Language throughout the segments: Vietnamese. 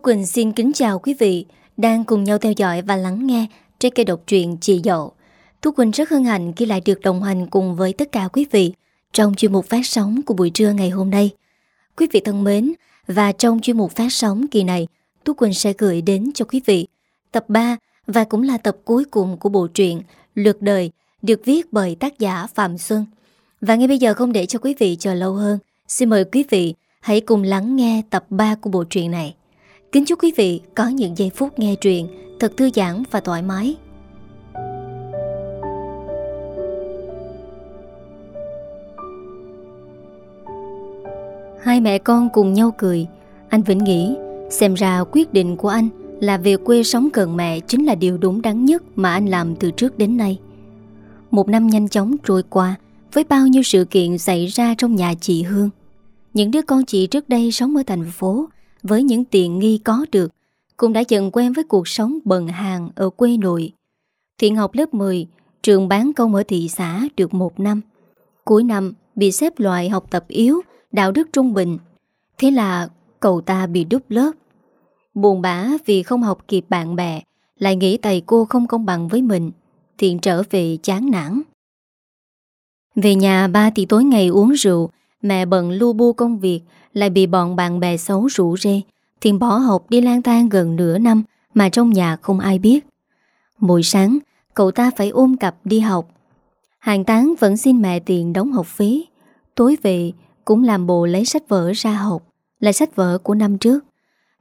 Tú Quỳnh xin kính chào quý vị đang cùng nhau theo dõi và lắng nghe trên kênh độc truyện Chị Dậu. Tú Quỳnh rất hân hạnh khi lại được đồng hành cùng với tất cả quý vị trong chuyên mục phát sóng của buổi trưa ngày hôm nay. Quý vị thân mến, và trong chuyên mục phát sóng kỳ này, Tú Quỳnh sẽ gửi đến cho quý vị tập 3 và cũng là tập cuối cùng của bộ truyện Lượt Đời được viết bởi tác giả Phạm Xuân. Và ngay bây giờ không để cho quý vị chờ lâu hơn, xin mời quý vị hãy cùng lắng nghe tập 3 của bộ truyện này. Kính chúc quý vị có những giây phút nghe truyện thật thư giãn và thoải mái. Hai mẹ con cùng nhau cười. Anh Vĩnh nghĩ, Xem ra quyết định của anh Là về quê sống gần mẹ Chính là điều đúng đắn nhất mà anh làm từ trước đến nay. Một năm nhanh chóng trôi qua, Với bao nhiêu sự kiện xảy ra trong nhà chị Hương. Những đứa con chị trước đây sống ở thành phố với những tiện nghi có được Cũng đã dần quen với cuộc sống bần hàng ở quê nội Thiện học lớp 10 Trường bán công ở thị xã được một năm Cuối năm bị xếp loại học tập yếu đạo đức trung bình. Thế là cậu ta bị đúp lớp. Buồn bã vì không học kịp bạn bè, lại nghĩ thầy cô không công bằng với mình. Thiện trở về chán nản. Về nhà ba thì tối ngày uống rượu, mẹ bận lu bu công việc, lại bị bọn bạn bè xấu rủ rê. Thiện bỏ học đi lang thang gần nửa năm mà trong nhà không ai biết. Mỗi sáng, cậu ta phải ôm cặp đi học. Hàng tán vẫn xin mẹ tiền đóng học phí. Tối về, cũng làm bộ lấy sách vở ra học Là sách vở của năm trước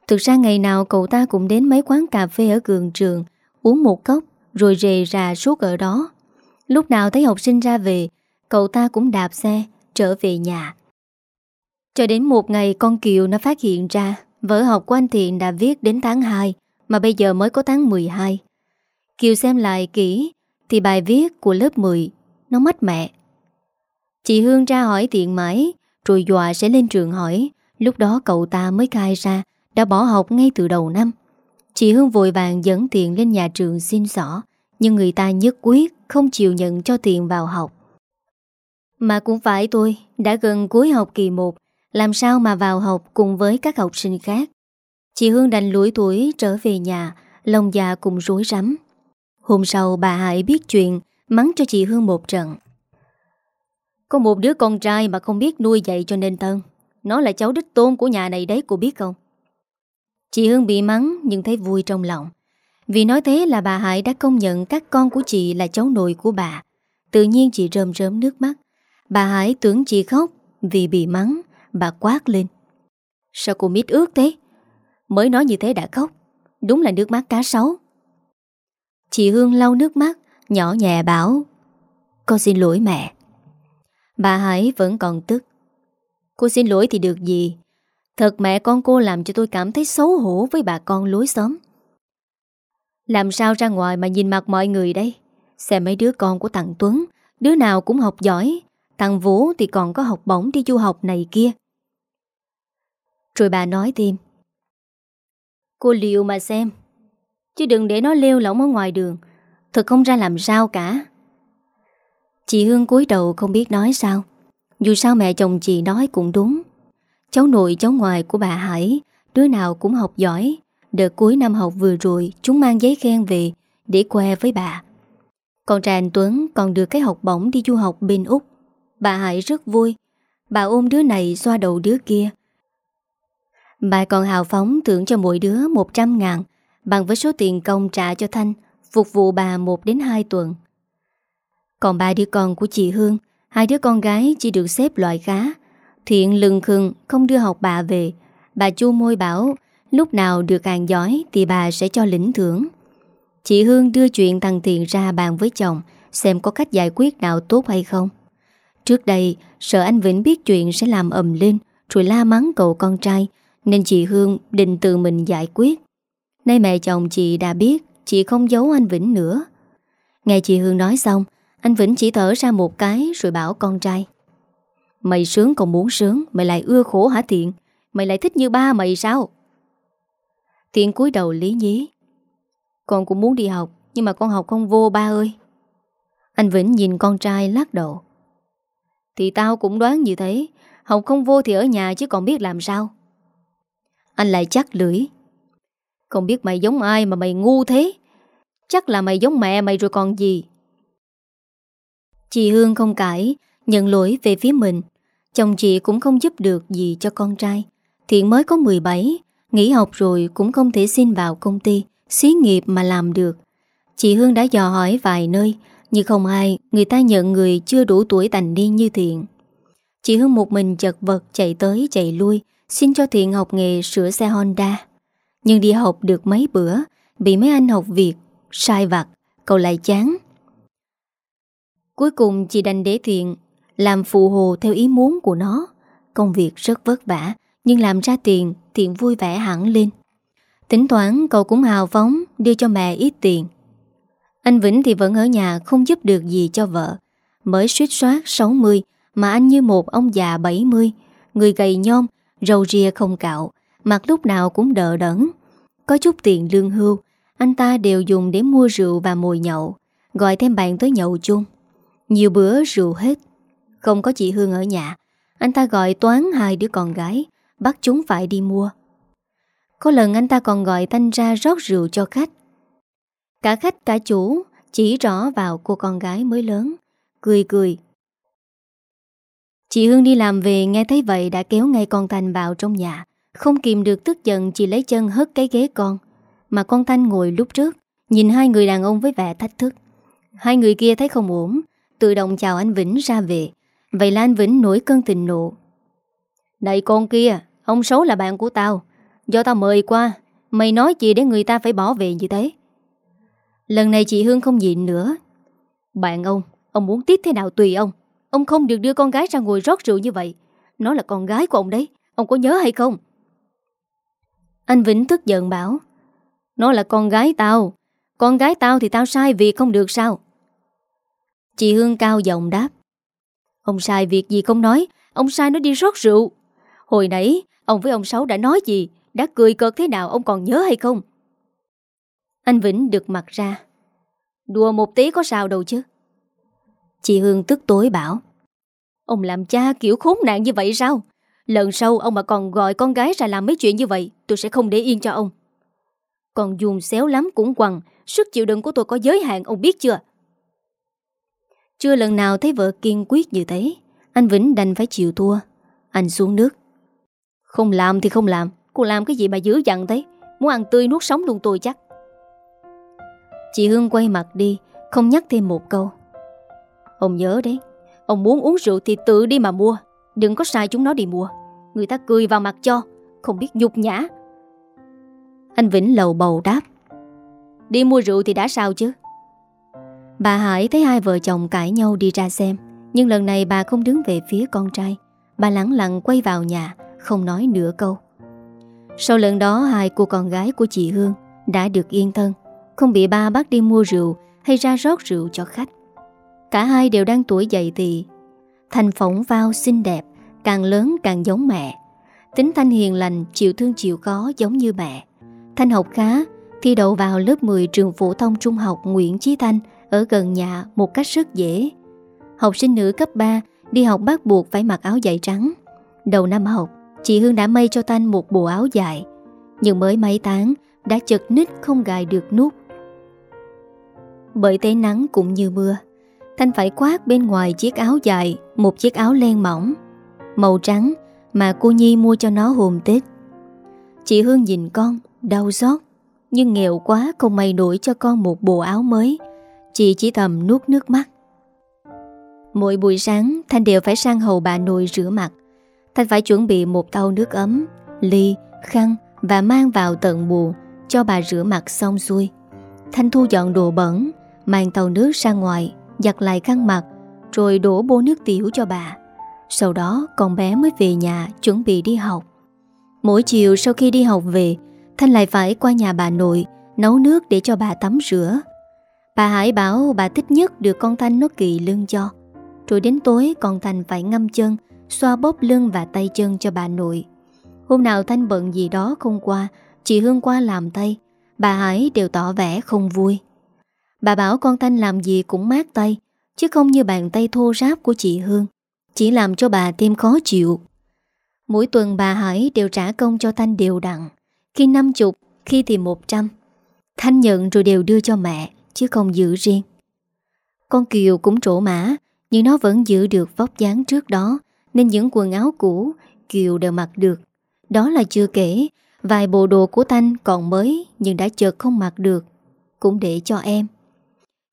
Thực ra ngày nào cậu ta cũng đến mấy quán cà phê ở gần trường Uống một cốc Rồi rề ra suốt ở đó Lúc nào thấy học sinh ra về Cậu ta cũng đạp xe trở về nhà cho đến một ngày con Kiều nó phát hiện ra, Vở học của anh Thiện đã viết đến tháng 2 Mà bây giờ mới có tháng 12 Kiều xem lại kỹ, Thì bài viết của lớp 10 Nó mất mẹ. Chị Hương ra hỏi Thiện mãi, rồi dọa sẽ lên trường hỏi, Lúc đó cậu ta mới khai ra, Đã bỏ học ngay từ đầu năm. Chị Hương vội vàng dẫn thiện lên nhà trường xin xỏ, Nhưng người ta nhất quyết Không chịu nhận cho thiện vào học. Mà cũng phải tôi Đã gần cuối học kỳ 1 làm sao mà vào học cùng với các học sinh khác? Chị Hương đành lủi tuổi trở về nhà, Lòng già cùng rối rắm. Hôm sau bà Hải biết chuyện, Mắng cho chị Hương một trận. Có một đứa con trai mà không biết nuôi dạy cho nên thân. Nó là cháu đích tôn của nhà này đấy, cô biết không? Chị Hương bị mắng nhưng thấy vui trong lòng. Vì nói thế là bà Hải đã công nhận các con của chị là cháu nội của bà. Tự nhiên chị rơm rớm nước mắt. Bà Hải tưởng chị khóc vì bị mắng. Bà quát lên. Sao cô mít ướt thế? Mới nói như thế đã khóc. Đúng là nước mắt cá sấu. Chị Hương lau nước mắt, Nhỏ nhẹ bảo. Con xin lỗi mẹ. Bà Hải vẫn còn tức. Cô xin lỗi thì được gì? Thật mẹ con cô làm cho tôi cảm thấy xấu hổ với bà con lối xóm. Làm sao ra ngoài mà nhìn mặt mọi người đây? Xem mấy đứa con của thằng Tuấn, Đứa nào cũng học giỏi Thằng Vũ thì còn có học bổng đi du học này kia. Rồi bà nói thêm. Cô liệu mà xem Chứ đừng để nó leo lỏng ở ngoài đường. Thật không ra làm sao cả. Chị Hương cúi đầu không biết nói sao. Dù sao mẹ chồng chị nói cũng đúng. Cháu nội cháu ngoại của bà Hải Đứa nào cũng học giỏi. Đợt cuối năm học vừa rồi Chúng mang giấy khen về Để que với bà. Còn trai anh Tuấn còn được cái học bổng đi du học bên Úc Bà Hải rất vui. Bà ôm đứa này xoa đầu đứa kia. Bà còn hào phóng thưởng cho mỗi đứa 100 ngàn, Bằng với số tiền công trả cho Thanh, Phục vụ bà 1 đến 2 tuần. Còn ba đứa con của chị Hương, Hai đứa con gái chỉ được xếp loại khá. Thiện lừng khừng, không đưa học bà về. Bà chu môi bảo, Lúc nào được hàng giỏi Thì bà sẽ cho lĩnh thưởng. Chị Hương đưa chuyện thằng Thiện ra bàn với chồng, Xem có cách giải quyết nào tốt hay không. Trước đây, Sợ anh Vĩnh biết chuyện sẽ làm ầm lên, Rồi la mắng cậu con trai, Nên chị Hương định tự mình giải quyết. Nay mẹ chồng chị đã biết, Chị không giấu anh Vĩnh nữa. Nghe chị Hương nói xong, anh Vĩnh chỉ thở ra một cái rồi bảo con trai, Mày sướng còn muốn sướng, Mày lại ưa khổ hả Thiện? Mày lại thích như ba mày sao? Thiện cúi đầu lý nhí, Con cũng muốn đi học, Nhưng mà con học không vô ba ơi. Anh Vĩnh nhìn con trai lắc đầu thì tao cũng đoán như thế. Học không vô thì ở nhà chứ còn biết làm sao. Anh lại chắc lưỡi. Không biết mày giống ai mà mày ngu thế. Chắc là mày giống mẹ mày rồi còn gì. Chị Hương không cãi, Nhận lỗi về phía mình. Chồng chị cũng không giúp được gì cho con trai. Thiện mới có 17 Nghỉ học rồi cũng không thể xin vào công ty. Xí nghiệp mà làm được. Chị Hương đã dò hỏi vài nơi nhưng không ai, Người ta nhận người chưa đủ tuổi thành niên như Thiện. Chị Hương một mình chật vật chạy tới chạy lui, Xin cho Thiện học nghề sửa xe Honda. Nhưng đi học được mấy bữa, Bị mấy anh học việc Sai vặt, Cậu lại chán. Cuối cùng chị đành để Thiện Làm phụ hồ theo ý muốn của nó. Công việc rất vất vả, Nhưng làm ra tiền, Thiện vui vẻ hẳn lên. Tính toán cậu cũng hào phóng, Đưa cho mẹ ít tiền. Anh Vĩnh thì vẫn ở nhà không giúp được gì cho vợ. Mới suýt soát 60 Mà anh như một ông già 70 Người gầy nhom, Râu ria không cạo, Mặt lúc nào cũng đỡ đẫn. Có chút tiền lương hưu, Anh ta đều dùng để mua rượu và mồi nhậu, Gọi thêm bạn tới nhậu chung. Nhiều bữa rượu hết. Không có chị Hương ở nhà, Anh ta gọi toán hai đứa con gái, Bắt chúng phải đi mua. Có lần anh ta còn gọi Thanh ra rót rượu cho khách. Cả khách cả chủ Chỉ rõ vào cô con gái mới lớn Cười cười Chị Hương đi làm về nghe thấy vậy đã kéo ngay con Thanh vào trong nhà. Không kìm được tức giận chị lấy chân hất cái ghế con. Mà con Thanh ngồi lúc trước, nhìn hai người đàn ông với vẻ thách thức. Hai người kia thấy không ổn, tự động chào anh Vĩnh ra về. Vậy là anh Vĩnh nổi cơn tình nộ. Này con kia, ông xấu là bạn của tao. Do tao mời qua, mày nói gì để người ta phải bỏ về như thế? Lần này chị Hương không nhịn nữa. Bạn ông, ông muốn tiếp thế nào tùy ông. Ông không được đưa con gái ra ngồi rót rượu như vậy. Nó là con gái của ông đấy. Ông có nhớ hay không? Anh Vĩnh tức giận bảo Nó là con gái tao. Con gái tao thì tao sai việc không được sao? Chị Hương cao giọng đáp Ông sai việc gì không nói. Ông sai nó đi rót rượu. Hồi nãy ông với ông Sáu đã nói gì? Đã cười cợt thế nào? Ông còn nhớ hay không? Anh Vĩnh được mặt ra. Đùa một tí có sao đâu chứ. Chị Hương tức tối bảo, Ông làm cha kiểu khốn nạn như vậy sao? Lần sau ông mà còn gọi con gái ra làm mấy chuyện như vậy, Tôi sẽ không để yên cho ông. Còn dùng xéo lắm cũng quằn, Sức chịu đựng của tôi có giới hạn, ông biết chưa? Chưa lần nào thấy vợ kiên quyết như thế, Anh Vĩnh đành phải chịu thua. Anh xuống nước. Không làm thì không làm, Cô làm cái gì mà dữ dằn thế? Muốn ăn tươi nuốt sống luôn tôi chắc. Chị Hương quay mặt đi, Không nhắc thêm một câu. Ông nhớ đấy, Ông muốn uống rượu thì tự đi mà mua, Đừng có sai chúng nó đi mua. Người ta cười vào mặt cho, Không biết nhục nhã. Anh Vĩnh lầu bầu đáp. Đi mua rượu thì đã sao chứ? Bà Hải thấy hai vợ chồng cãi nhau đi ra xem, Nhưng lần này bà không đứng về phía con trai. Bà lặng lặng quay vào nhà, Không nói nửa câu. Sau lần đó, hai cô con gái của chị Hương Đã được yên thân. Không bị ba bắt đi mua rượu Hay ra rót rượu cho khách. Cả hai đều đang tuổi dậy thì, Thành phỏng vào xinh đẹp, Càng lớn càng giống mẹ. Tính Thanh hiền lành chịu thương chịu khó giống như mẹ. Thanh học khá, Thi đậu vào lớp 10 trường phổ thông trung học Nguyễn Chí Thanh Ở gần nhà một cách rất dễ. Học sinh nữ cấp 3 Đi học bắt buộc phải mặc áo dài trắng. Đầu năm học, Chị Hương đã may cho Thanh một bộ áo dài, Nhưng mới mấy tháng, Đã chật nít không gài được nút bởi té nắng cũng như mưa Thanh phải khoác bên ngoài chiếc áo dài Một chiếc áo len mỏng Màu trắng Mà cô Nhi mua cho nó hồn Tết. Chị Hương nhìn con Đau xót Nhưng nghèo quá không may đổi cho con một bộ áo mới. Chị chỉ thầm nuốt nước mắt. Mỗi buổi sáng Thanh đều phải sang hầu bà nội rửa mặt. Thanh phải chuẩn bị một tàu nước ấm Ly, khăn Và mang vào tận buồn Cho bà rửa mặt xong xuôi. Thanh thu dọn đồ bẩn Mang tàu nước ra ngoài giặt lại khăn mặt rồi đổ bô nước tiểu cho bà. Sau đó con bé mới về nhà chuẩn bị đi học. Mỗi chiều sau khi đi học về, Thanh lại phải qua nhà bà nội nấu nước để cho bà tắm rửa. Bà Hải bảo bà thích nhất được con Thanh nó kỳ lưng cho. Rồi đến tối con Thanh phải ngâm chân, xoa bóp lưng và tay chân cho bà nội. Hôm nào Thanh bận gì đó không qua, chị Hương qua làm tay, bà Hải đều tỏ vẻ không vui. Bà bảo con Thanh làm gì cũng mát tay Chứ không như bàn tay thô ráp của chị Hương. Chỉ làm cho bà thêm khó chịu. Mỗi tuần bà Hải đều trả công cho Thanh đều đặn Khi 50, Khi thì 100 Thanh nhận rồi đều đưa cho mẹ Chứ không giữ riêng. Con Kiều cũng trổ mã Nhưng nó vẫn giữ được vóc dáng trước đó Nên những quần áo cũ Kiều đều mặc được. Đó là chưa kể Vài bộ đồ của Thanh còn mới Nhưng đã chợt không mặc được. Cũng để cho em.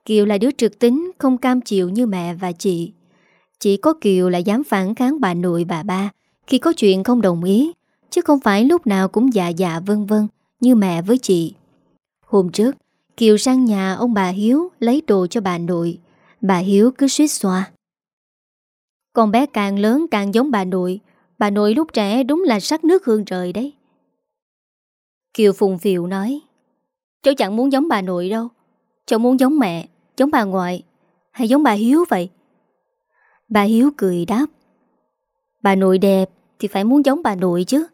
Kiều là đứa trực tính, Không cam chịu như mẹ và chị. Chỉ có Kiều là dám phản kháng bà nội, bà ba, Khi có chuyện không đồng ý, Chứ không phải lúc nào cũng dạ dạ vân vân Như mẹ với chị. Hôm trước, Kiều sang nhà ông bà Hiếu Lấy đồ cho bà nội. Bà Hiếu cứ suýt xoa. Con bé càng lớn càng giống bà nội. Bà nội lúc trẻ đúng là sắc nước hương trời đấy. Kiều phùng phiệu nói, Cháu chẳng muốn giống bà nội đâu. Cháu muốn giống mẹ. Giống bà ngoại, Hay giống bà Hiếu vậy? Bà Hiếu cười đáp, Bà nội đẹp thì phải muốn giống bà nội chứ.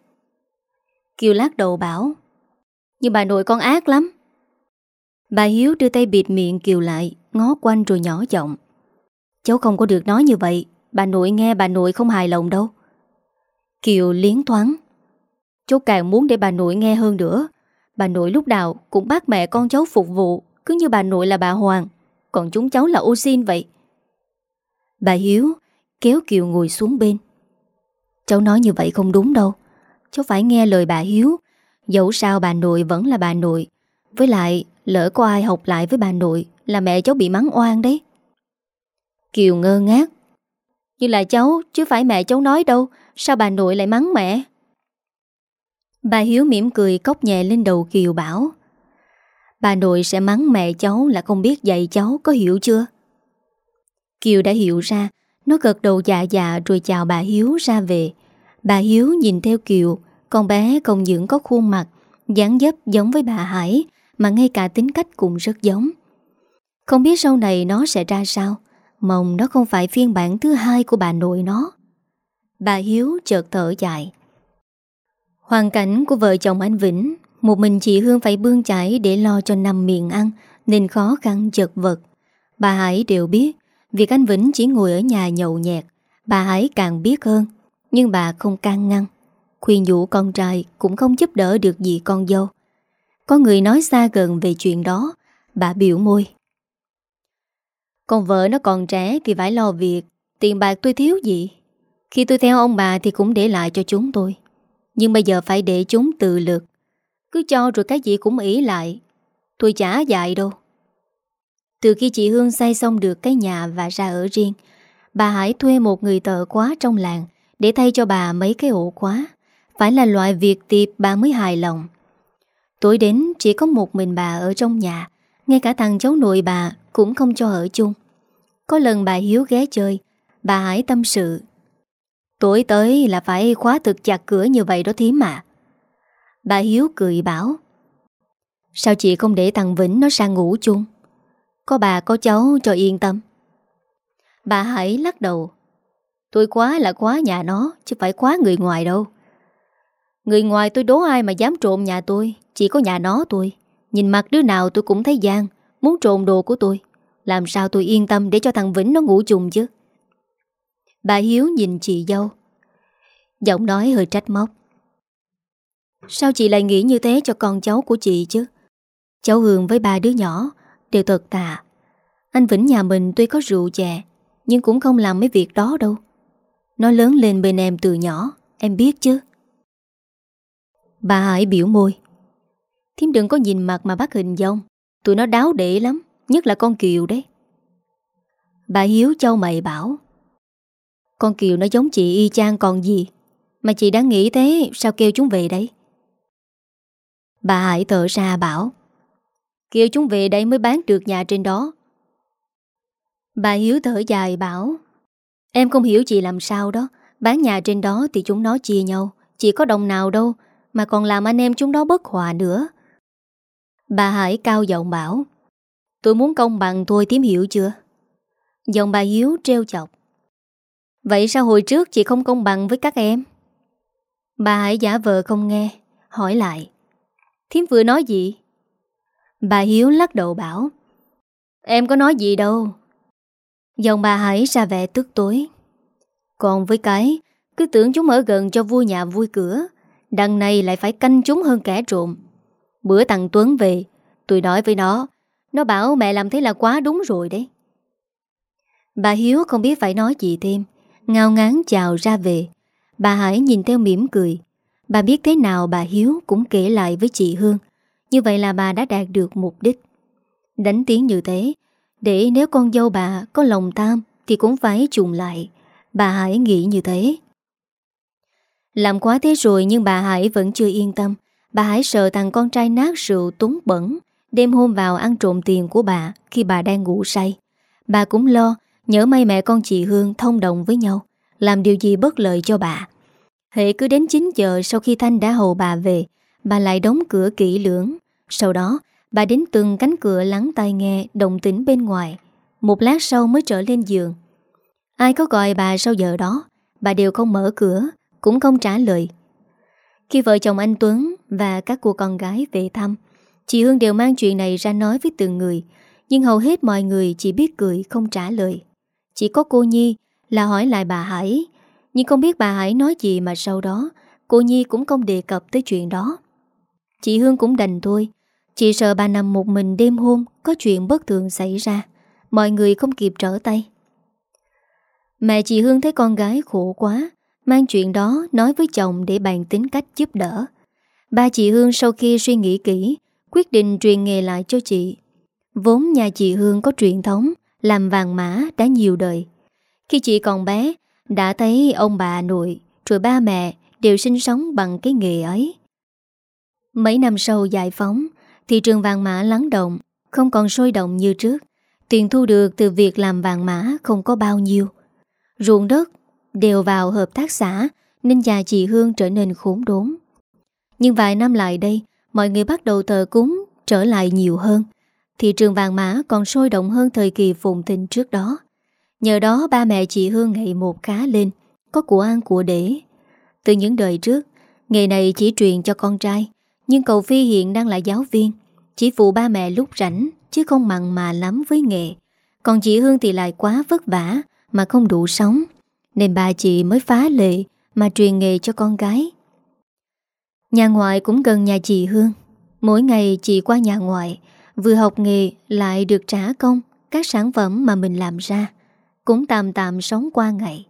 Kiều lát đầu bảo, Nhưng bà nội con ác lắm. Bà Hiếu đưa tay bịt miệng Kiều lại, Ngó quanh rồi nhỏ giọng, Cháu không có được nói như vậy, Bà nội nghe bà nội không hài lòng đâu. Kiều liến thoáng, Cháu càng muốn để bà nội nghe hơn nữa. Bà nội lúc nào cũng bắt mẹ con cháu phục vụ, Cứ như bà nội là bà Hoàng. Còn chúng cháu là ô xin vậy. Bà Hiếu kéo Kiều ngồi xuống bên. Cháu nói như vậy không đúng đâu. Cháu phải nghe lời bà Hiếu. Dẫu sao bà nội vẫn là bà nội, Với lại lỡ có ai học lại với bà nội Là mẹ cháu bị mắng oan đấy. Kiều ngơ ngác. Như là cháu chứ phải mẹ cháu nói đâu, Sao bà nội lại mắng mẹ? Bà Hiếu mỉm cười cốc nhẹ lên đầu Kiều bảo. Bà nội sẽ mắng mẹ cháu là không biết dạy cháu có hiểu chưa? Kiều đã hiểu ra, Nó gật đầu dạ dạ rồi chào bà Hiếu ra về. Bà Hiếu nhìn theo Kiều, Con bé không những có khuôn mặt, dáng dấp giống với bà Hải, Mà ngay cả tính cách cũng rất giống. Không biết sau này nó sẽ ra sao, Mong nó không phải phiên bản thứ hai của bà nội nó. Bà Hiếu chợt thở dài. Hoàn cảnh của vợ chồng anh Vĩnh một mình chị Hương phải bươn chải Để lo cho năm miệng ăn, Nên khó khăn chật vật. Bà Hải đều biết, Việc anh Vĩnh chỉ ngồi ở nhà nhậu nhẹt, Bà Hải càng biết hơn, Nhưng bà không can ngăn. Khuyên nhủ con trai cũng không giúp đỡ được gì con dâu. Có người nói xa gần về chuyện đó, Bà biểu môi. Con vợ nó còn trẻ thì phải lo việc, Tiền bạc tôi thiếu gì? Khi tôi theo ông bà thì cũng để lại cho chúng tôi. Nhưng bây giờ phải để chúng tự lực. Cứ cho rồi cái gì cũng ý lại. Tôi chả dạy đâu. Từ khi chị Hương xây xong được cái nhà và ra ở riêng, Bà Hải thuê một người tợ quá trong làng Để thay cho bà mấy cái ổ quá Phải là loại việc tiệp bà mới hài lòng. Tối đến, chỉ có một mình bà ở trong nhà. Ngay cả thằng cháu nội bà cũng không cho ở chung. Có lần bà Hiếu ghé chơi, Bà Hải tâm sự. Tối tới là phải khóa thực chặt cửa như vậy đó thím mà Bà Hiếu cười bảo, Sao chị không để thằng Vĩnh nó sang ngủ chung? Có bà, có cháu cho yên tâm. Bà Hải lắc đầu, Tôi quá là quá nhà nó, Chứ phải quá người ngoài đâu. Người ngoài tôi đố ai mà dám trộm nhà tôi, Chỉ có nhà nó tôi. Nhìn mặt đứa nào tôi cũng thấy gian, Muốn trộm đồ của tôi. Làm sao tôi yên tâm để cho thằng Vĩnh nó ngủ chung chứ? Bà Hiếu nhìn chị dâu, Giọng nói hơi trách móc. Sao chị lại nghĩ như thế cho con cháu của chị chứ? Cháu Hường với ba đứa nhỏ Đều thật tà. Anh Vĩnh nhà mình tuy có rượu chè, Nhưng cũng không làm mấy việc đó đâu. Nó lớn lên bên em từ nhỏ, Em biết chứ? Bà Hải biểu môi. Thiếm đừng có nhìn mặt mà bắt hình dông Tụi nó đáo để lắm, Nhất là con Kiều đấy. Bà Hiếu châu mày bảo. Con Kiều nó giống chị y chang còn gì? Mà chị đã nghĩ thế, Sao kêu chúng về đây? Bà Hải thở ra bảo, Kêu chúng về đây mới bán được nhà trên đó. Bà Hiếu thở dài bảo, Em không hiểu chị làm sao đó, Bán nhà trên đó thì chúng nó chia nhau, Chỉ có đồng nào đâu Mà còn làm anh em chúng nó bất hòa nữa. Bà Hải cao giọng bảo, Tôi muốn công bằng thôi tím hiểu chưa? Giọng bà Hiếu treo chọc, Vậy sao hồi trước chị không công bằng với các em? Bà Hải giả vờ không nghe, Hỏi lại Thiếm vừa nói gì? Bà Hiếu lắc đầu bảo, Em có nói gì đâu. Dòng bà Hải ra vẻ tức tối. Còn với cái, Cứ tưởng chúng ở gần cho vui nhà vui cửa, Đằng này lại phải canh chúng hơn kẻ trộm. Bữa tặng Tuấn về, Tôi nói với nó Nó bảo mẹ làm thế là quá đúng rồi đấy. Bà Hiếu không biết phải nói gì thêm, Ngao ngán chào ra về. Bà Hải nhìn theo mỉm cười Bà biết thế nào bà Hiếu cũng kể lại với chị Hương. Như vậy là bà đã đạt được mục đích. Đánh tiếng như thế, Để nếu con dâu bà có lòng tam Thì cũng phải trùng lại. Bà Hải nghĩ như thế. Làm quá thế rồi nhưng bà Hải vẫn chưa yên tâm. Bà Hải sợ thằng con trai nát rượu túng bẩn, Đêm hôm vào ăn trộm tiền của bà Khi bà đang ngủ say. Bà cũng lo, Nhớ may mẹ con chị Hương thông đồng với nhau, Làm điều gì bất lợi cho bà. Hệ cứ đến 9 giờ sau khi Thanh đã hầu bà về, Bà lại đóng cửa kỹ lưỡng. Sau đó, bà đến từng cánh cửa lắng tai nghe, động tĩnh bên ngoài. Một lát sau mới trở lên giường. Ai có gọi bà sau giờ đó, Bà đều không mở cửa, Cũng không trả lời. Khi vợ chồng anh Tuấn Và các cô con gái về thăm, Chị Hương đều mang chuyện này ra nói với từng người, Nhưng hầu hết mọi người chỉ biết cười, không trả lời. Chỉ có cô Nhi là hỏi lại bà Hải nhưng không biết bà Hải nói gì mà sau đó, Cô Nhi cũng không đề cập tới chuyện đó. Chị Hương cũng đành thôi. Chị sợ bà nằm một mình đêm hôm, Có chuyện bất thường xảy ra. Mọi người không kịp trở tay. Mẹ chị Hương thấy con gái khổ quá, Mang chuyện đó nói với chồng để bàn tính cách giúp đỡ. Ba chị Hương sau khi suy nghĩ kỹ, Quyết định truyền nghề lại cho chị. Vốn nhà chị Hương có truyền thống, Làm vàng mã đã nhiều đời. Khi chị còn bé đã thấy ông bà nội, Rồi ba mẹ đều sinh sống bằng cái nghề ấy. Mấy năm sau giải phóng, Thị trường vàng mã lắng động, Không còn sôi động như trước. Tiền thu được từ việc làm vàng mã không có bao nhiêu. Ruộng đất đều vào hợp tác xã, Nên nhà chị Hương trở nên khốn đốn. Nhưng vài năm lại đây, Mọi người bắt đầu thờ cúng Trở lại nhiều hơn. Thị trường vàng mã còn sôi động hơn thời kỳ phồn tinh trước đó. Nhờ đó ba mẹ chị Hương ngày một khá lên, Có của ăn của để Từ những đời trước, Nghề này chỉ truyền cho con trai, Nhưng cậu Phi hiện đang là giáo viên. Chỉ phụ ba mẹ lúc rảnh, Chứ không mặn mà lắm với nghề. Còn chị Hương thì lại quá vất vả, Mà không đủ sống. Nên bà chị mới phá lệ Mà truyền nghề cho con gái. Nhà ngoại cũng gần nhà chị Hương. Mỗi ngày chị qua nhà ngoại, Vừa học nghề lại được trả công, Các sản phẩm mà mình làm ra. Cũng tạm tạm sống qua ngày.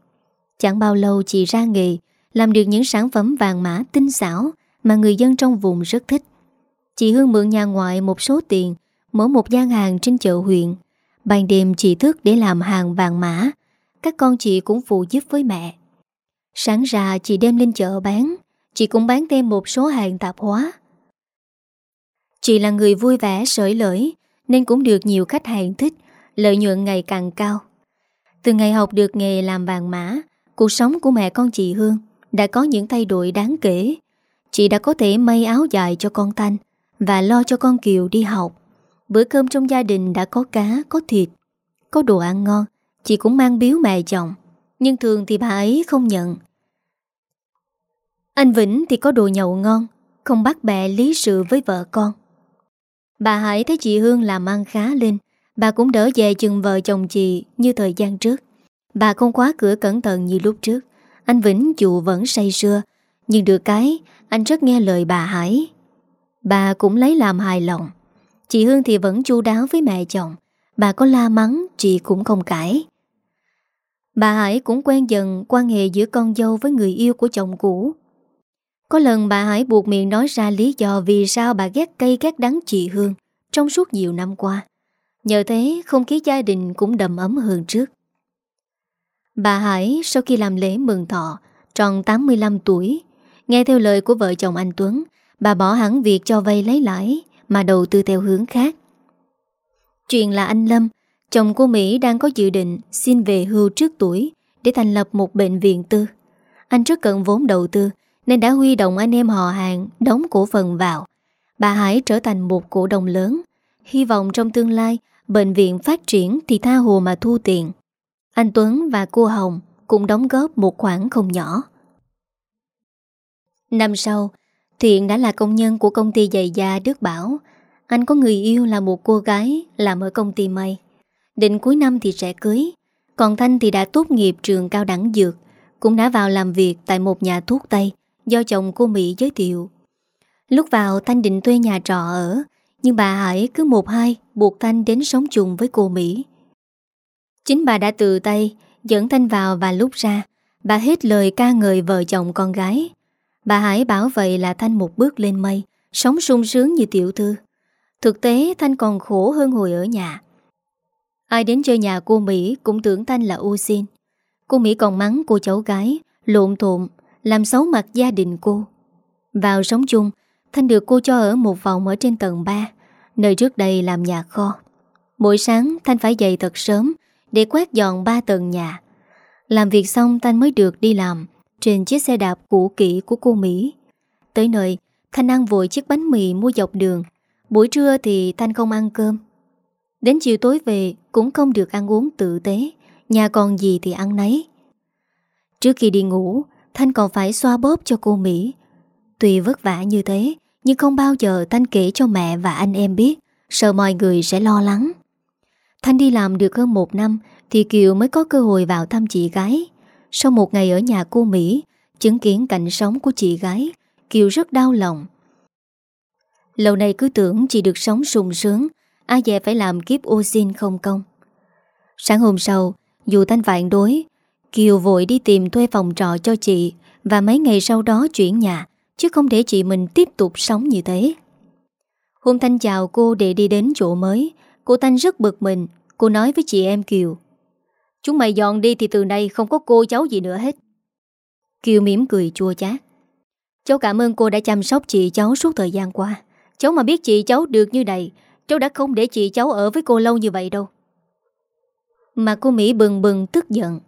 Chẳng bao lâu chị ra nghề, Làm được những sản phẩm vàng mã, tinh xảo Mà người dân trong vùng rất thích. Chị Hương mượn nhà ngoại một số tiền, Mở một gian hàng trên chợ huyện. Ban đêm chị thức để làm hàng vàng mã. Các con chị cũng phụ giúp với mẹ. Sáng ra chị đem lên chợ bán. Chị cũng bán thêm một số hàng tạp hóa. Chị là người vui vẻ, sởi lởi, Nên cũng được nhiều khách hàng thích, Lợi nhuận ngày càng cao. Từ ngày học được nghề làm vàng mã Cuộc sống của mẹ con chị Hương Đã có những thay đổi đáng kể. Chị đã có thể may áo dài cho con Thanh Và lo cho con Kiều đi học. Bữa cơm trong gia đình đã có cá, có thịt Có đồ ăn ngon Chị cũng mang biếu mẹ chồng Nhưng thường thì bà ấy không nhận. Anh Vĩnh thì có đồ nhậu ngon Không bắt bè lý sự với vợ con. Bà Hải thấy chị Hương làm ăn khá lên Bà cũng đỡ về chừng vợ chồng chị Như thời gian trước. Bà không khóa cửa cẩn thận như lúc trước. Anh Vĩnh dù vẫn say sưa, Nhưng được cái, Anh rất nghe lời bà Hải. Bà cũng lấy làm hài lòng. Chị Hương thì vẫn chu đáo với mẹ chồng. Bà có la mắng, Chị cũng không cãi. Bà Hải cũng quen dần quan hệ giữa con dâu với người yêu của chồng cũ. Có lần bà Hải buộc miệng nói ra lý do vì sao bà ghét cây ghét đắng chị Hương trong suốt nhiều năm qua. Nhờ thế không khí gia đình cũng đầm ấm hơn trước. Bà Hải sau khi làm lễ mừng thọ, tròn 85 tuổi, nghe theo lời của vợ chồng anh Tuấn, bà bỏ hẳn việc cho vay lấy lãi mà đầu tư theo hướng khác. Chuyện là anh Lâm, chồng của Mỹ đang có dự định xin về hưu trước tuổi để thành lập một bệnh viện tư. Anh rất cần vốn đầu tư nên đã huy động anh em họ hàng đóng cổ phần vào. Bà Hải trở thành một cổ đông lớn, hy vọng trong tương lai bệnh viện phát triển thì tha hồ mà thu tiền. Anh Tuấn và cô Hồng cũng đóng góp một khoản không nhỏ. Năm sau, Thiện đã là công nhân của công ty giày da Đức Bảo. Anh có người yêu là một cô gái làm ở công ty may. Định cuối năm thì sẽ cưới. Còn Thanh thì đã tốt nghiệp trường cao đẳng dược, cũng đã vào làm việc tại một nhà thuốc Tây do chồng cô Mỹ giới thiệu. Lúc vào Thanh định thuê nhà trọ ở nhưng bà Hải cứ một hai Buộc Thanh đến sống chung với cô Mỹ. Chính bà đã từ tay, Dẫn Thanh vào và lúc ra, Bà hết lời ca ngợi vợ chồng con gái. Bà Hải bảo vậy là Thanh một bước lên mây, Sống sung sướng như tiểu thư. Thực tế, Thanh còn khổ hơn hồi ở nhà. Ai đến chơi nhà cô Mỹ Cũng tưởng Thanh là ô xin. Cô Mỹ còn mắng cô cháu gái, Lộn thộn Làm xấu mặt gia đình cô. Vào sống chung Thanh được cô cho ở một phòng ở trên tầng 3 Nơi trước đây làm nhà kho. Mỗi sáng, Thanh phải dậy thật sớm Để quét dọn ba tầng nhà. Làm việc xong, Thanh mới được đi làm Trên chiếc xe đạp cũ kỹ của cô Mỹ. Tới nơi, Thanh ăn vội chiếc bánh mì mua dọc đường. Buổi trưa thì Thanh không ăn cơm. Đến chiều tối về, Cũng không được ăn uống tự tế. Nhà còn gì thì ăn nấy. Trước khi đi ngủ, Thanh còn phải xoa bóp cho cô Mỹ. Tuy vất vả như thế nhưng không bao giờ Thanh kể cho mẹ và anh em biết, Sợ mọi người sẽ lo lắng. Thanh đi làm được hơn một năm Thì Kiều mới có cơ hội vào thăm chị gái. Sau một ngày ở nhà cô Mỹ, Chứng kiến cảnh sống của chị gái, Kiều rất đau lòng. Lâu nay cứ tưởng chị được sống sung sướng, Ai dè phải làm kiếp ô xin không công. Sáng hôm sau, Dù Thanh phản đối, Kiều vội đi tìm thuê phòng trọ cho chị Và mấy ngày sau đó chuyển nhà. Chứ không để chị mình tiếp tục sống như thế. Hôm Thanh chào cô để đi đến chỗ mới. Cô Thanh rất bực mình. Cô nói với chị em Kiều, Chúng mày dọn đi thì từ nay không có cô cháu gì nữa hết. Kiều mỉm cười chua chát, Cháu cảm ơn cô đã chăm sóc chị cháu suốt thời gian qua. Cháu mà biết chị cháu được như này, Cháu đã không để chị cháu ở với cô lâu như vậy đâu. Mà cô Mỹ bừng bừng tức giận,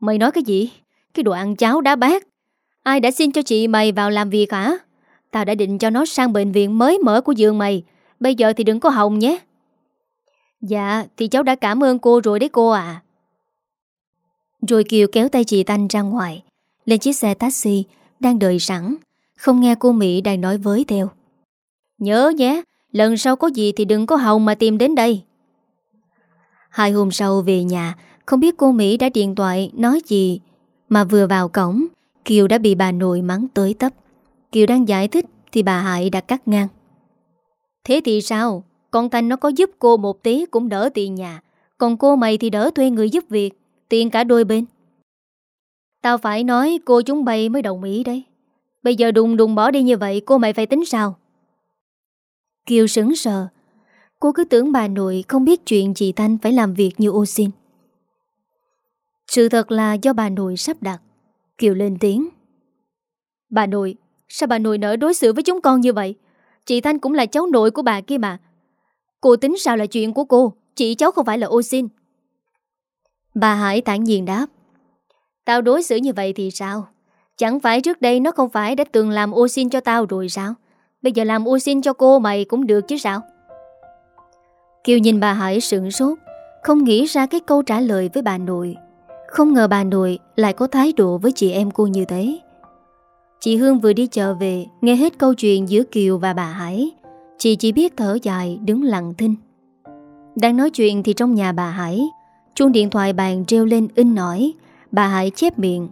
Mày nói cái gì? Cái đồ ăn cháo đá bát Ai đã xin cho chị mày vào làm việc hả? Tao đã định cho nó sang bệnh viện mới mở của giường mày. Bây giờ thì đừng có hồng nhé. Dạ thì cháu đã cảm ơn cô rồi đấy cô à Rồi Kiều kéo tay chị Thanh ra ngoài. Lên chiếc xe taxi, Đang đợi sẵn. Không nghe cô Mỹ đang nói với theo. Nhớ nhé, Lần sau có gì thì đừng có hồng mà tìm đến đây. Hai hôm sau về nhà, Không biết cô Mỹ đã điện thoại, nói gì, Mà vừa vào cổng Kiều đã bị bà nội mắng tới tấp. Kiều đang giải thích Thì bà Hải đã cắt ngang. Thế thì sao? Con Thanh nó có giúp cô một tí cũng đỡ tiền nhà. Còn cô mày thì đỡ thuê người giúp việc, Tiền cả đôi bên. Tao phải nói cô chúng bay mới đồng ý đấy. Bây giờ đùng đùng bỏ đi như vậy, Cô mày phải tính sao? Kiều sững sờ. Cô cứ tưởng bà nội không biết chuyện chị Thanh phải làm việc như ô xin. Sự thật là do bà nội sắp đặt. Kiều lên tiếng. Bà nội, Sao bà nội nỡ đối xử với chúng con như vậy? Chị Thanh cũng là cháu nội của bà kia mà. Cô tính sao là chuyện của cô? Chị cháu không phải là ô xin. Bà Hải thản nhiên đáp. Tao đối xử như vậy thì sao? Chẳng phải trước đây nó không phải đã từng làm ô xin cho tao rồi sao? Bây giờ làm ô xin cho cô mày cũng được chứ sao? Kiều nhìn bà Hải sửng sốt, Không nghĩ ra cái câu trả lời với bà nội. Không ngờ bà nội lại có thái độ với chị em cô như thế. Chị Hương vừa đi chợ về, Nghe hết câu chuyện giữa Kiều và bà Hải. Chị chỉ biết thở dài, đứng lặng thinh. Đang nói chuyện thì trong nhà bà Hải, Chuông điện thoại bàn treo lên in nổi Bà Hải chép miệng.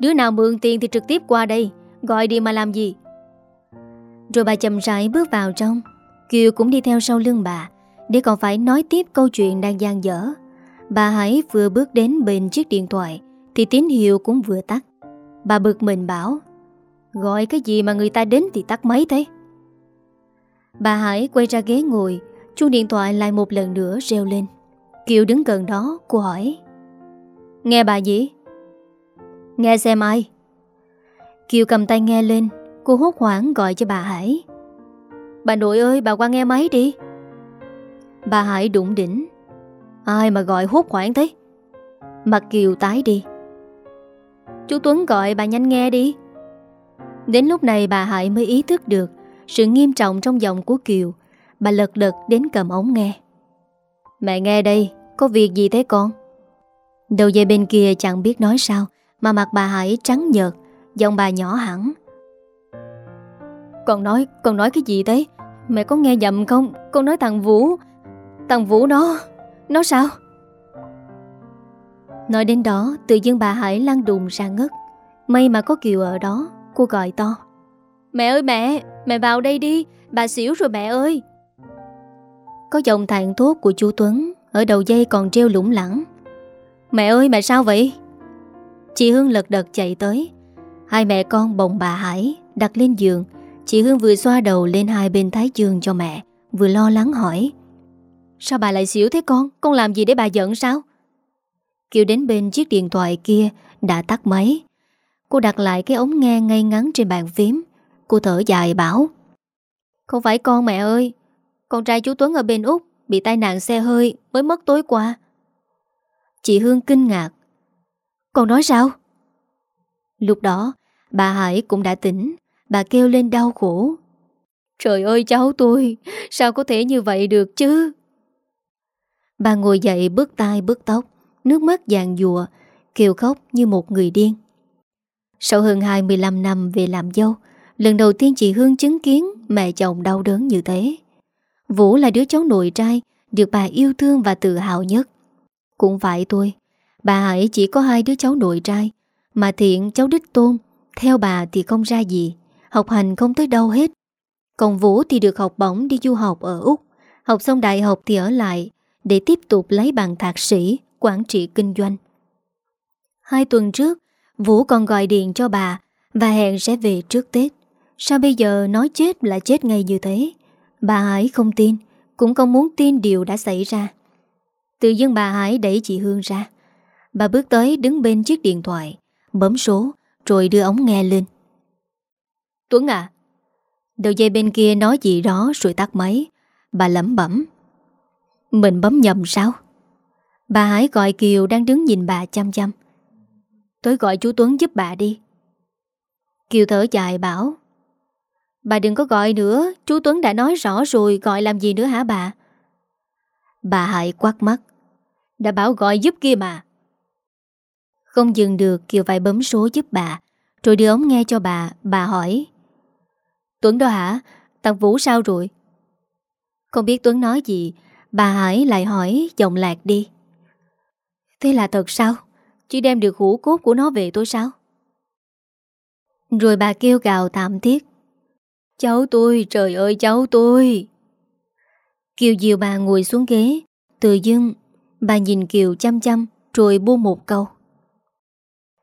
Đứa nào mượn tiền thì trực tiếp qua đây, Gọi đi mà làm gì? Rồi bà chậm rãi bước vào trong. Kiều cũng đi theo sau lưng bà, Để còn phải nói tiếp câu chuyện đang gian dở. Bà Hải vừa bước đến bên chiếc điện thoại, Thì tín hiệu cũng vừa tắt. Bà bực mình bảo, Gọi cái gì mà người ta đến thì tắt máy thế? Bà Hải quay ra ghế ngồi, Chuông điện thoại lại một lần nữa reo lên. Kiều đứng gần đó, Cô hỏi, Nghe bà gì? Nghe xem ai. Kiều cầm tay nghe lên, Cô hốt hoảng gọi cho bà Hải, Bà nội ơi, bà qua nghe máy đi. Bà Hải đụng đỉnh Ai mà gọi hốt hoảng thế? Mặt Kiều tái đi. Chú Tuấn gọi bà nhanh nghe đi. Đến lúc này bà Hải mới ý thức được Sự nghiêm trọng trong giọng của Kiều. Bà lật đật đến cầm ống nghe. Mẹ nghe đây Có việc gì thế con? Đầu dây bên kia chẳng biết nói sao Mà mặt bà Hải trắng nhợt Giọng bà nhỏ hẳn. Con nói, con nói cái gì thế? Mẹ có nghe nhầm không? Con nói thằng Vũ Thằng Vũ nó, nó sao? Nói đến đó Tự dưng bà Hải lăn đùng ra ngất. May mà có Kiều ở đó Cô gọi to. Mẹ ơi mẹ Mẹ vào đây đi Bà xỉu rồi mẹ ơi. Có giọng thạng thốt của chú Tuấn Ở đầu dây còn treo lủng lẳng. Mẹ ơi mẹ sao vậy? Chị Hương lật đật chạy tới. Hai mẹ con bồng bà Hải Đặt lên giường. Chị Hương vừa xoa đầu lên hai bên thái dương cho mẹ Vừa lo lắng hỏi Sao bà lại xỉu thế con? Con làm gì để bà giận sao? Kiều đến bên chiếc điện thoại kia, Đã tắt máy. Cô đặt lại cái ống nghe ngay ngắn trên bàn phím. Cô thở dài bảo, Không phải con mẹ ơi, Con trai chú Tuấn ở bên Úc, Bị tai nạn xe hơi, mới mất tối qua. Chị Hương kinh ngạc, Con nói sao? Lúc đó, Bà Hải cũng đã tỉnh. Bà kêu lên đau khổ, Trời ơi, cháu tôi, Sao có thể như vậy được chứ? Bà ngồi dậy bước tay bước tóc, Nước mắt dàn dùa Kêu khóc như một người điên. Sau hơn 25 năm về làm dâu, Lần đầu tiên chị Hương chứng kiến Mẹ chồng đau đớn như thế. Vũ là đứa cháu nội trai, Được bà yêu thương và tự hào nhất. Cũng phải tôi Bà Hải chỉ có hai đứa cháu nội trai, Mà Thiện cháu Đích Tôn, Theo bà thì không ra gì, Học hành không tới đâu hết. Còn Vũ thì được học bổng đi du học ở Úc, Học xong đại học thì ở lại để tiếp tục lấy bằng thạc sĩ, Quản trị kinh doanh. Hai tuần trước, Vũ còn gọi điện cho bà Và hẹn sẽ về trước Tết. Sao bây giờ nói chết là chết ngay như thế? Bà Hải không tin, Cũng không muốn tin điều đã xảy ra. Tự dưng bà Hải đẩy chị Hương ra. Bà bước tới đứng bên chiếc điện thoại, Bấm số, Rồi đưa ống nghe lên. Tuấn à Đầu dây bên kia nói gì đó rồi tắt máy. Bà lẩm bẩm mình bấm nhầm sao? Bà Hải gọi Kiều đang đứng nhìn bà chăm chăm. Tôi gọi chú Tuấn giúp bà đi. Kiều thở dài bảo, Bà đừng có gọi nữa, Chú Tuấn đã nói rõ rồi, Gọi làm gì nữa hả bà? Bà Hải quát mắt, Đã bảo gọi giúp kia mà. Không dừng được, Kiều phải bấm số giúp bà, Rồi đưa ống nghe cho bà. Bà hỏi, Tuấn đó hả? Thằng Vũ sao rồi? Không biết Tuấn nói gì Bà Hải lại hỏi giọng lạc đi. Thế là thật sao? Chỉ đem được hũ cốt của nó về tôi sao? Rồi bà kêu gào tạm thiết Cháu tôi, trời ơi cháu tôi! Kiều dìu bà ngồi xuống ghế Tự dưng Bà nhìn Kiều chăm chăm Rồi buông một câu.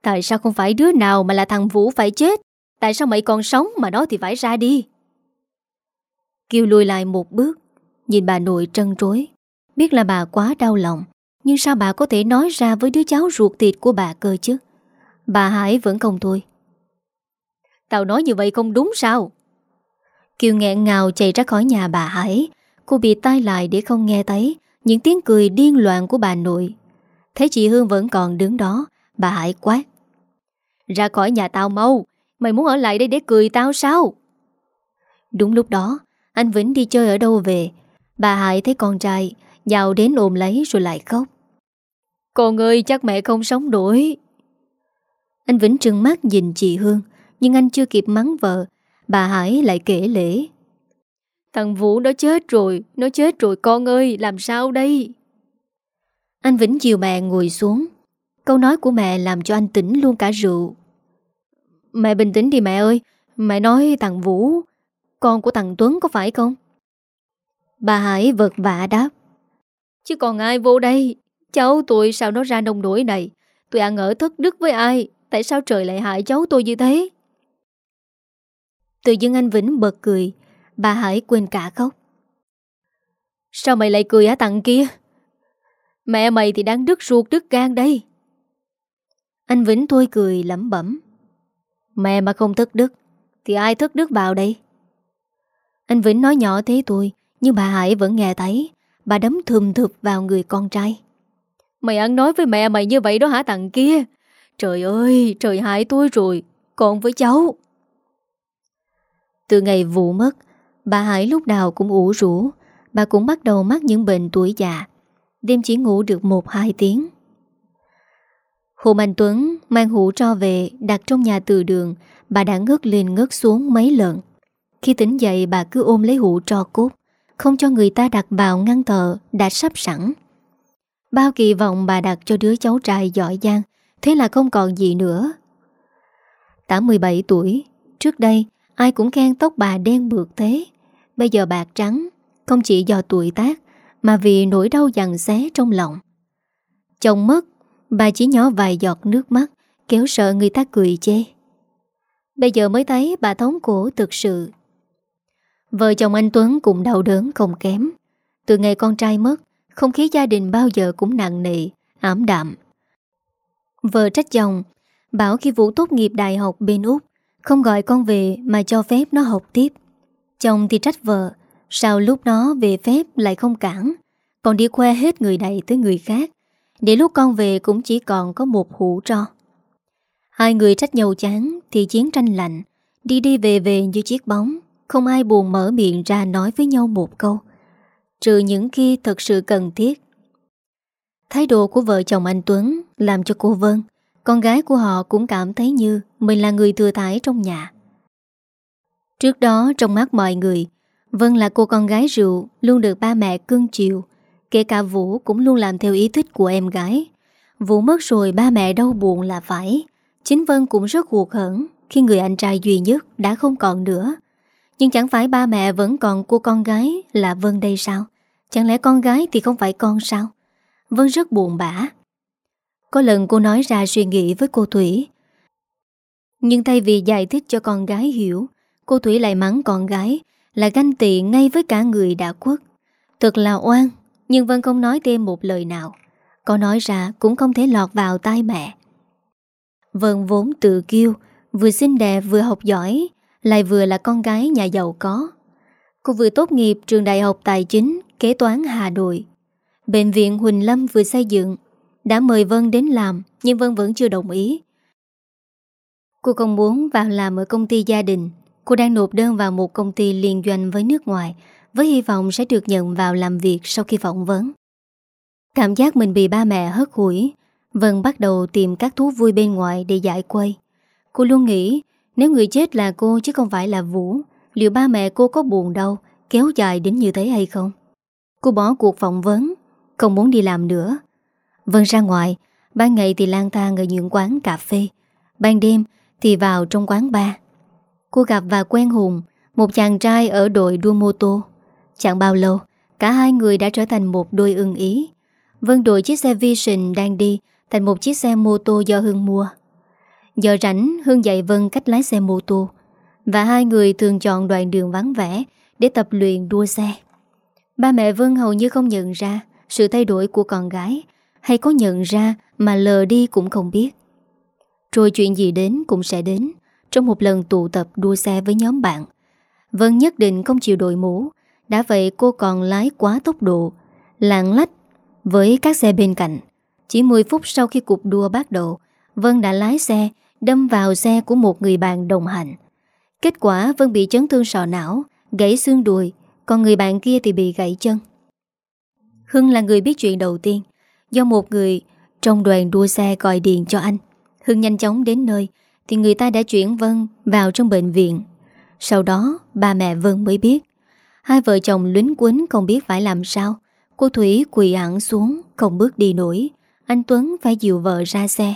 Tại sao không phải đứa nào mà là thằng Vũ phải chết? Tại sao mày còn sống mà nó thì phải ra đi? Kiều lùi lại một bước Nhìn bà nội trân trối. Biết là bà quá đau lòng, Nhưng sao bà có thể nói ra với đứa cháu ruột thịt của bà cơ chứ? Bà Hải vẫn không thôi. Tao nói như vậy không đúng sao? Kiều nghẹn ngào chạy ra khỏi nhà bà Hải. Cô bị tai lại để không nghe thấy Những tiếng cười điên loạn của bà nội. Thấy chị Hương vẫn còn đứng đó, Bà Hải quát. Ra khỏi nhà tao mau, Mày muốn ở lại đây để cười tao sao? Đúng lúc đó, Anh Vĩnh đi chơi ở đâu về? Bà Hải thấy con trai, Nhào đến ôm lấy rồi lại khóc. Con ơi, chắc mẹ không sống nổi. Anh Vĩnh trừng mắt nhìn chị Hương, Nhưng anh chưa kịp mắng vợ, Bà Hải lại kể lễ Thằng Vũ nó chết rồi, Nó chết rồi con ơi, làm sao đây? Anh Vĩnh chiều mẹ ngồi xuống. Câu nói của mẹ làm cho anh tỉnh luôn cả rượu. Mẹ bình tĩnh đi mẹ ơi, Mẹ nói thằng Vũ, Con của thằng Tuấn có phải không? Bà Hải vật vả đáp. Chứ còn ai vô đây? Cháu tôi sao nó ra nông nổi này? Tôi ăn ở thất đức với ai? Tại sao trời lại hại cháu tôi như thế? Tự dưng anh Vĩnh bật cười. Bà Hải quên cả khóc. Sao mày lại cười hả tặng kia? Mẹ mày thì đang đứt ruột đứt gan đây. Anh Vĩnh thôi cười lẩm bẩm. Mẹ mà không thất đức Thì ai thất đức vào đây? Anh Vĩnh nói nhỏ thế tôi Nhưng bà Hải vẫn nghe thấy. Bà đấm thùm thụp vào người con trai. Mày ăn nói với mẹ mày như vậy đó hả tặng kia? Trời ơi Trời hại tôi rồi. Còn với cháu. Từ ngày vụ mất Bà Hải lúc nào cũng ủ rũ. Bà cũng bắt đầu mắc những bệnh tuổi già. Đêm chỉ ngủ được một hai tiếng. Hôm anh Tuấn mang hũ cho về đặt trong nhà từ đường, bà đã ngất lên ngất xuống mấy lần. Khi tỉnh dậy bà cứ ôm lấy hũ cho cốt, không cho người ta đặt vào ngăn thờ đã sắp sẵn. Bao kỳ vọng bà đặt cho đứa cháu trai giỏi giang, thế là không còn gì nữa. Đã 17 tuổi, trước đây Ai cũng khen tóc bà đen bượt thế Bây giờ bạc trắng Không chỉ do tuổi tác Mà vì nỗi đau dằn xé trong lòng Chồng mất Bà chỉ nhỏ vài giọt nước mắt Kéo sợ người ta cười chê Bây giờ mới thấy bà thống cổ thực sự Vợ chồng anh Tuấn cũng đau đớn không kém. Từ ngày con trai mất, Không khí gia đình bao giờ cũng nặng nề, Ảm đạm. Vợ trách chồng, Bảo khi Vũ tốt nghiệp đại học bên Úc, Không gọi con về mà cho phép nó học tiếp. Chồng thì trách vợ, Sao lúc nó về phép lại không cản? Còn đi khoe hết người này tới người khác, Để lúc con về cũng chỉ còn có một hũ tro. Hai người trách nhau chán Thì chiến tranh lạnh, Đi đi về về như chiếc bóng. Không ai buồn mở miệng ra nói với nhau một câu. Trừ những khi thật sự cần thiết. Thái độ của vợ chồng anh Tuấn Làm cho cô Vân, Con gái của họ cũng cảm thấy như Mình là người thừa thải trong nhà. Trước đó, trong mắt mọi người, Vân là cô con gái rượu, Luôn được ba mẹ cưng chiều. Kể cả Vũ cũng luôn làm theo ý thích của em gái. Vũ mất rồi, ba mẹ đau buồn là phải. Chính Vân cũng rất hụt hẳn Khi người anh trai duy nhất đã không còn nữa. Nhưng chẳng phải ba mẹ vẫn còn cô con gái là Vân đây sao? Chẳng lẽ con gái thì không phải con sao? Vân rất buồn bã. Có lần cô nói ra suy nghĩ với cô Thủy. Nhưng thay vì giải thích cho con gái hiểu, Cô Thủy lại mắng con gái Là ganh tị ngay với cả người đã quốc. Thật là oan, Nhưng Vân không nói thêm một lời nào. Có nói ra cũng không thể lọt vào tai mẹ. Vân vốn tự kiêu, Vừa xinh đẹp vừa học giỏi lại vừa là con gái nhà giàu có. Cô vừa tốt nghiệp trường đại học tài chính, Kế toán Hà Nội. Bệnh viện Huỳnh Lâm vừa xây dựng, Đã mời Vân đến làm, Nhưng Vân vẫn chưa đồng ý. Cô không muốn vào làm ở công ty gia đình. Cô đang nộp đơn vào một công ty liên doanh với nước ngoài, Với hy vọng sẽ được nhận vào làm việc sau khi phỏng vấn. Cảm giác mình bị ba mẹ hất hủi, Vân bắt đầu tìm các thú vui bên ngoài để giải quay. Cô luôn nghĩ nếu người chết là cô chứ không phải là Vũ, Liệu ba mẹ cô có buồn đâu Kéo dài đến như thế hay không? Cô bỏ cuộc phỏng vấn, Không muốn đi làm nữa. Vân ra ngoài. Ban ngày thì lang thang ở những quán cà phê. Ban đêm thì vào trong quán bar. Cô gặp và quen Hùng, Một chàng trai ở đội đua mô tô. Chẳng bao lâu, Cả hai người đã trở thành một đôi ưng ý. Vân đội chiếc xe Vision đang đi Thành một chiếc xe mô tô do Hưng mua. Giờ rảnh, hương dạy Vân cách lái xe mô tô, Và hai người thường chọn đoạn đường vắng vẻ Để tập luyện đua xe. Ba mẹ Vân hầu như không nhận ra Sự thay đổi của con gái, Hay có nhận ra mà lờ đi cũng không biết. Rồi chuyện gì đến cũng sẽ đến, Trong một lần tụ tập đua xe với nhóm bạn. Vân nhất định không chịu đội mũ, Đã vậy cô còn lái quá tốc độ, Lạng lách với các xe bên cạnh. Chỉ 10 phút sau khi cuộc đua bắt đầu, Vân đã lái xe Đâm vào xe của một người bạn đồng hành. Kết quả Vân bị chấn thương sọ não, Gãy xương đùi, Còn người bạn kia thì bị gãy chân. Hưng là người biết chuyện đầu tiên, Do một người trong đoàn đua xe gọi điện cho anh. Hưng nhanh chóng đến nơi, Thì người ta đã chuyển Vân vào trong bệnh viện. Sau đó ba mẹ Vân mới biết, Hai vợ chồng lính quýnh không biết phải làm sao. Cô Thủy quỳ ẳng xuống, Không bước đi nổi. Anh Tuấn phải dìu vợ ra xe.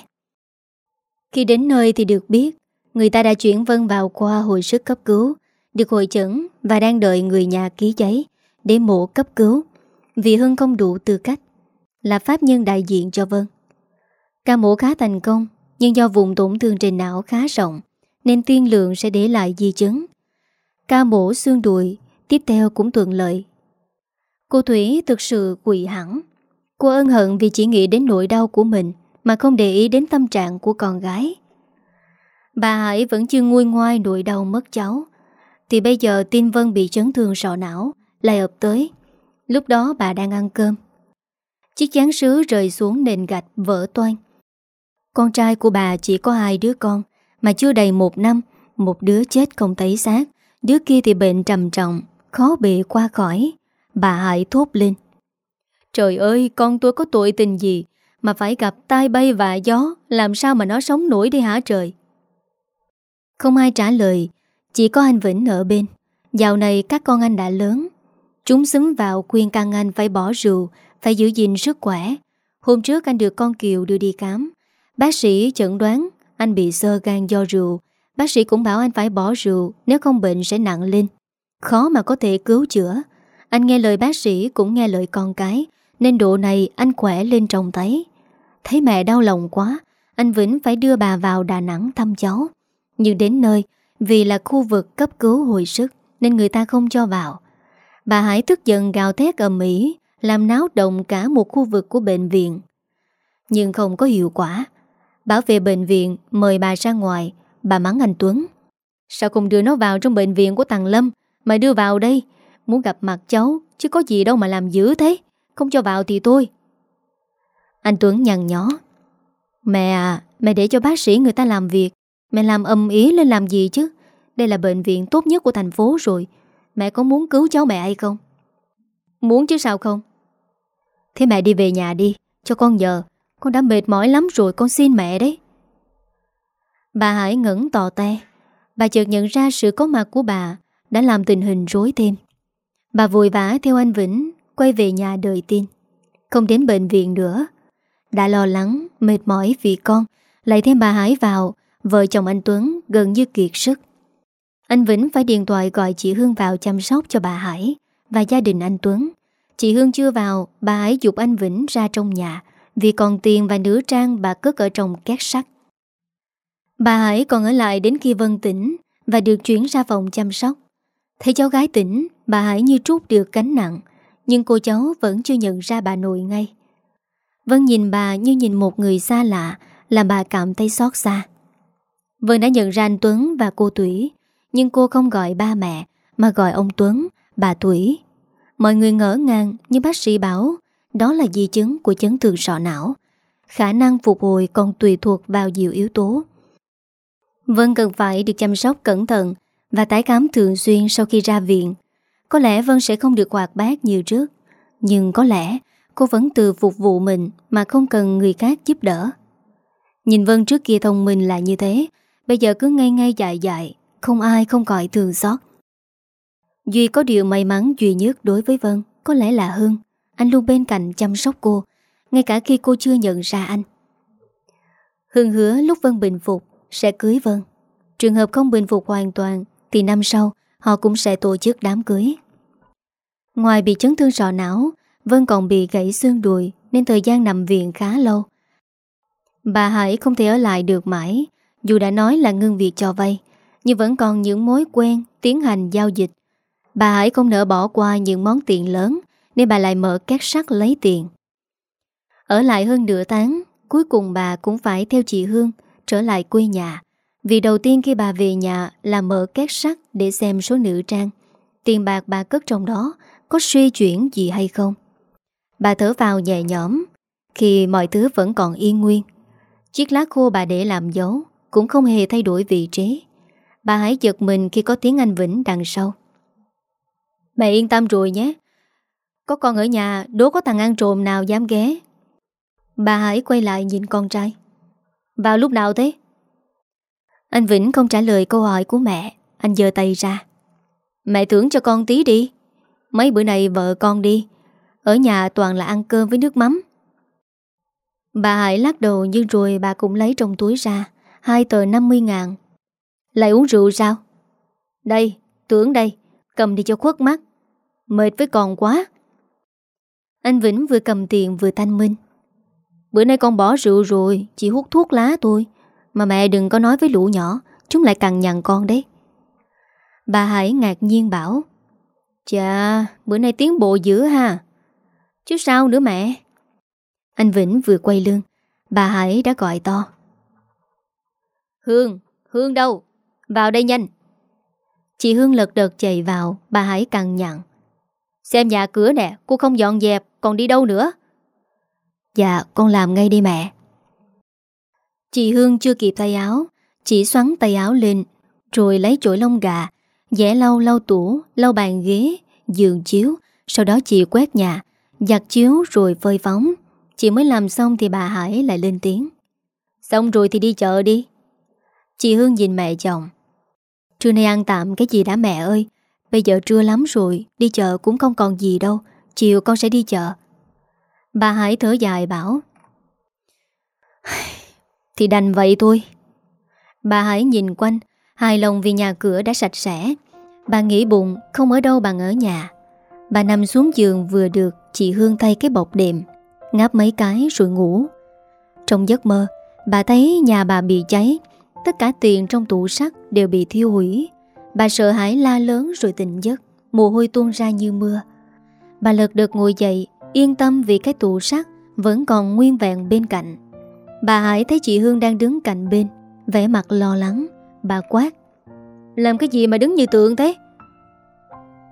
Khi đến nơi thì được biết, Người ta đã chuyển Vân vào khoa hồi sức cấp cứu, Được hội chẩn Và đang đợi người nhà ký giấy Để mổ cấp cứu. Vì Hưng không đủ tư cách Là pháp nhân đại diện cho Vân. Ca mổ khá thành công, Nhưng do vùng tổn thương trên não khá rộng, Nên tiên lượng sẽ để lại di chứng. Ca mổ xương đùi, Tiếp theo cũng thuận lợi. Cô Thủy thực sự quỳ hẳn. Cô ân hận vì chỉ nghĩ đến nỗi đau của mình mà không để ý đến tâm trạng của con gái. Bà Hải vẫn chưa nguôi ngoai nỗi đau mất cháu, Thì bây giờ tin Vân bị chấn thương sọ não, Lại ập tới. Lúc đó bà đang ăn cơm. Chiếc chán sứ rơi xuống nền gạch vỡ toan Con trai của bà chỉ có hai đứa con, Mà chưa đầy một năm, Một đứa chết không thấy xác, Đứa kia thì bệnh trầm trọng, Khó bị qua khỏi. Bà Hải thốt lên. Trời ơi, con tôi có tội tình gì? Mà phải gặp tai bay và gió, Làm sao mà nó sống nổi đi hả trời? Không ai trả lời, Chỉ có anh Vĩnh ở bên. Dạo này các con anh đã lớn. Chúng xứng vào khuyên căn anh phải bỏ rượu, Phải giữ gìn sức khỏe. Hôm trước anh được con Kiều đưa đi khám. Bác sĩ chẩn đoán Anh bị sơ gan do rượu. Bác sĩ cũng bảo anh phải bỏ rượu, Nếu không bệnh sẽ nặng lên. Khó mà có thể cứu chữa. Anh nghe lời bác sĩ cũng nghe lời con cái, Nên độ này anh khỏe lên trong tấy. Thấy mẹ đau lòng quá, Anh Vĩnh phải đưa bà vào Đà Nẵng thăm cháu. Nhưng đến nơi, Vì là khu vực cấp cứu hồi sức, Nên người ta không cho vào. Bà Hải tức giận gào thét ở Mỹ Làm náo động cả một khu vực của bệnh viện. Nhưng không có hiệu quả. Bảo vệ bệnh viện, mời bà ra ngoài. Bà mắng anh Tuấn. Sao không đưa nó vào trong bệnh viện của thằng Lâm? Mà đưa vào đây. Muốn gặp mặt cháu, Chứ có gì đâu mà làm dữ thế. Không cho vào thì tôi anh Tuấn nhằn nhó. Mẹ à Mẹ để cho bác sĩ người ta làm việc. Mẹ làm âm ý lên làm gì chứ? Đây là bệnh viện tốt nhất của thành phố rồi. Mẹ có muốn cứu cháu mẹ hay không? Muốn chứ sao không? Thế mẹ đi về nhà đi, Cho con nhờ. Con đã mệt mỏi lắm rồi, con xin mẹ đấy. Bà Hải ngẩn tò te. Bà chợt nhận ra sự có mặt của bà Đã làm tình hình rối thêm. Bà vội vã theo anh Vĩnh Quay về nhà đợi tin. Không đến bệnh viện nữa đã lo lắng, mệt mỏi vì con Lại thêm bà Hải vào Vợ chồng anh Tuấn gần như kiệt sức. Anh Vĩnh phải điện thoại gọi chị Hương vào chăm sóc cho bà Hải Và gia đình anh Tuấn. Chị Hương chưa vào Bà Hải dục anh Vĩnh ra trong nhà Vì còn tiền và nữ trang bà cất ở trong két sắt. Bà Hải còn ở lại đến khi Vân tỉnh Và được chuyển ra phòng chăm sóc. Thấy cháu gái tỉnh Bà Hải như trút được cánh nặng Nhưng cô cháu vẫn chưa nhận ra bà nội ngay. Vân nhìn bà như nhìn một người xa lạ Làm bà cảm thấy xót xa. Vân đã nhận ra anh Tuấn và cô Thủy Nhưng cô không gọi ba mẹ Mà gọi ông Tuấn, bà Thủy. Mọi người ngỡ ngàng Nhưng bác sĩ bảo Đó là di chứng của chấn thương sọ não. Khả năng phục hồi còn tùy thuộc vào nhiều yếu tố. Vân cần phải được chăm sóc cẩn thận và tái khám thường xuyên sau khi ra viện. Có lẽ Vân sẽ không được hoạt bát như trước, nhưng có lẽ cô vẫn tự phục vụ mình mà không cần người khác giúp đỡ. Nhìn Vân trước kia thông minh là như thế, bây giờ cứ ngay ngay dại dại, không ai không gọi thường xót. Duy có điều may mắn duy nhất đối với Vân, có lẽ là Hưng. Anh luôn bên cạnh chăm sóc cô, ngay cả khi cô chưa nhận ra anh. Hưng hứa lúc Vân bình phục, sẽ cưới Vân. Trường hợp không bình phục hoàn toàn thì năm sau họ cũng sẽ tổ chức đám cưới. Ngoài bị chấn thương sọ não, Vân còn bị gãy xương đùi nên thời gian nằm viện khá lâu. Bà Hải không thể ở lại được mãi, dù đã nói là ngưng việc cho vay, nhưng vẫn còn những mối quen tiến hành giao dịch. Bà Hải không nỡ bỏ qua những món tiền lớn nên bà lại mở két sắt lấy tiền. Ở lại hơn nửa tháng, cuối cùng bà cũng phải theo chị Hương trở lại quê nhà. Vì đầu tiên khi bà về nhà là mở két sắt để xem số nữ trang. Tiền bạc bà cất trong đó có suy chuyển gì hay không. Bà thở vào nhẹ nhõm, khi mọi thứ vẫn còn yên nguyên. Chiếc lá khô bà để làm dấu cũng không hề thay đổi vị trí. Bà hãy giật mình khi có tiếng anh Vĩnh đằng sau. Mẹ yên tâm rồi nhé. Có con ở nhà, đố có thằng ăn trộm nào dám ghé. Bà hãy quay lại nhìn con trai. Vào lúc nào thế? Anh Vĩnh không trả lời câu hỏi của mẹ Anh giơ tay ra Mẹ thưởng cho con tí đi Mấy bữa này vợ con đi ở nhà toàn là ăn cơm với nước mắm. Bà Hải lắc đầu nhưng rồi bà cũng lấy trong túi ra Hai tờ 50 ngàn. Lại uống rượu sao? Đây, tưởng đây Cầm đi cho khuất mắt. Mệt với con quá. Anh Vĩnh vừa cầm tiền vừa thanh minh. Bữa nay con bỏ rượu rồi Chỉ hút thuốc lá thôi. Mà mẹ đừng có nói với lũ nhỏ Chúng lại cằn nhằn con đấy. Bà Hải ngạc nhiên bảo Chà bữa nay tiến bộ dữ ha. Chứ sao nữa mẹ? Anh Vĩnh vừa quay lưng Bà Hải đã gọi to. Hương Hương đâu? Vào đây nhanh. Chị Hương lật đật chạy vào Bà Hải cằn nhằn Xem nhà cửa nè Cô không dọn dẹp Còn đi đâu nữa? Dạ con làm ngay đi mẹ. Chị Hương chưa kịp tay áo Chỉ xoắn tay áo lên Rồi lấy chổi lông gà Dẻ lau lau tủ, lau bàn ghế Giường chiếu Sau đó chị quét nhà Giặt chiếu rồi phơi phóng. Chị mới làm xong thì bà Hải lại lên tiếng. Xong rồi thì đi chợ đi. Chị Hương nhìn mẹ chồng. Trưa nay ăn tạm cái gì đã mẹ ơi? Bây giờ trưa lắm rồi, Đi chợ cũng không còn gì đâu. Chiều con sẽ đi chợ. Bà Hải thở dài bảo. Thì đành vậy thôi. Bà Hải nhìn quanh, Hài lòng vì nhà cửa đã sạch sẽ. Bà nghĩ bụng, không ở đâu bằng ở nhà. Bà nằm xuống giường vừa được. Chị Hương thay cái bọc đệm, Ngáp mấy cái rồi ngủ. Trong giấc mơ, Bà thấy nhà bà bị cháy, Tất cả tiền trong tủ sắt đều bị thiêu hủy. Bà sợ hãi la lớn rồi tỉnh giấc, Mồ hôi tuôn ra như mưa. Bà lật đật ngồi dậy, Yên tâm vì cái tủ sắt Vẫn còn nguyên vẹn bên cạnh. Bà Hải thấy chị Hương đang đứng cạnh bên, vẻ mặt lo lắng. Bà quát, Làm cái gì mà đứng như tượng thế?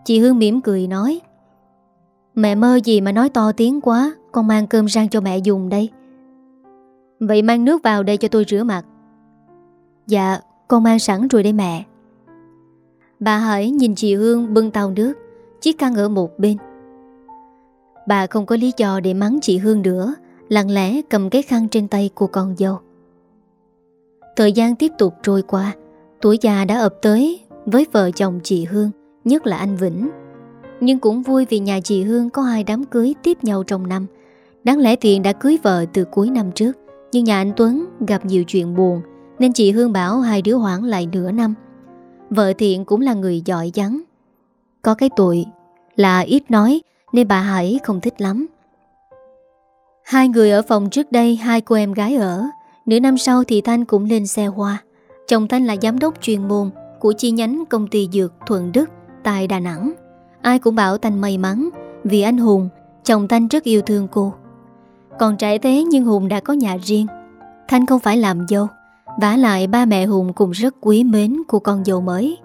Chị Hương mỉm cười nói Mẹ mơ gì mà nói to tiếng quá, Con mang cơm sang cho mẹ dùng đây. Vậy mang nước vào đây cho tôi rửa mặt. Dạ Con mang sẵn rồi đây mẹ. Bà Hải nhìn chị Hương bưng tàu nước, Chiếc khăn ở một bên. Bà không có lý do để mắng chị Hương nữa, Lặng lẽ cầm cái khăn trên tay của con dâu. Thời gian tiếp tục trôi qua, Tuổi già đã ập tới Với vợ chồng chị Hương, Nhất là anh Vĩnh. Nhưng cũng vui vì nhà chị Hương có hai đám cưới tiếp nhau trong năm. Đáng lẽ Thiện đã cưới vợ từ cuối năm trước Nhưng nhà anh Tuấn gặp nhiều chuyện buồn Nên chị Hương bảo hai đứa hoãn lại nửa năm. Vợ Thiện cũng là người giỏi giắn, Có cái tuổi là ít nói Nên bà Hải không thích lắm. Hai người ở phòng trước đây Hai cô em gái ở. Nửa năm sau thì Thanh cũng lên xe hoa. Chồng Thanh là giám đốc chuyên môn Của chi nhánh công ty dược Thuận Đức Tại Đà Nẵng. Ai cũng bảo Thanh may mắn Vì anh Hùng, Chồng Thanh rất yêu thương cô. Còn trẻ thế nhưng Hùng đã có nhà riêng. Thanh không phải làm dâu, vả lại ba mẹ Hùng cũng rất quý mến của con dâu mới.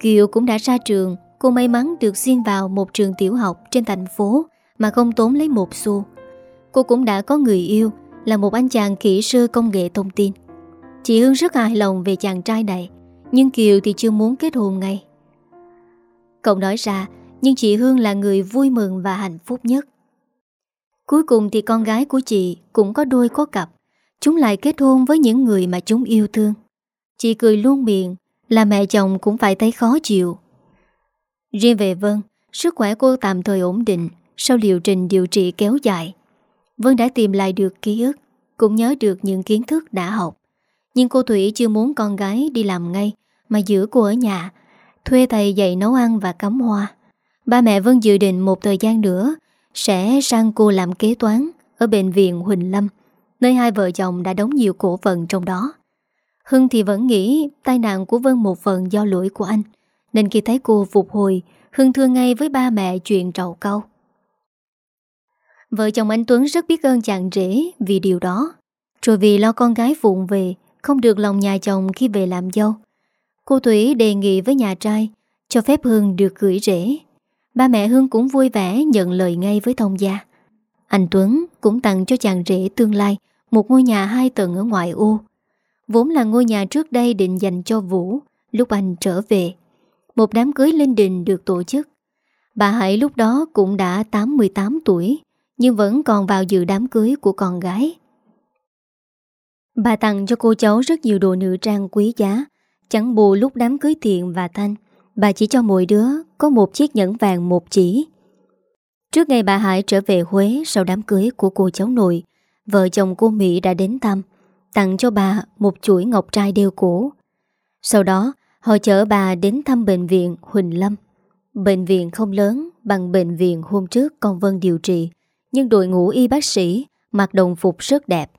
Kiều cũng đã ra trường, Cô may mắn được xin vào một trường tiểu học trên thành phố Mà không tốn lấy một xu. Cô cũng đã có người yêu, Là một anh chàng kỹ sư công nghệ thông tin. Chị Hương rất hài lòng về chàng trai này, Nhưng Kiều thì chưa muốn kết hôn ngay. Cậu nói ra nhưng chị Hương là người vui mừng và hạnh phúc nhất. Cuối cùng thì con gái của chị Cũng có đôi có cặp. Chúng lại kết hôn với những người mà chúng yêu thương. Chị cười luôn miệng, Là mẹ chồng cũng phải thấy khó chịu. Riêng về Vân, Sức khỏe cô tạm thời ổn định, Sau liệu trình điều trị kéo dài. Vân đã tìm lại được ký ức, Cũng nhớ được những kiến thức đã học. Nhưng cô Thủy chưa muốn con gái đi làm ngay, Mà giữ cô ở nhà, Thuê thầy dạy nấu ăn và cắm hoa. Ba mẹ Vân dự định một thời gian nữa Sẽ sang cô làm kế toán Ở bệnh viện Huỳnh Lâm Nơi hai vợ chồng đã đóng nhiều cổ phần trong đó Hưng thì vẫn nghĩ tai nạn của Vân một phần do lỗi của anh Nên khi thấy cô phục hồi Hưng thương ngay với ba mẹ chuyện trầu câu Vợ chồng anh Tuấn rất biết ơn chàng rể vì điều đó. Rồi vì lo con gái vụn về, không được lòng nhà chồng khi về làm dâu. Cô Thủy đề nghị với nhà trai cho phép Hưng được gửi rể. Ba mẹ Hương cũng vui vẻ nhận lời ngay với thông gia. Anh Tuấn cũng tặng cho chàng rể tương lai một ngôi nhà hai tầng ở ngoại ô. Vốn là ngôi nhà trước đây định dành cho Vũ lúc anh trở về. Một đám cưới linh đình được tổ chức. Bà Hải lúc đó cũng đã 88 tuổi nhưng vẫn còn vào dự đám cưới của con gái. Bà tặng cho cô cháu rất nhiều đồ nữ trang quý giá, chẳng bù lúc đám cưới Thiện và Thanh, bà chỉ cho mỗi đứa có một chiếc nhẫn vàng một chỉ. Trước ngày bà Hải trở về Huế sau đám cưới của cô cháu nội, vợ chồng cô Mỹ đã đến thăm, tặng cho bà một chuỗi ngọc trai đeo cổ. Sau đó, họ chở bà đến thăm bệnh viện Huỳnh Lâm. Bệnh viện không lớn bằng bệnh viện hôm trước con Vân điều trị, nhưng đội ngũ y bác sĩ mặc đồng phục rất đẹp.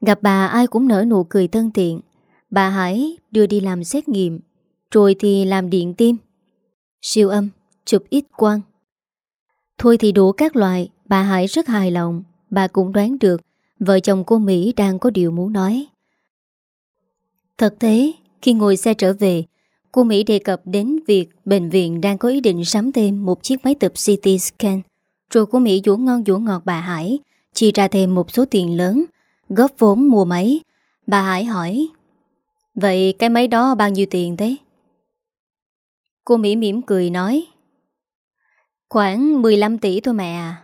Gặp bà ai cũng nở nụ cười thân thiện. Bà Hải đưa đi làm xét nghiệm, rồi thì làm điện tim, siêu âm, chụp ít quang. Thôi thì đủ các loại, bà Hải rất hài lòng, bà cũng đoán được vợ chồng cô Mỹ đang có điều muốn nói. Thật thế, khi ngồi xe trở về, cô Mỹ đề cập đến việc bệnh viện đang có ý định sắm thêm một chiếc máy tập CT scan rồi cô Mỹ dũ ngon dũ ngọt bà Hải Chi ra thêm một số tiền lớn Góp vốn mua máy Bà Hải hỏi Vậy cái máy đó bao nhiêu tiền thế? Cô Mỹ mỉm cười nói, Khoảng 15 tỷ thôi mẹ à.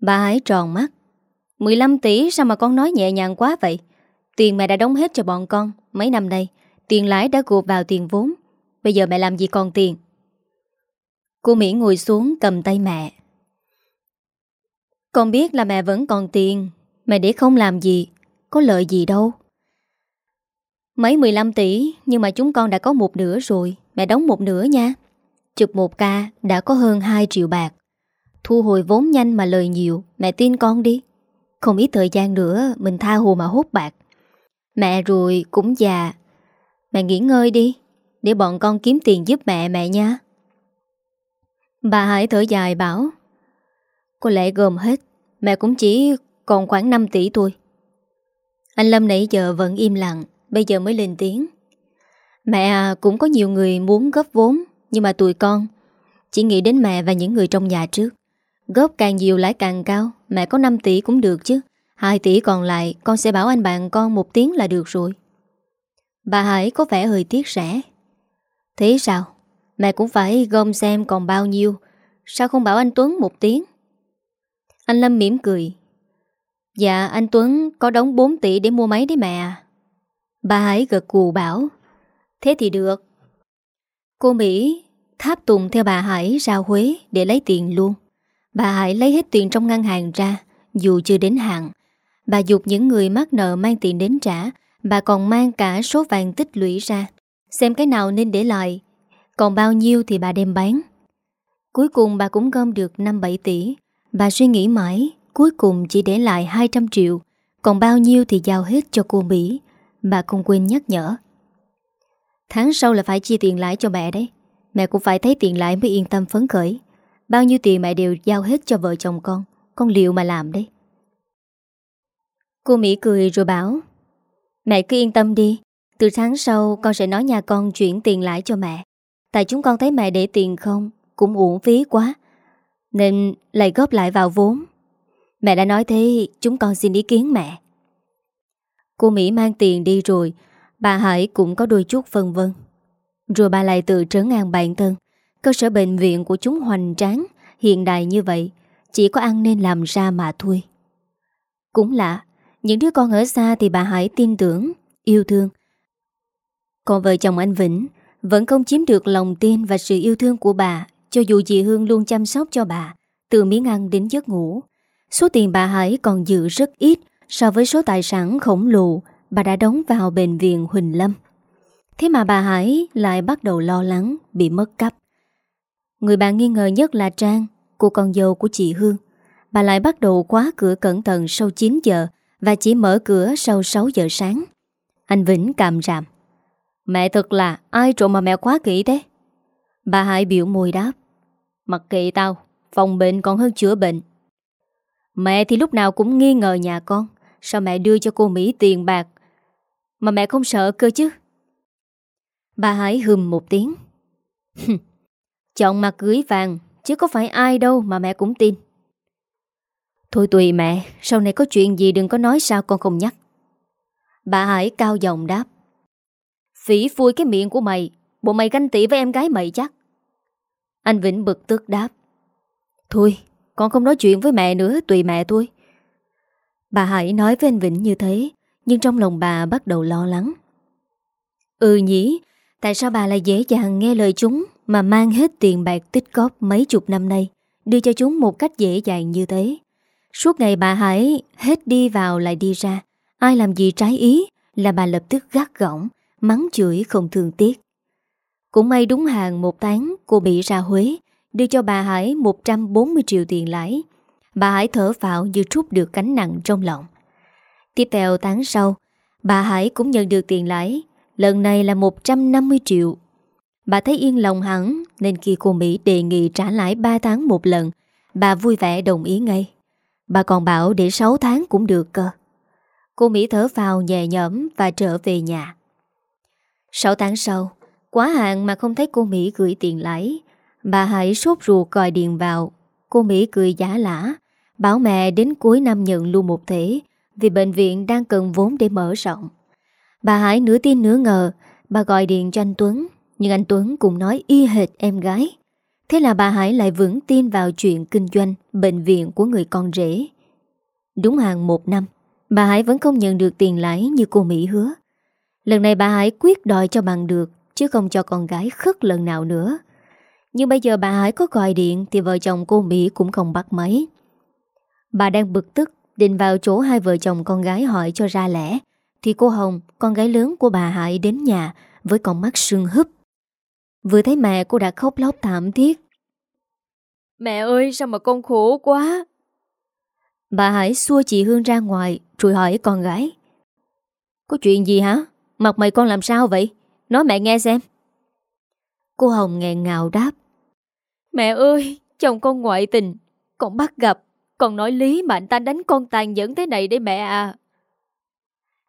Bà Hải tròn mắt 15 tỷ sao mà con nói nhẹ nhàng quá vậy? Tiền mẹ đã đóng hết cho bọn con, Mấy năm nay, Tiền lãi đã gộp vào tiền vốn, Bây giờ mẹ làm gì còn tiền? Cô Mỹ ngồi xuống cầm tay mẹ, con biết là mẹ vẫn còn tiền, Mẹ để không làm gì, Có lợi gì đâu. Mấy 15 tỷ, Nhưng mà chúng con đã có một nửa rồi. Mẹ đóng một nửa nha. Chụp một ca đã có hơn 2 triệu bạc. Thu hồi vốn nhanh mà lời nhiều, Mẹ tin con đi. Không ít thời gian nữa, Mình tha hồ mà hốt bạc. Mẹ rồi cũng già. Mẹ nghỉ ngơi đi, Để bọn con kiếm tiền giúp mẹ mẹ nha. Bà Hải thở dài bảo, Có lẽ gồm hết, Mẹ cũng chỉ còn khoảng 5 tỷ thôi. Anh Lâm nãy giờ vẫn im lặng, Bây giờ mới lên tiếng. Mẹ à, cũng có nhiều người muốn góp vốn Nhưng mà tụi con Chỉ nghĩ đến mẹ và những người trong nhà trước. Góp càng nhiều lãi càng cao Mẹ có 5 tỷ cũng được chứ. 2 tỷ còn lại con sẽ bảo anh bạn con một tiếng là được rồi. Bà Hải có vẻ hơi tiếc rẻ. Thế sao? Mẹ cũng phải gom xem còn bao nhiêu. Sao không bảo anh Tuấn một tiếng? Anh Lâm mỉm cười. Dạ anh Tuấn có đóng 4 tỷ để mua máy đấy mẹ à. Bà Hải gật cù bảo. Thế thì được. Cô Mỹ, tháp tùng theo bà Hải ra Huế để lấy tiền luôn. Bà Hải lấy hết tiền trong ngân hàng ra, Dù chưa đến hạn. Bà dục những người mắc nợ mang tiền đến trả, Bà còn mang cả số vàng tích lũy ra. Xem cái nào nên để lại, Còn bao nhiêu thì bà đem bán. Cuối cùng bà cũng gom được 5-7 tỷ. Bà suy nghĩ mãi, Cuối cùng chỉ để lại 200 triệu, Còn bao nhiêu thì giao hết cho cô Mỹ. Bà không quên nhắc nhở. Tháng sau là phải chia tiền lãi cho mẹ đấy. Mẹ cũng phải thấy tiền lãi mới yên tâm phấn khởi. Bao nhiêu tiền mẹ đều giao hết cho vợ chồng con. Con liệu mà làm đấy? Cô Mỹ cười rồi bảo, Mẹ cứ yên tâm đi. Từ tháng sau, con sẽ nói nhà con chuyển tiền lãi cho mẹ. Tại chúng con thấy mẹ để tiền không, Cũng uổng phí quá, Nên lại góp lại vào vốn. Mẹ đã nói thế, Chúng con xin ý kiến mẹ. Cô Mỹ mang tiền đi rồi Bà Hải cũng có đôi chút phân vân. Rồi bà lại tự trấn an bản thân. Cơ sở bệnh viện của chúng hoành tráng, Hiện đại như vậy, Chỉ có ăn nên làm ra mà thôi. Cũng lạ, Những đứa con ở xa thì bà Hải tin tưởng, Yêu thương. Còn vợ chồng anh Vĩnh Vẫn không chiếm được lòng tin và sự yêu thương của bà, Cho dù dì Hương luôn chăm sóc cho bà, Từ miếng ăn đến giấc ngủ. Số tiền bà Hải còn dự rất ít So với số tài sản khổng lồ Bà đã đóng vào bệnh viện Huỳnh Lâm. Thế mà bà Hải lại bắt đầu lo lắng, Bị mất cắp. Người bạn nghi ngờ nhất là Trang, Cô con dâu của chị Hương. Bà lại bắt đầu khóa cửa cẩn thận sau 9 giờ Và chỉ mở cửa sau 6 giờ sáng. Anh Vĩnh càm rạm Mẹ thật là ai trộm mà mẹ khóa kỹ thế? Bà Hải biểu môi đáp. Mặc kệ tao, Phòng bệnh còn hơn chữa bệnh. Mẹ thì lúc nào cũng nghi ngờ nhà con. Sao mẹ đưa cho cô Mỹ tiền bạc? Mà mẹ không sợ cơ chứ? Bà Hải hùm một tiếng. Chọn mặt gửi vàng, Chứ có phải ai đâu mà mẹ cũng tin. Thôi tùy mẹ, Sau này có chuyện gì đừng có nói sao con không nhắc. Bà Hải cao giọng đáp. Phỉ phui cái miệng của mày, Bộ mày ganh tị với em gái mày chắc. Anh Vĩnh bực tức đáp. Thôi, con không nói chuyện với mẹ nữa, Tùy mẹ thôi. Bà Hải nói với anh Vĩnh như thế. Nhưng trong lòng bà bắt đầu lo lắng. Ừ nhỉ, Tại sao bà lại dễ dàng nghe lời chúng Mà mang hết tiền bạc tích góp mấy chục năm nay, Đưa cho chúng một cách dễ dàng như thế? Suốt ngày bà Hải hết đi vào lại đi ra. Ai làm gì trái ý Là bà lập tức gắt gỏng, Mắng chửi không thương tiếc. Cũng may đúng hàng một tháng, Cô bị ra Huế, Đưa cho bà Hải 140 triệu tiền lãi. Bà Hải thở vào như trút được cánh nặng trong lòng. Tiếp theo tháng sau, Bà Hải cũng nhận được tiền lãi. Lần này là 150 triệu. Bà thấy yên lòng hẳn, Nên khi cô Mỹ đề nghị trả lãi 3 tháng một lần, Bà vui vẻ đồng ý ngay. Bà còn bảo để 6 tháng cũng được cơ. Cô Mỹ thở vào nhẹ nhõm Và trở về nhà. 6 tháng sau, Quá hạn mà không thấy cô Mỹ gửi tiền lãi, Bà Hải sốt ruột gọi điện vào. Cô Mỹ cười giả lả, Bảo mẹ đến cuối năm nhận luôn một thể vì bệnh viện đang cần vốn để mở rộng. Bà Hải nửa tin nửa ngờ, Bà gọi điện cho anh Tuấn, Nhưng anh Tuấn cũng nói y hệt em gái. Thế là bà Hải lại vững tin vào chuyện kinh doanh Bệnh viện của người con rể. Đúng hàng một năm, Bà Hải vẫn không nhận được tiền lãi như cô Mỹ hứa. Lần này bà Hải quyết đòi cho bằng được, Chứ không cho con gái khất lần nào nữa. Nhưng bây giờ bà Hải có gọi điện Thì vợ chồng cô Mỹ cũng không bắt máy. Bà đang bực tức Định vào chỗ hai vợ chồng con gái hỏi cho ra lẽ Thì cô Hồng, con gái lớn của bà Hải đến nhà Với con mắt sưng húp. Vừa thấy mẹ cô đã khóc lóc thảm thiết. Mẹ ơi sao mà con khổ quá? Bà Hải xua chị Hương ra ngoài Rồi hỏi con gái. Có chuyện gì hả? Mặt mày con làm sao vậy? Nói mẹ nghe xem. Cô Hồng nghẹn ngào đáp. Mẹ ơi chồng con ngoại tình Con bắt gặp Con nói lý mà anh ta đánh con tàn nhẫn thế này đấy mẹ à.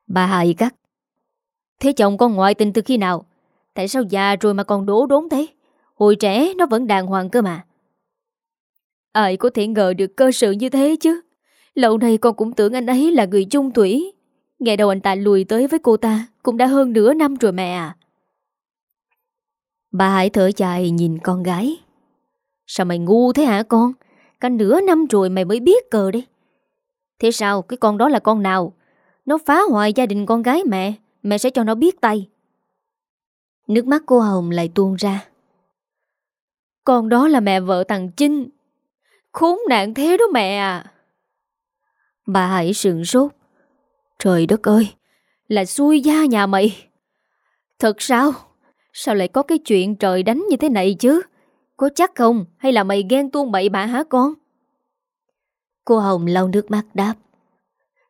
Bà Hải cắt Thế chồng con ngoại tình từ khi nào? Tại sao già rồi mà còn đổ đốn thế? Hồi trẻ nó vẫn đàng hoàng cơ mà. Ai có thể ngờ được cơ sự như thế chứ? Lâu nay con cũng tưởng anh ấy là người chung thủy. Ngày đầu anh ta lùi tới với cô ta Cũng đã hơn nửa năm rồi mẹ à. Bà Hải thở dài nhìn con gái. Sao mày ngu thế hả con Cả nửa năm rồi mày mới biết cờ đi Thế sao? Cái con đó là con nào? Nó phá hoại gia đình con gái mẹ Mẹ sẽ cho nó biết tay. Nước mắt cô Hồng lại tuôn ra. Con đó là mẹ vợ thằng Chinh. Khốn nạn thế đó mẹ à. Bà hãy sừng sốt. Trời đất ơi, Là xui gia nhà mày. Thật sao? Sao lại có cái chuyện trời đánh như thế này chứ? Có chắc không? Hay là mày ghen tuông bậy bạ hả con? Cô Hồng lau nước mắt đáp.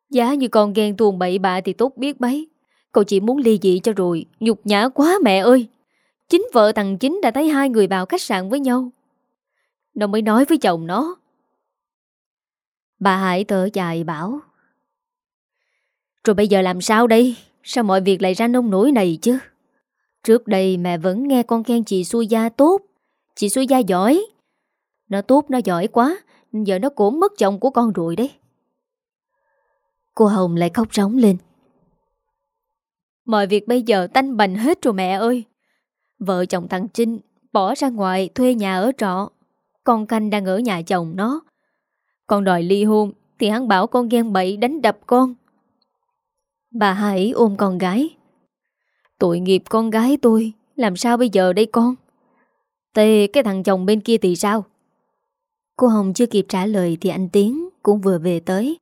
Giá như con ghen tuông bậy bạ thì tốt biết mấy Cậu chỉ muốn ly dị cho rồi. Nhục nhã quá mẹ ơi. Chính vợ thằng Chính đã thấy hai người vào khách sạn với nhau. Nó mới nói với chồng nó. Bà Hải thở dài bảo. Rồi bây giờ làm sao đây? Sao mọi việc lại ra nông nổi này chứ? Trước đây mẹ vẫn nghe con khen chị Xui Gia tốt. Chị Xui Gia giỏi Nó tốt nó giỏi quá, Giờ nó cũng mất chồng của con rồi đấy. Cô Hồng lại khóc rống lên. Mọi việc bây giờ tanh bành hết rồi mẹ ơi. Vợ chồng thằng Trinh Bỏ ra ngoài thuê nhà ở trọ. Con canh đang ở nhà chồng nó. Con đòi ly hôn Thì hắn bảo con ghen bậy đánh đập con. Bà Hải ôm con gái. Tội nghiệp con gái tôi, Làm sao bây giờ đây con? Tê, cái thằng chồng bên kia thì sao? Cô Hồng chưa kịp trả lời Thì anh Tiến cũng vừa về tới.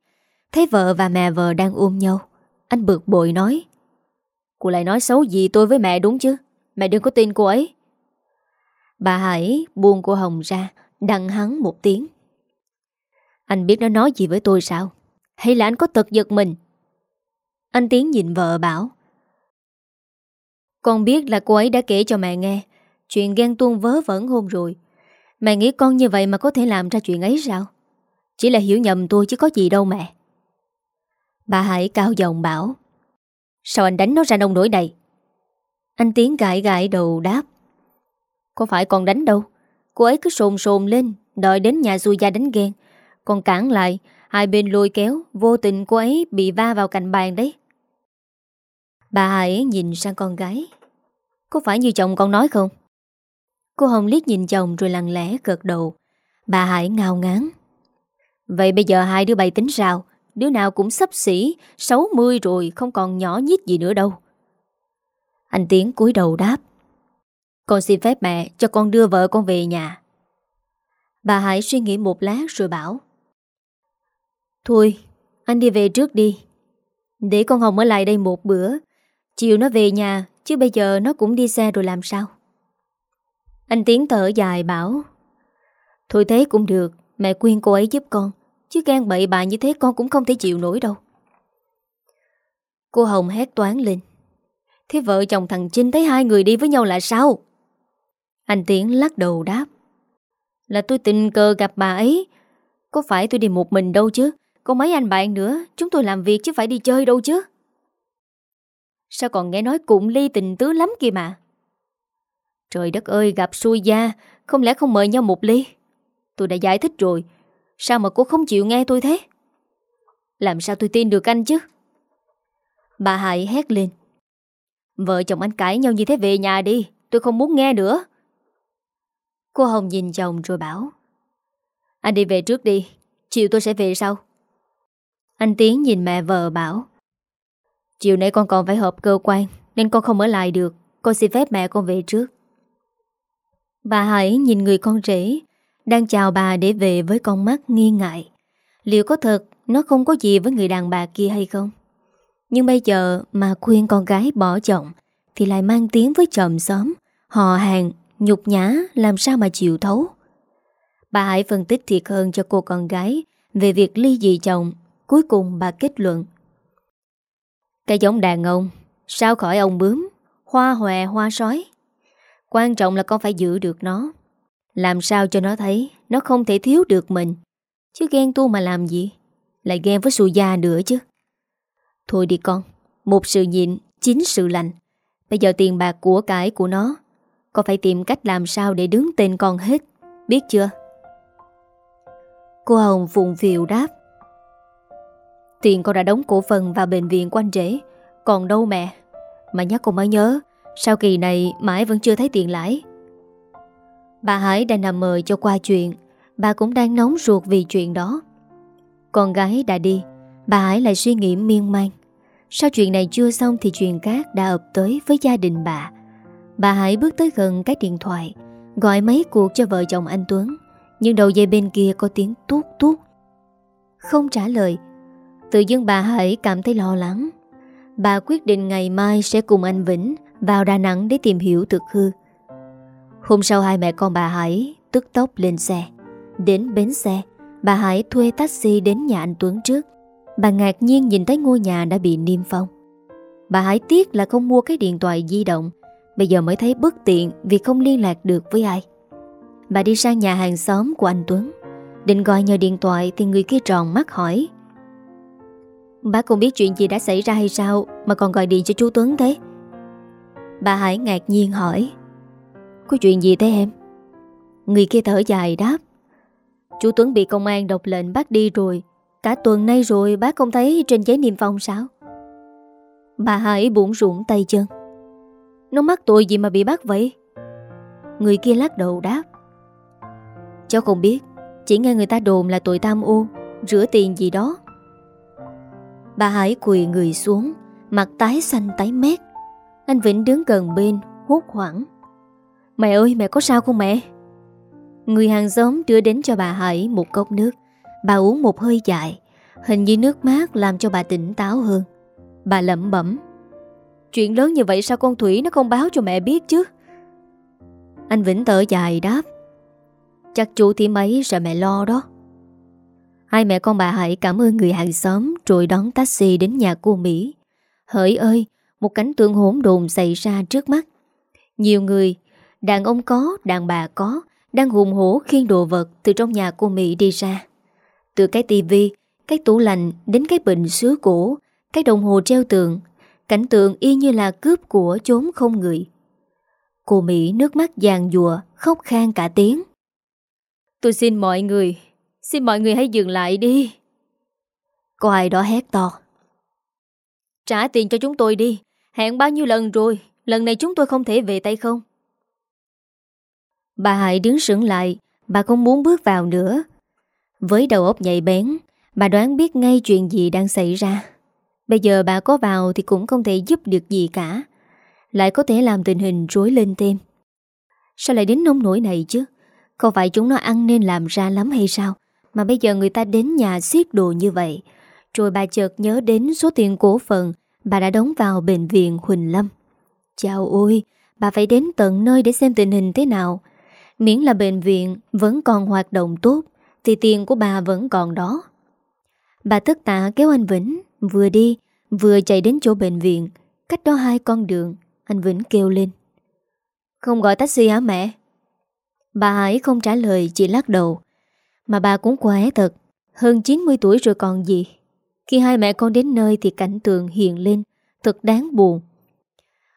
Thấy vợ và mẹ vợ đang ôm nhau, Anh bực bội nói, Cô lại nói xấu gì tôi với mẹ đúng chứ? Mẹ đừng có tin cô ấy. Bà Hải buông cô Hồng ra, đặng hắn một tiếng. Anh biết nó nói gì với tôi sao? Hay là anh có tật giật mình? Anh Tiến nhìn vợ bảo, Con biết là cô ấy đã kể cho mẹ nghe Chuyện ghen tuông vớ vẩn hôn rồi. Mẹ nghĩ con như vậy mà có thể làm ra chuyện ấy sao? Chỉ là hiểu nhầm tôi chứ có gì đâu mẹ. Bà Hải cao giọng bảo, Sao anh đánh nó ra nông nổi này? Anh Tiến gãi gãi đầu đáp, Có phải con đánh đâu. Cô ấy cứ sồn sồn lên Đợi đến nhà xui gia đánh ghen. Còn cản lại, Hai bên lôi kéo, Vô tình cô ấy bị va vào cạnh bàn đấy. Bà Hải nhìn sang con gái, Có phải như chồng con nói không? Cô Hồng liếc nhìn chồng rồi lặng lẽ gật đầu. Bà Hải ngao ngán. Vậy bây giờ hai đứa bày tính sao? Đứa nào cũng sắp xỉ 60 rồi không còn nhỏ nhít gì nữa đâu. Anh Tiến cúi đầu đáp. Con xin phép mẹ cho con đưa vợ con về nhà. Bà Hải suy nghĩ một lát rồi bảo. Thôi, Anh đi về trước đi. Để con Hồng ở lại đây một bữa. Chiều nó về nhà, Chứ bây giờ nó cũng đi xe rồi làm sao? Anh Tiến thở dài bảo, Thôi thế cũng được, Mẹ khuyên cô ấy giúp con, Chứ gan bậy bạ như thế con cũng không thể chịu nổi đâu. Cô Hồng hét toán lên, Thế vợ chồng thằng Trinh thấy hai người đi với nhau là sao? Anh Tiến lắc đầu đáp, Là tôi tình cờ gặp bà ấy. Có phải tôi đi một mình đâu chứ? Có mấy anh bạn nữa, Chúng tôi làm việc chứ phải đi chơi đâu chứ. Sao còn nghe nói cụm ly tình tứ lắm kìa mà? Trời đất ơi, gặp xui gia. Không lẽ không mời nhau một ly? Tôi đã giải thích rồi. Sao mà cô không chịu nghe tôi thế? Làm sao tôi tin được anh chứ? Bà Hải hét lên. Vợ chồng anh cãi nhau như thế về nhà đi. Tôi không muốn nghe nữa. Cô Hồng nhìn chồng rồi bảo. Anh đi về trước đi. Chiều tôi sẽ về sau. Anh Tiến nhìn mẹ vợ bảo. Chiều nay con còn phải họp cơ quan, Nên con không ở lại được. Con xin phép mẹ con về trước. Bà Hải nhìn người con rể đang chào bà để về với con mắt nghi ngại. Liệu có thật Nó không có gì với người đàn bà kia hay không? Nhưng bây giờ mà khuyên con gái bỏ chồng Thì lại mang tiếng với chồng xóm Họ hàng, nhục nhã Làm sao mà chịu thấu? Bà hãy phân tích thiệt hơn cho cô con gái Về việc ly dị chồng Cuối cùng bà kết luận. Cái giống đàn ông Sao khỏi ông bướm Hoa hòe hoa sói. Quan trọng là con phải giữ được nó. Làm sao cho nó thấy Nó không thể thiếu được mình? Chứ ghen tu mà làm gì? Lại ghen với sù già nữa chứ. Thôi đi con Một sự nhịn, chính sự lành. Bây giờ tiền bạc của cải của nó Con phải tìm cách làm sao để đứng tên con hết. Biết chưa? Cô Hồng phụng phiệu đáp. Tiền con đã đóng cổ phần vào bệnh viện của anh rể Còn đâu mẹ? Mà nhắc con mới nhớ sau kỳ này, mãi vẫn chưa thấy tiền lãi. Bà Hải đang nằm mời cho qua chuyện, Bà cũng đang nóng ruột vì chuyện đó. Con gái đã đi, Bà Hải lại suy nghĩ miên man. Sao chuyện này chưa xong thì chuyện khác đã ập tới với gia đình bà. Bà Hải bước tới gần cái điện thoại, Gọi mấy cuộc cho vợ chồng anh Tuấn, Nhưng đầu dây bên kia có tiếng tuốt tuốt. Không trả lời, Tự dưng bà Hải cảm thấy lo lắng. Bà quyết định ngày mai sẽ cùng anh Vĩnh vào Đà Nẵng để tìm hiểu thực hư. Hôm sau hai mẹ con bà Hải Tức tốc lên xe. Đến bến xe, Bà Hải thuê taxi đến nhà anh Tuấn trước. Bà ngạc nhiên nhìn thấy ngôi nhà đã bị niêm phong. Bà Hải tiếc là không mua cái điện thoại di động, Bây giờ mới thấy bất tiện Vì không liên lạc được với ai. Bà đi sang nhà hàng xóm của anh Tuấn, Định gọi nhờ điện thoại Thì người kia tròn mắt hỏi. Bác không biết chuyện gì đã xảy ra hay sao Mà còn gọi điện cho chú Tuấn thế? Bà Hải ngạc nhiên hỏi, Có chuyện gì thế em? Người kia thở dài đáp Chú Tuấn bị công an độc lệnh bắt đi rồi, Cả tuần nay rồi bác không thấy trên giấy niêm phong sao? Bà Hải buồn ruộng tay chân, Nó mắc tội gì mà bị bắt vậy? Người kia lắc đầu đáp, Cháu không biết, Chỉ nghe người ta đồn là tội tham ô, Rửa tiền gì đó. Bà Hải quỳ người xuống, Mặt tái xanh tái mét. Anh Vĩnh đứng gần bên Hút khoảng Mẹ ơi, mẹ có sao không mẹ? Người hàng xóm đưa đến cho bà Hải một cốc nước. Bà uống một hơi dài. Hình như nước mát làm cho bà tỉnh táo hơn. Bà lẩm bẩm. Chuyện lớn như vậy sao con Thủy nó không báo cho mẹ biết chứ? Anh Vĩnh tở dài đáp. Chắc chú thì mấy sợ mẹ lo đó. Hai mẹ con bà Hải cảm ơn người hàng xóm Rồi đón taxi đến nhà cô Mỹ. Hỡi ơi một cánh tượng hỗn đồn xảy ra trước mắt. Nhiều người Đàn ông có, đàn bà có Đang hùng hổ khiên đồ vật Từ trong nhà cô Mỹ đi ra. Từ cái tivi, cái tủ lạnh Đến cái bình sứ cũ Cái đồng hồ treo tường Cảnh tượng y như là cướp của chốn không người. Cô Mỹ nước mắt giàn dùa Khóc khan cả tiếng. Tôi xin mọi người Xin mọi người hãy dừng lại đi. Có ai đó hét to. Trả tiền cho chúng tôi đi Hẹn bao nhiêu lần rồi? Lần này chúng tôi không thể về tay không? Bà Hải đứng sững lại, Bà không muốn bước vào nữa. Với đầu óc nhạy bén, Bà đoán biết ngay chuyện gì đang xảy ra. Bây giờ bà có vào Thì cũng không thể giúp được gì cả. Lại có thể làm tình hình rối lên thêm. Sao lại đến nông nổi này chứ? Không phải chúng nó ăn nên làm ra lắm hay sao? Mà bây giờ người ta đến nhà xiết đồ như vậy. Rồi bà chợt nhớ đến số tiền cổ phần Bà đã đóng vào bệnh viện Huỳnh Lâm. Chào ôi, Bà phải đến tận nơi để xem tình hình thế nào. Miễn là bệnh viện Vẫn còn hoạt động tốt, Thì tiền của bà vẫn còn đó. Bà tức tạ kéo anh Vĩnh, Vừa đi, vừa chạy đến chỗ bệnh viện. Cách đó hai con đường, Anh Vĩnh kêu lên. Không gọi taxi hả mẹ? Bà Hải không trả lời, chỉ lắc đầu. Mà bà cũng khỏe thật, Hơn 90 tuổi rồi còn gì? Khi hai mẹ con đến nơi thì cảnh tượng hiện lên, Thật đáng buồn.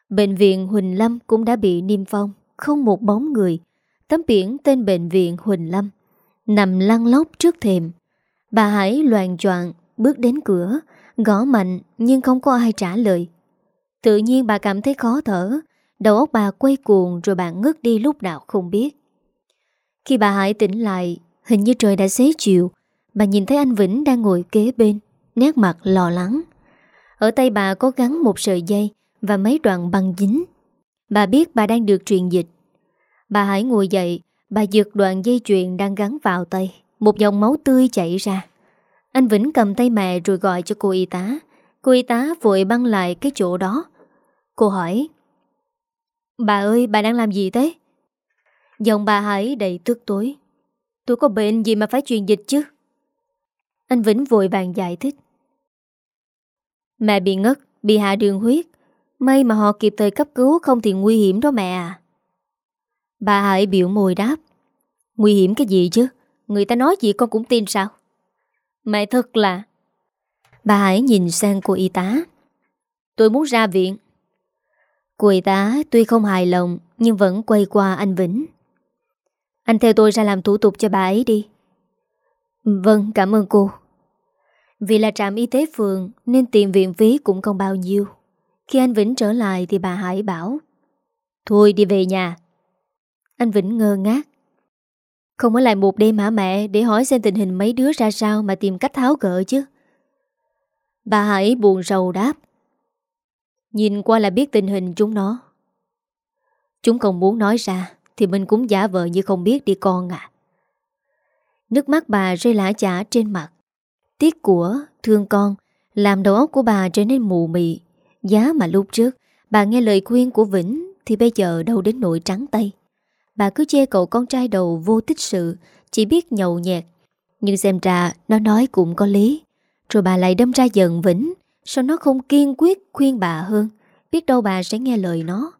Bệnh viện Huỳnh Lâm cũng đã bị niêm phong, Không một bóng người. Tấm biển tên bệnh viện Huỳnh Lâm, Nằm lăn lóc trước thềm. Bà Hải loàn choạng bước đến cửa, Gõ mạnh nhưng không có ai trả lời. Tự nhiên bà cảm thấy khó thở, Đầu óc bà quay cuồng Rồi bà ngất đi lúc nào không biết. Khi bà Hải tỉnh lại, Hình như trời đã xế chiều, Bà nhìn thấy anh Vĩnh đang ngồi kế bên. Nét mặt lo lắng. Ở tay bà có gắn một sợi dây Và mấy đoạn băng dính. Bà biết bà đang được truyền dịch. Bà Hải ngồi dậy, Bà giật đoạn dây chuyền đang gắn vào tay. Một dòng máu tươi chảy ra. Anh Vĩnh cầm tay mẹ rồi gọi cho cô y tá. Cô y tá vội băng lại cái chỗ đó. Cô hỏi, Bà ơi, bà đang làm gì thế? Dòng bà Hải đầy tức tối. Tôi có bệnh gì mà phải truyền dịch chứ? Anh Vĩnh vội vàng giải thích. Mẹ bị ngất, Bị hạ đường huyết. May mà họ kịp thời cấp cứu, Không thì nguy hiểm đó mẹ à. Bà Hải biểu môi đáp. Nguy hiểm cái gì chứ? Người ta nói gì con cũng tin sao? Mẹ thật là. Bà Hải nhìn sang cô y tá. Tôi muốn ra viện. Cô y tá tuy không hài lòng, Nhưng vẫn quay qua anh Vĩnh. Anh theo tôi ra làm thủ tục cho bà ấy đi. Vâng cảm ơn cô. Vì là trạm y tế phường, Nên tiền viện phí cũng không bao nhiêu. Khi anh Vĩnh trở lại Thì bà Hải bảo, Thôi đi về nhà. Anh Vĩnh ngơ ngác. Không ở lại một đêm hả mẹ, Để hỏi xem tình hình mấy đứa ra sao Mà tìm cách tháo gỡ chứ. Bà Hải buồn rầu đáp, Nhìn qua là biết tình hình chúng nó. Chúng không muốn nói ra Thì mình cũng giả vờ như không biết đi con à. Nước mắt bà rơi lã chả trên mặt. Tiếc của, thương con Làm đầu óc của bà trở nên mù mị. Giá mà lúc trước Bà nghe lời khuyên của Vĩnh Thì bây giờ đâu đến nỗi trắng tay. Bà cứ chê cậu con trai đầu vô tích sự Chỉ biết nhậu nhẹt. Nhưng xem ra nó nói cũng có lý. Rồi bà lại đâm ra giận Vĩnh Sao nó không kiên quyết khuyên bà hơn? Biết đâu bà sẽ nghe lời nó.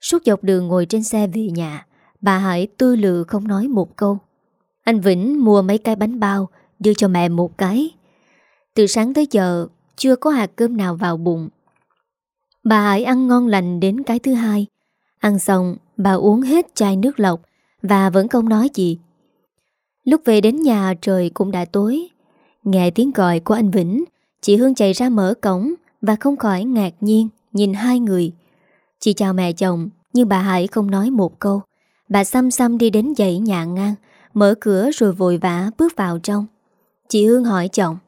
Suốt dọc đường ngồi trên xe về nhà Bà Hải tư lự không nói một câu. Anh Vĩnh mua mấy cái bánh bao Đưa cho mẹ một cái. Từ sáng tới giờ, Chưa có hạt cơm nào vào bụng. Bà Hải ăn ngon lành đến cái thứ hai. Ăn xong, Bà uống hết chai nước lọc Và vẫn không nói gì. Lúc về đến nhà, trời cũng đã tối. Nghe tiếng gọi của anh Vĩnh, Chị Hương chạy ra mở cổng Và không khỏi ngạc nhiên Nhìn hai người. Chị chào mẹ chồng, Nhưng bà Hải không nói một câu. Bà xăm xăm đi đến dãy nhà ngang, Mở cửa rồi vội vã bước vào trong. Chị Hương hỏi chồng.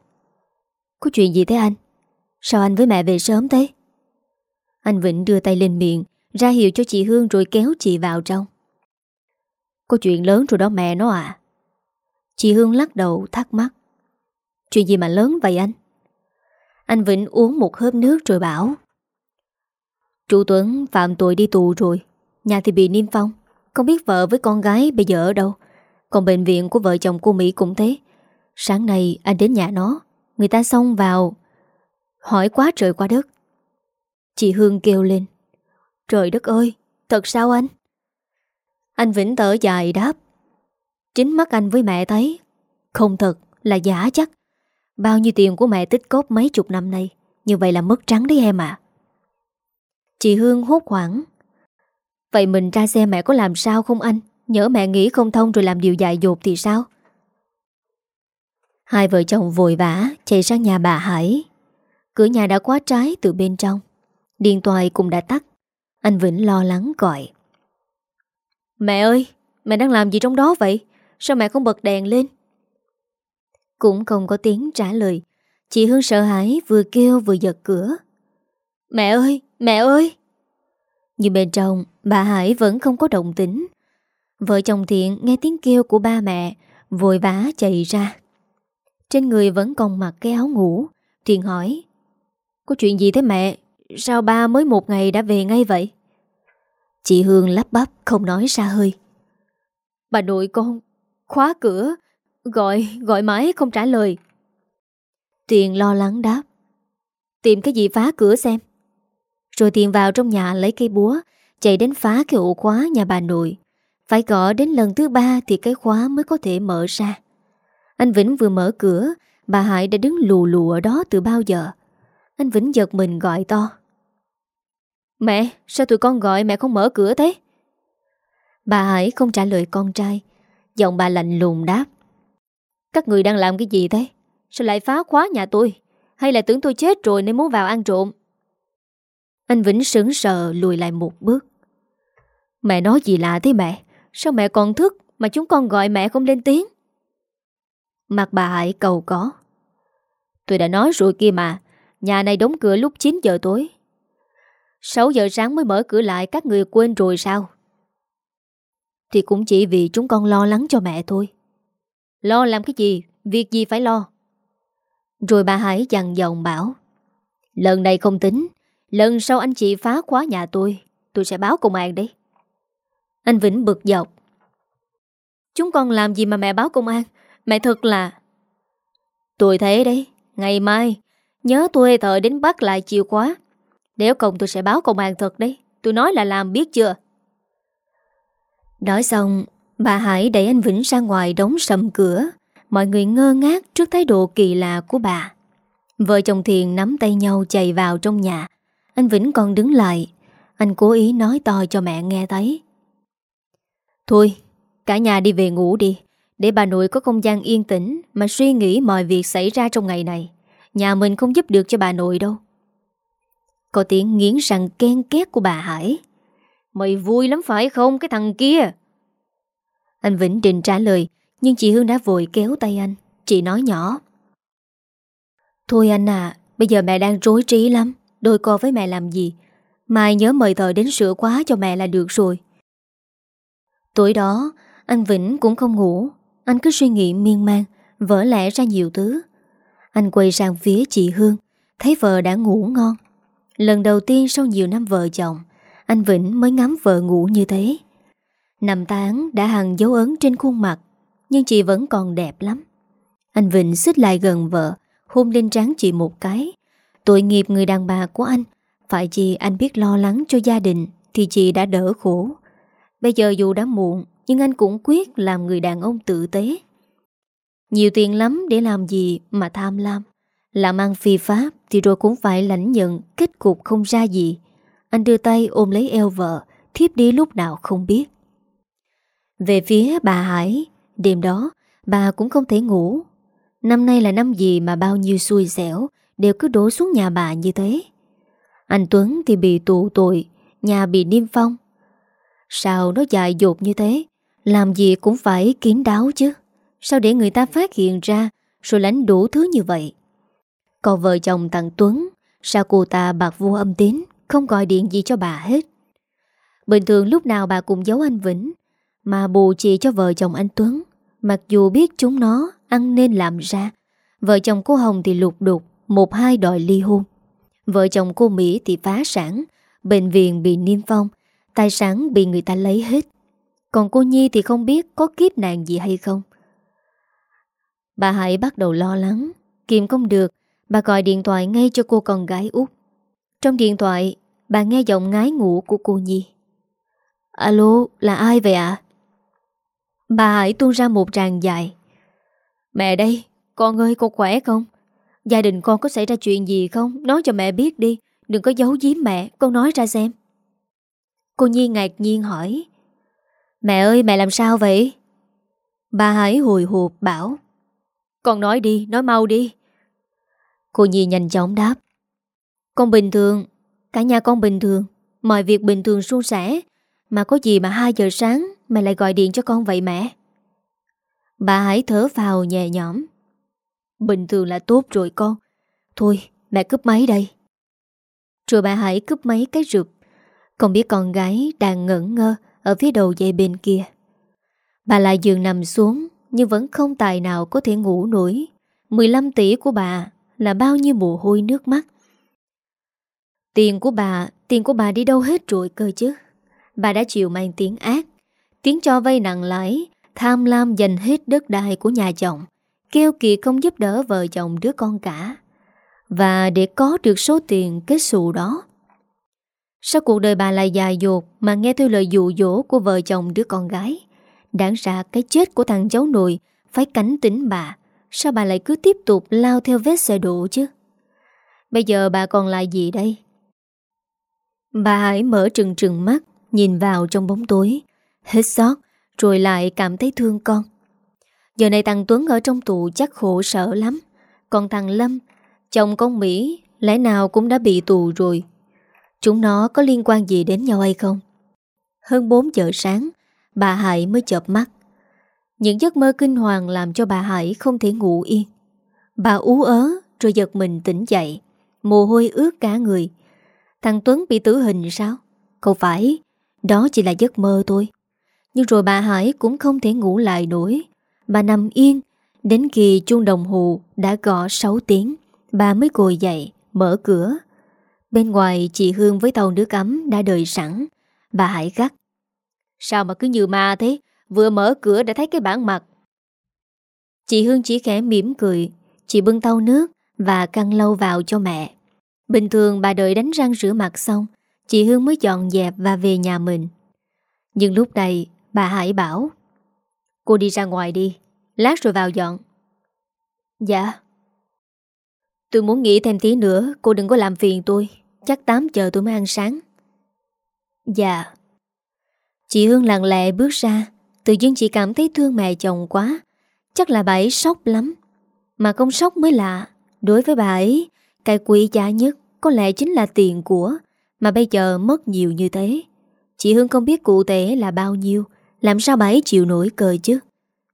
Có chuyện gì thế anh? Sao anh với mẹ về sớm thế? Anh Vĩnh đưa tay lên miệng, Ra hiệu cho chị Hương rồi kéo chị vào trong. Có chuyện lớn rồi đó mẹ nó à Chị Hương lắc đầu, thắc mắc. Chuyện gì mà lớn vậy anh? Anh Vĩnh uống một hớp nước rồi bảo. Chú Tuấn phạm tội đi tù rồi, Nhà thì bị niêm phong. Không biết vợ với con gái bây giờ ở đâu. Còn bệnh viện của vợ chồng cô Mỹ cũng thế. Sáng nay anh đến nhà nó. Người ta xông vào. Hỏi quá trời quá đất. Chị Hương kêu lên. Trời đất ơi, thật sao anh? Anh Vĩnh tở dài đáp. Chính mắt anh với mẹ thấy. Không thật là giả chắc. Bao nhiêu tiền của mẹ tích cóp mấy chục năm nay. Như vậy là mất trắng đấy em à Chị Hương hốt hoảng. Vậy mình ra xe mẹ có làm sao không anh? Nhớ mẹ nghĩ không thông rồi làm điều dại dột thì sao? Hai vợ chồng vội vã Chạy sang nhà bà Hải. Cửa nhà đã khóa trái từ bên trong. Điện thoại cũng đã tắt. Anh Vĩnh lo lắng gọi. Mẹ ơi Mẹ đang làm gì trong đó vậy? Sao mẹ không bật đèn lên? Cũng không có tiếng trả lời. Chị Hương sợ hãi vừa kêu vừa giật cửa. Mẹ ơi, mẹ ơi! Nhưng bên trong bà Hải vẫn không có động tính Vợ chồng Thiện nghe tiếng kêu của ba mẹ Vội vã chạy ra trên người vẫn còn mặc cái áo ngủ. Thiện hỏi Có chuyện gì thế mẹ? Sao ba mới một ngày đã về ngay vậy? Chị Hương lắp bắp không nói ra hơi. Bà nội con Khóa cửa Gọi, gọi mãi không trả lời. Tiền lo lắng đáp Tìm cái gì phá cửa xem. Rồi tiền vào trong nhà lấy cây búa Chạy đến phá cái ổ khóa nhà bà nội. Phải gõ đến lần thứ ba Thì cái khóa mới có thể mở ra. Anh Vĩnh vừa mở cửa Bà Hải đã đứng lù lù ở đó từ bao giờ Anh Vĩnh giật mình gọi to Mẹ, sao tụi con gọi mẹ không mở cửa thế? Bà Hải không trả lời con trai Giọng bà lạnh lùng đáp các người đang làm cái gì thế? Sao lại phá khóa nhà tôi? Hay là tưởng tôi chết rồi nên muốn vào ăn trộm? Anh Vĩnh sững sờ lùi lại một bước. Mẹ nói gì lạ thế mẹ? Sao mẹ còn thức mà chúng con gọi mẹ không lên tiếng? Mặt bà Hải cầu có. Tôi đã nói rồi kia mà, nhà này đóng cửa lúc 9 giờ tối. 6 giờ sáng mới mở cửa lại các người quên rồi sao? Thì cũng chỉ vì chúng con lo lắng cho mẹ thôi. Lo làm cái gì Việc gì phải lo Rồi bà Hải dằn dòng bảo Lần này không tính Lần sau anh chị phá khóa nhà tôi Tôi sẽ báo công an đấy Anh Vĩnh bực dọc Chúng con làm gì mà mẹ báo công an Mẹ thật là. Tôi thấy đấy, Ngày mai, Nhớ tôi thợ đến bắt lại chiều quá Nếu không tôi sẽ báo công an thật đấy, Tôi nói là làm biết chưa? Nói xong, Bà Hải đẩy anh Vĩnh ra ngoài đóng sầm cửa. Mọi người ngơ ngác trước thái độ kỳ lạ của bà. Vợ chồng Thiền nắm tay nhau chạy vào trong nhà. Anh Vĩnh còn đứng lại. Anh cố ý nói to cho mẹ nghe thấy. Thôi, Cả nhà đi về ngủ đi. Để bà nội có không gian yên tĩnh Mà suy nghĩ mọi việc xảy ra trong ngày này, Nhà mình không giúp được cho bà nội đâu. Có tiếng nghiến răng ken két của bà Hải. Mày vui lắm phải không, cái thằng kia? Anh Vĩnh định trả lời, Nhưng chị Hương đã vội kéo tay anh. Chị nói nhỏ. Thôi anh à Bây giờ mẹ đang rối trí lắm. Đôi co với mẹ làm gì? Mai nhớ mời thợ đến sửa quá cho mẹ là được rồi. Tối đó, Anh Vĩnh cũng không ngủ. Anh cứ suy nghĩ miên man, Vỡ lẽ ra nhiều thứ. Anh quay sang phía chị Hương, Thấy vợ đã ngủ ngon. Lần đầu tiên sau nhiều năm vợ chồng, Anh Vĩnh mới ngắm vợ ngủ như thế. Năm tán đã hằng dấu ấn trên khuôn mặt, Nhưng chị vẫn còn đẹp lắm. Anh Vĩnh xích lại gần vợ, Hôn lên trán chị một cái. Tội nghiệp người đàn bà của anh, Phải chi anh biết lo lắng cho gia đình Thì chị đã đỡ khổ. Bây giờ dù đã muộn nhưng anh cũng quyết làm người đàn ông tử tế. Nhiều tiền lắm để làm gì mà tham lam. Làm ăn phi pháp Thì rồi cũng phải lãnh nhận Kết cục không ra gì. Anh đưa tay ôm lấy eo vợ, Thiếp đi lúc nào không biết. Về phía bà Hải, Đêm đó, bà cũng không thể ngủ. Năm nay là năm gì mà bao nhiêu xui xẻo Đều cứ đổ xuống nhà bà như thế. Anh Tuấn thì bị tù tội, Nhà bị niêm phong. Sao nó dài dột như thế? Làm gì cũng phải kín đáo chứ. Sao để người ta phát hiện ra Rồi lánh đủ thứ như vậy? Còn vợ chồng thằng Tuấn, Sao cô ta bạc vua âm tín, Không gọi điện gì cho bà hết? Bình thường lúc nào bà cũng giấu anh Vĩnh, Mà bù chị cho vợ chồng anh Tuấn. Mặc dù biết chúng nó ăn nên làm ra, Vợ chồng cô Hồng thì lục đục, Một hai đòi ly hôn. Vợ chồng cô Mỹ thì phá sản, Bệnh viện bị niêm phong, Tài sản bị người ta lấy hết. Còn cô Nhi thì không biết có kiếp nạn gì hay không. Bà Hải bắt đầu lo lắng. Kiềm không được, Bà gọi điện thoại ngay cho cô con gái út. Trong điện thoại, Bà nghe giọng ngái ngủ của cô Nhi. Alo, là ai vậy ạ? Bà Hải tuôn ra một tràng dài. Mẹ đây, Con ơi, con khỏe không? Gia đình con có xảy ra chuyện gì không? Nói cho mẹ biết đi. Đừng có giấu giếm mẹ, Con nói ra xem. Cô Nhi ngạc nhiên hỏi. Mẹ ơi, mẹ làm sao vậy? Bà Hải hồi hộp bảo. Con nói đi, Nói mau đi. Cô Nhi nhanh chóng đáp. Con bình thường, Cả nhà con bình thường. Mọi việc bình thường suôn sẻ. Mà có gì mà 2 giờ sáng, Mẹ lại gọi điện cho con vậy mẹ? Bà Hải thở vào nhẹ nhõm. Bình thường là tốt rồi con. Thôi, mẹ cướp máy đây. Rồi bà Hải cướp máy cái rụp. Còn biết con gái đang ngẩn ngơ. Ở phía đầu dây bên kia. Bà lại giường nằm xuống, Nhưng vẫn không tài nào có thể ngủ nổi. 15 tỷ của bà Là bao nhiêu mồ hôi nước mắt. Tiền của bà, Tiền của bà đi đâu hết rồi cơ chứ? Bà đã chịu mang tiếng ác, Tiếng cho vay nặng lãi, Tham lam dành hết đất đai của nhà chồng, Kêu kỳ không giúp đỡ vợ chồng đứa con cả. Và để có được số tiền kết xù đó Sao cuộc đời bà lại dài dột Mà nghe theo lời dụ dỗ của vợ chồng đứa con gái Đáng ra cái chết của thằng cháu nội Phải cảnh tỉnh bà. Sao bà lại cứ tiếp tục lao theo vết xe đổ chứ? Bây giờ bà còn lại gì đây? Bà hãy mở trừng trừng mắt Nhìn vào trong bóng tối. Hết xót, Rồi lại cảm thấy thương con. Giờ này thằng Tuấn ở trong tù chắc khổ sở lắm. Còn thằng Lâm Chồng con Mỹ Lẽ nào cũng đã bị tù rồi. Chúng nó có liên quan gì đến nhau hay không? Hơn 4 giờ sáng, Bà Hải mới chợp mắt. Những giấc mơ kinh hoàng làm cho bà Hải không thể ngủ yên. Bà ú ớ, rồi giật mình tỉnh dậy, Mồ hôi ướt cả người. Thằng Tuấn bị tử hình sao? Không phải, Đó chỉ là giấc mơ thôi. Nhưng rồi bà Hải cũng không thể ngủ lại nổi. Bà nằm yên, Đến khi chuông đồng hồ đã gõ 6 tiếng, Bà mới ngồi dậy, Mở cửa. Bên ngoài chị Hương với tàu nước ấm đã đợi sẵn. Bà Hải gắt. Sao mà cứ như ma thế? Vừa mở cửa đã thấy cái bản mặt. Chị Hương chỉ khẽ mỉm cười. Chị bưng tàu nước Và căng lâu vào cho mẹ. Bình thường bà đợi đánh răng rửa mặt xong Chị Hương mới dọn dẹp và về nhà mình. Nhưng lúc này Bà Hải bảo Cô đi ra ngoài đi Lát rồi vào dọn. Dạ. Tôi muốn nghỉ thêm tí nữa Cô đừng có làm phiền tôi Chắc 8 giờ tôi mới ăn sáng. Dạ. Chị Hương lặng lẽ bước ra. Tự dưng chị cảm thấy thương mẹ chồng quá. Chắc là bà ấy sốc lắm. Mà không sốc mới lạ. Đối với bà ấy, Cái quý giá nhất có lẽ chính là tiền của, Mà bây giờ mất nhiều như thế. Chị Hương không biết cụ thể là bao nhiêu. Làm sao bà ấy chịu nổi cờ chứ?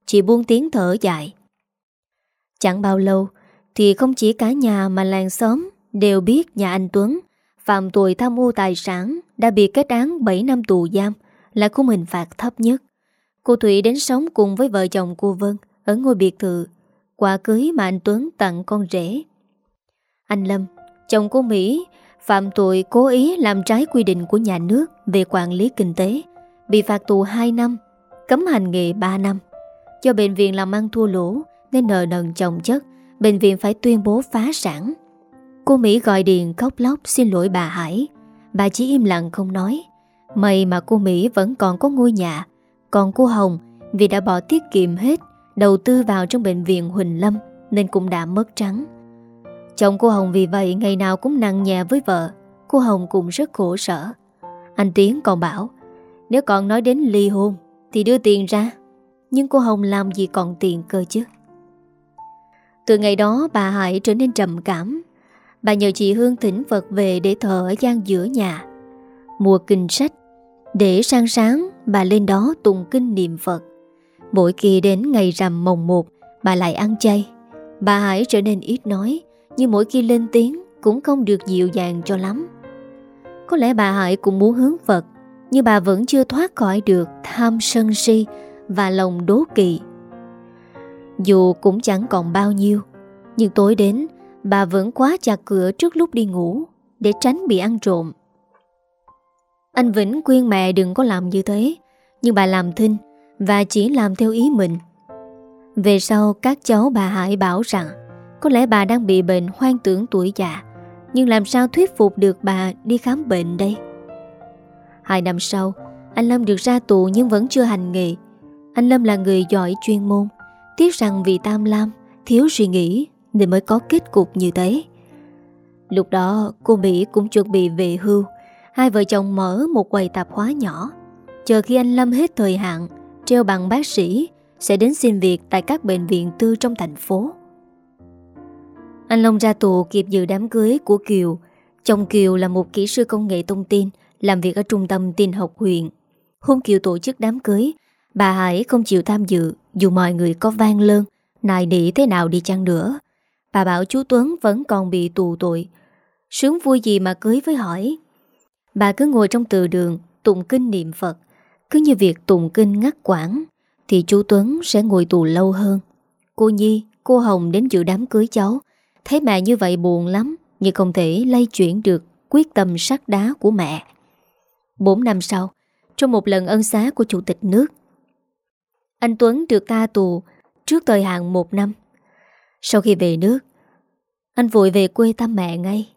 Chị buông tiếng thở dài. Chẳng bao lâu, Thì không chỉ cả nhà mà làng xóm Đều biết nhà anh Tuấn. Phạm tội tham ô tài sản Đã bị kết án 7 năm tù giam Là khung hình phạt thấp nhất Cô Thủy đến sống cùng với vợ chồng cô Vân Ở ngôi biệt thự Quả cưới mà anh Tuấn tặng con rể Anh Lâm Chồng cô Mỹ phạm tội cố ý làm trái quy định của nhà nước về quản lý kinh tế, bị phạt tù 2 năm, cấm hành nghề 3 năm. Do bệnh viện làm ăn thua lỗ nên nợ nần chồng chất, bệnh viện phải tuyên bố phá sản. Cô Mỹ gọi điện khóc lóc xin lỗi bà Hải. Bà chỉ im lặng không nói. May mà cô Mỹ vẫn còn có ngôi nhà. Còn cô Hồng vì đã bỏ tiết kiệm hết, đầu tư vào trong bệnh viện Huỳnh Lâm nên cũng đã mất trắng. Chồng cô Hồng vì vậy ngày nào cũng nặng nhẹ với vợ Cô Hồng cũng rất khổ sở Anh Tiến còn bảo Nếu còn nói đến ly hôn Thì đưa tiền ra Nhưng cô Hồng làm gì còn tiền cơ chứ Từ ngày đó bà Hải trở nên trầm cảm Bà nhờ chị Hương thỉnh Phật về để thờ ở gian giữa nhà. Mua kinh sách, Để sang sáng, bà lên đó tụng kinh niệm Phật. Mỗi khi đến ngày rằm mồng một, Bà lại ăn chay. Bà Hải trở nên ít nói, nhưng mỗi khi lên tiếng Cũng không được dịu dàng cho lắm. Có lẽ bà Hải cũng muốn hướng Phật, Nhưng bà vẫn chưa thoát khỏi được Tham sân si Và lòng đố kỵ. Dù cũng chẳng còn bao nhiêu, Nhưng tối đến Bà vẫn quá chặt cửa trước lúc đi ngủ, Để tránh bị ăn trộm. Anh Vĩnh khuyên mẹ đừng có làm như thế, Nhưng bà làm thinh Và chỉ làm theo ý mình. Về sau, các cháu bà Hải bảo rằng, có lẽ bà đang bị bệnh hoang tưởng tuổi già, Nhưng làm sao thuyết phục được bà đi khám bệnh đây? Hai năm sau, Anh Lâm được ra tù nhưng vẫn chưa hành nghề. Anh Lâm là người giỏi chuyên môn, Tiếc rằng vì tam lam, Thiếu suy nghĩ. Nên mới có kết cục như thế Lúc đó cô Mỹ cũng chuẩn bị về hưu Hai vợ chồng mở một quầy tạp hóa nhỏ Chờ khi anh Lâm hết thời hạn Treo bằng bác sĩ Sẽ đến xin việc tại các bệnh viện tư trong thành phố anh Long ra tù kịp dự đám cưới của Kiều. Chồng Kiều là một kỹ sư công nghệ thông tin, làm việc ở trung tâm tin học huyện. Hôm Kiều tổ chức đám cưới, bà Hải không chịu tham dự dù mọi người có vang lơn, nài nỉ thế nào đi chăng nữa. Bà bảo chú Tuấn vẫn còn bị tù tội. Sướng vui gì mà cưới với hỏi. Bà cứ ngồi trong từ đường, tụng kinh niệm Phật. Cứ như việc tụng kinh ngắt quãng, thì chú Tuấn sẽ ngồi tù lâu hơn. Cô Nhi, cô Hồng đến dự đám cưới cháu, Thấy mẹ như vậy buồn lắm Nhưng không thể lay chuyển được Quyết tâm sắt đá của mẹ 4 năm sau Trong một lần ân xá của chủ tịch nước Anh Tuấn được ta tù Trước thời hạn một năm sau khi về nước, Anh vội về quê thăm mẹ ngay.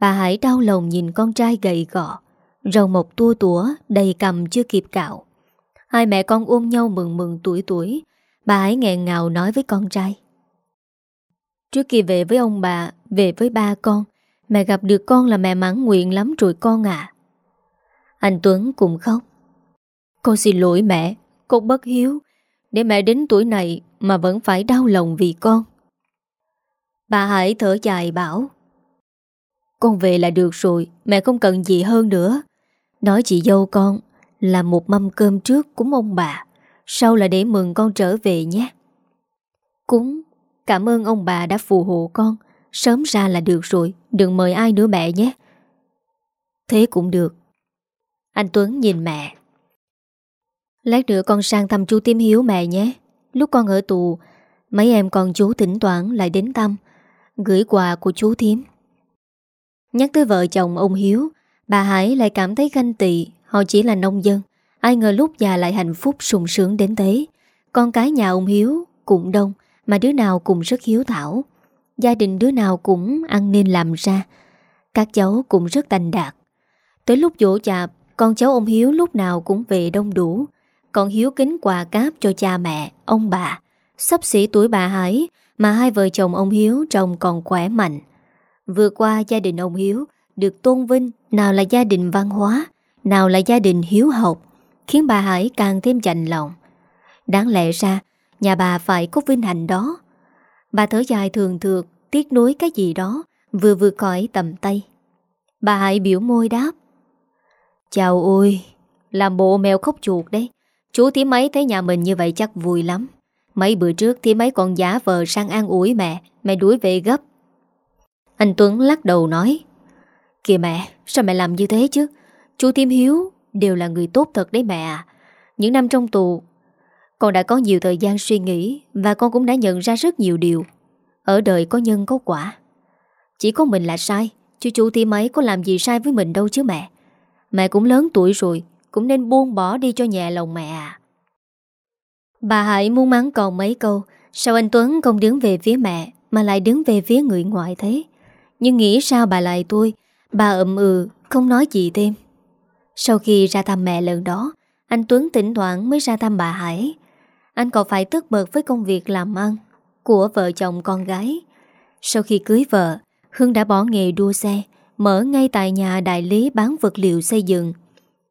Bà Hải đau lòng nhìn con trai gầy gọ Râu mộc tua tủa, Đầy cầm chưa kịp cạo. Hai mẹ con ôm nhau mừng mừng tuổi tuổi, Bà Hải nghẹn ngào nói với con trai. Trước khi về với ông bà, Về với ba con, Mẹ gặp được con là mẹ mãn nguyện lắm rồi con à Anh Tuấn cũng khóc. Con xin lỗi mẹ, Con bất hiếu. Để mẹ đến tuổi này Mà vẫn phải đau lòng vì con. Bà Hải thở dài bảo, Con về là được rồi, Mẹ không cần gì hơn nữa. Nói chị dâu con là một mâm cơm trước cúng ông bà, Sau là để mừng con trở về nhé. Cúng, Cảm ơn ông bà đã phù hộ con, Sớm ra là được rồi, Đừng mời ai nữa mẹ nhé. Thế cũng được. Anh Tuấn nhìn mẹ. Lát nữa con sang thăm chú tiêm Hiếu mẹ nhé. Lúc con ở tù, Mấy em con chú thỉnh thoảng lại đến thăm Gửi quà của chú Thiếm Nhắc tới vợ chồng ông Hiếu, Bà Hải lại cảm thấy ganh tị, Họ chỉ là nông dân, Ai ngờ lúc già lại hạnh phúc sung sướng đến thế. Con cái nhà ông Hiếu cũng đông, Mà đứa nào cũng rất hiếu thảo. Gia đình đứa nào cũng ăn nên làm ra, Các cháu cũng rất thành đạt Tới lúc dỗ chạp Con cháu ông Hiếu lúc nào cũng về đông đủ. Còn Hiếu kính quà cáp cho cha mẹ, Ông bà. Sắp xỉ tuổi bà Hải mà hai vợ chồng ông Hiếu trông còn khỏe mạnh. Vừa qua gia đình ông Hiếu Được tôn vinh Nào là gia đình văn hóa, Nào là gia đình hiếu học, Khiến bà Hải càng thêm chạnh lòng. Đáng lẽ ra, Nhà bà phải có vinh hạnh đó. Bà thở dài thường thượt, Tiếc nuối cái gì đó, Vừa vừa khỏi tầm tay. Bà Hải biểu môi đáp, Chào ôi, Làm bộ mèo khóc chuột đấy. Chú tí mấy thấy nhà mình như vậy chắc vui lắm. Mấy bữa trước thì mấy con giả vờ sang an ủi mẹ Mẹ đuổi về gấp. Anh Tuấn lắc đầu nói, Kìa mẹ, sao mẹ làm như thế chứ? Chú Tiêm Hiếu đều là người tốt thật đấy mẹ à. Những năm trong tù, Con đã có nhiều thời gian suy nghĩ Và con cũng đã nhận ra rất nhiều điều. Ở đời có nhân có quả. Chỉ có mình là sai, Chứ chú Tiêm ấy có làm gì sai với mình đâu chứ mẹ. Mẹ cũng lớn tuổi rồi, Cũng nên buông bỏ đi cho nhẹ lòng mẹ à. Bà Hải muốn mắng còn mấy câu, Sao anh Tuấn không đứng về phía mẹ Mà lại đứng về phía người ngoại thế? Nhưng nghĩ sao bà lại tôi? Bà ậm ừ không nói gì thêm. Sau khi ra thăm mẹ lần đó, Anh Tuấn tỉnh thoảng mới ra thăm bà Hải. Anh còn phải tức bật với công việc làm ăn Của vợ chồng con gái. Sau khi cưới vợ, Hưng đã bỏ nghề đua xe, Mở ngay tại nhà đại lý bán vật liệu xây dựng.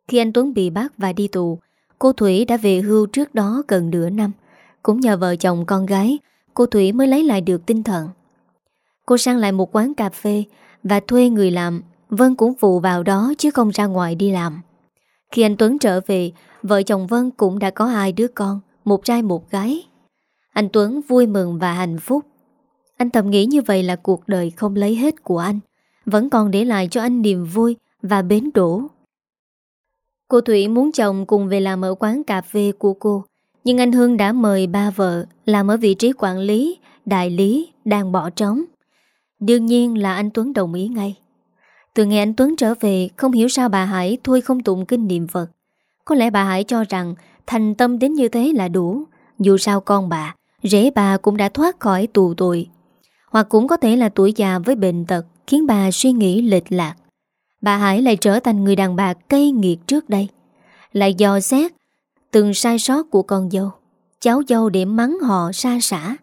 Khi anh Tuấn bị bắt và đi tù Cô Thủy đã về hưu trước đó gần nửa năm. Cũng nhờ vợ chồng con gái, Cô Thủy mới lấy lại được tinh thần. Cô sang lại một quán cà phê Và thuê người làm. Vân cũng phụ vào đó chứ không ra ngoài đi làm. Khi anh Tuấn trở về, Vợ chồng Vân cũng đã có hai đứa con, Một trai một gái. Anh Tuấn vui mừng và hạnh phúc. Anh thầm nghĩ như vậy là cuộc đời không lấy hết của anh. Vẫn còn để lại cho anh niềm vui Và bến đổ Cô Thủy muốn chồng cùng về làm ở quán cà phê của cô, Nhưng anh Hương đã mời ba vợ Làm ở vị trí quản lý, Đại lý đang bỏ trống. Đương nhiên là anh Tuấn đồng ý ngay. Từ ngày anh Tuấn trở về, Không hiểu sao bà Hải thôi không tụng kinh niệm Phật. Có lẽ bà Hải cho rằng Thành tâm đến như thế là đủ. Dù sao con bà, Rể bà cũng đã thoát khỏi tù tội. Hoặc cũng có thể là tuổi già với bệnh tật Khiến bà suy nghĩ lệch lạc. Bà Hải lại trở thành người đàn bà cây nghiệt trước đây. Lại dò xét Từng sai sót của con dâu. Cháu dâu để mắng họ xa xả.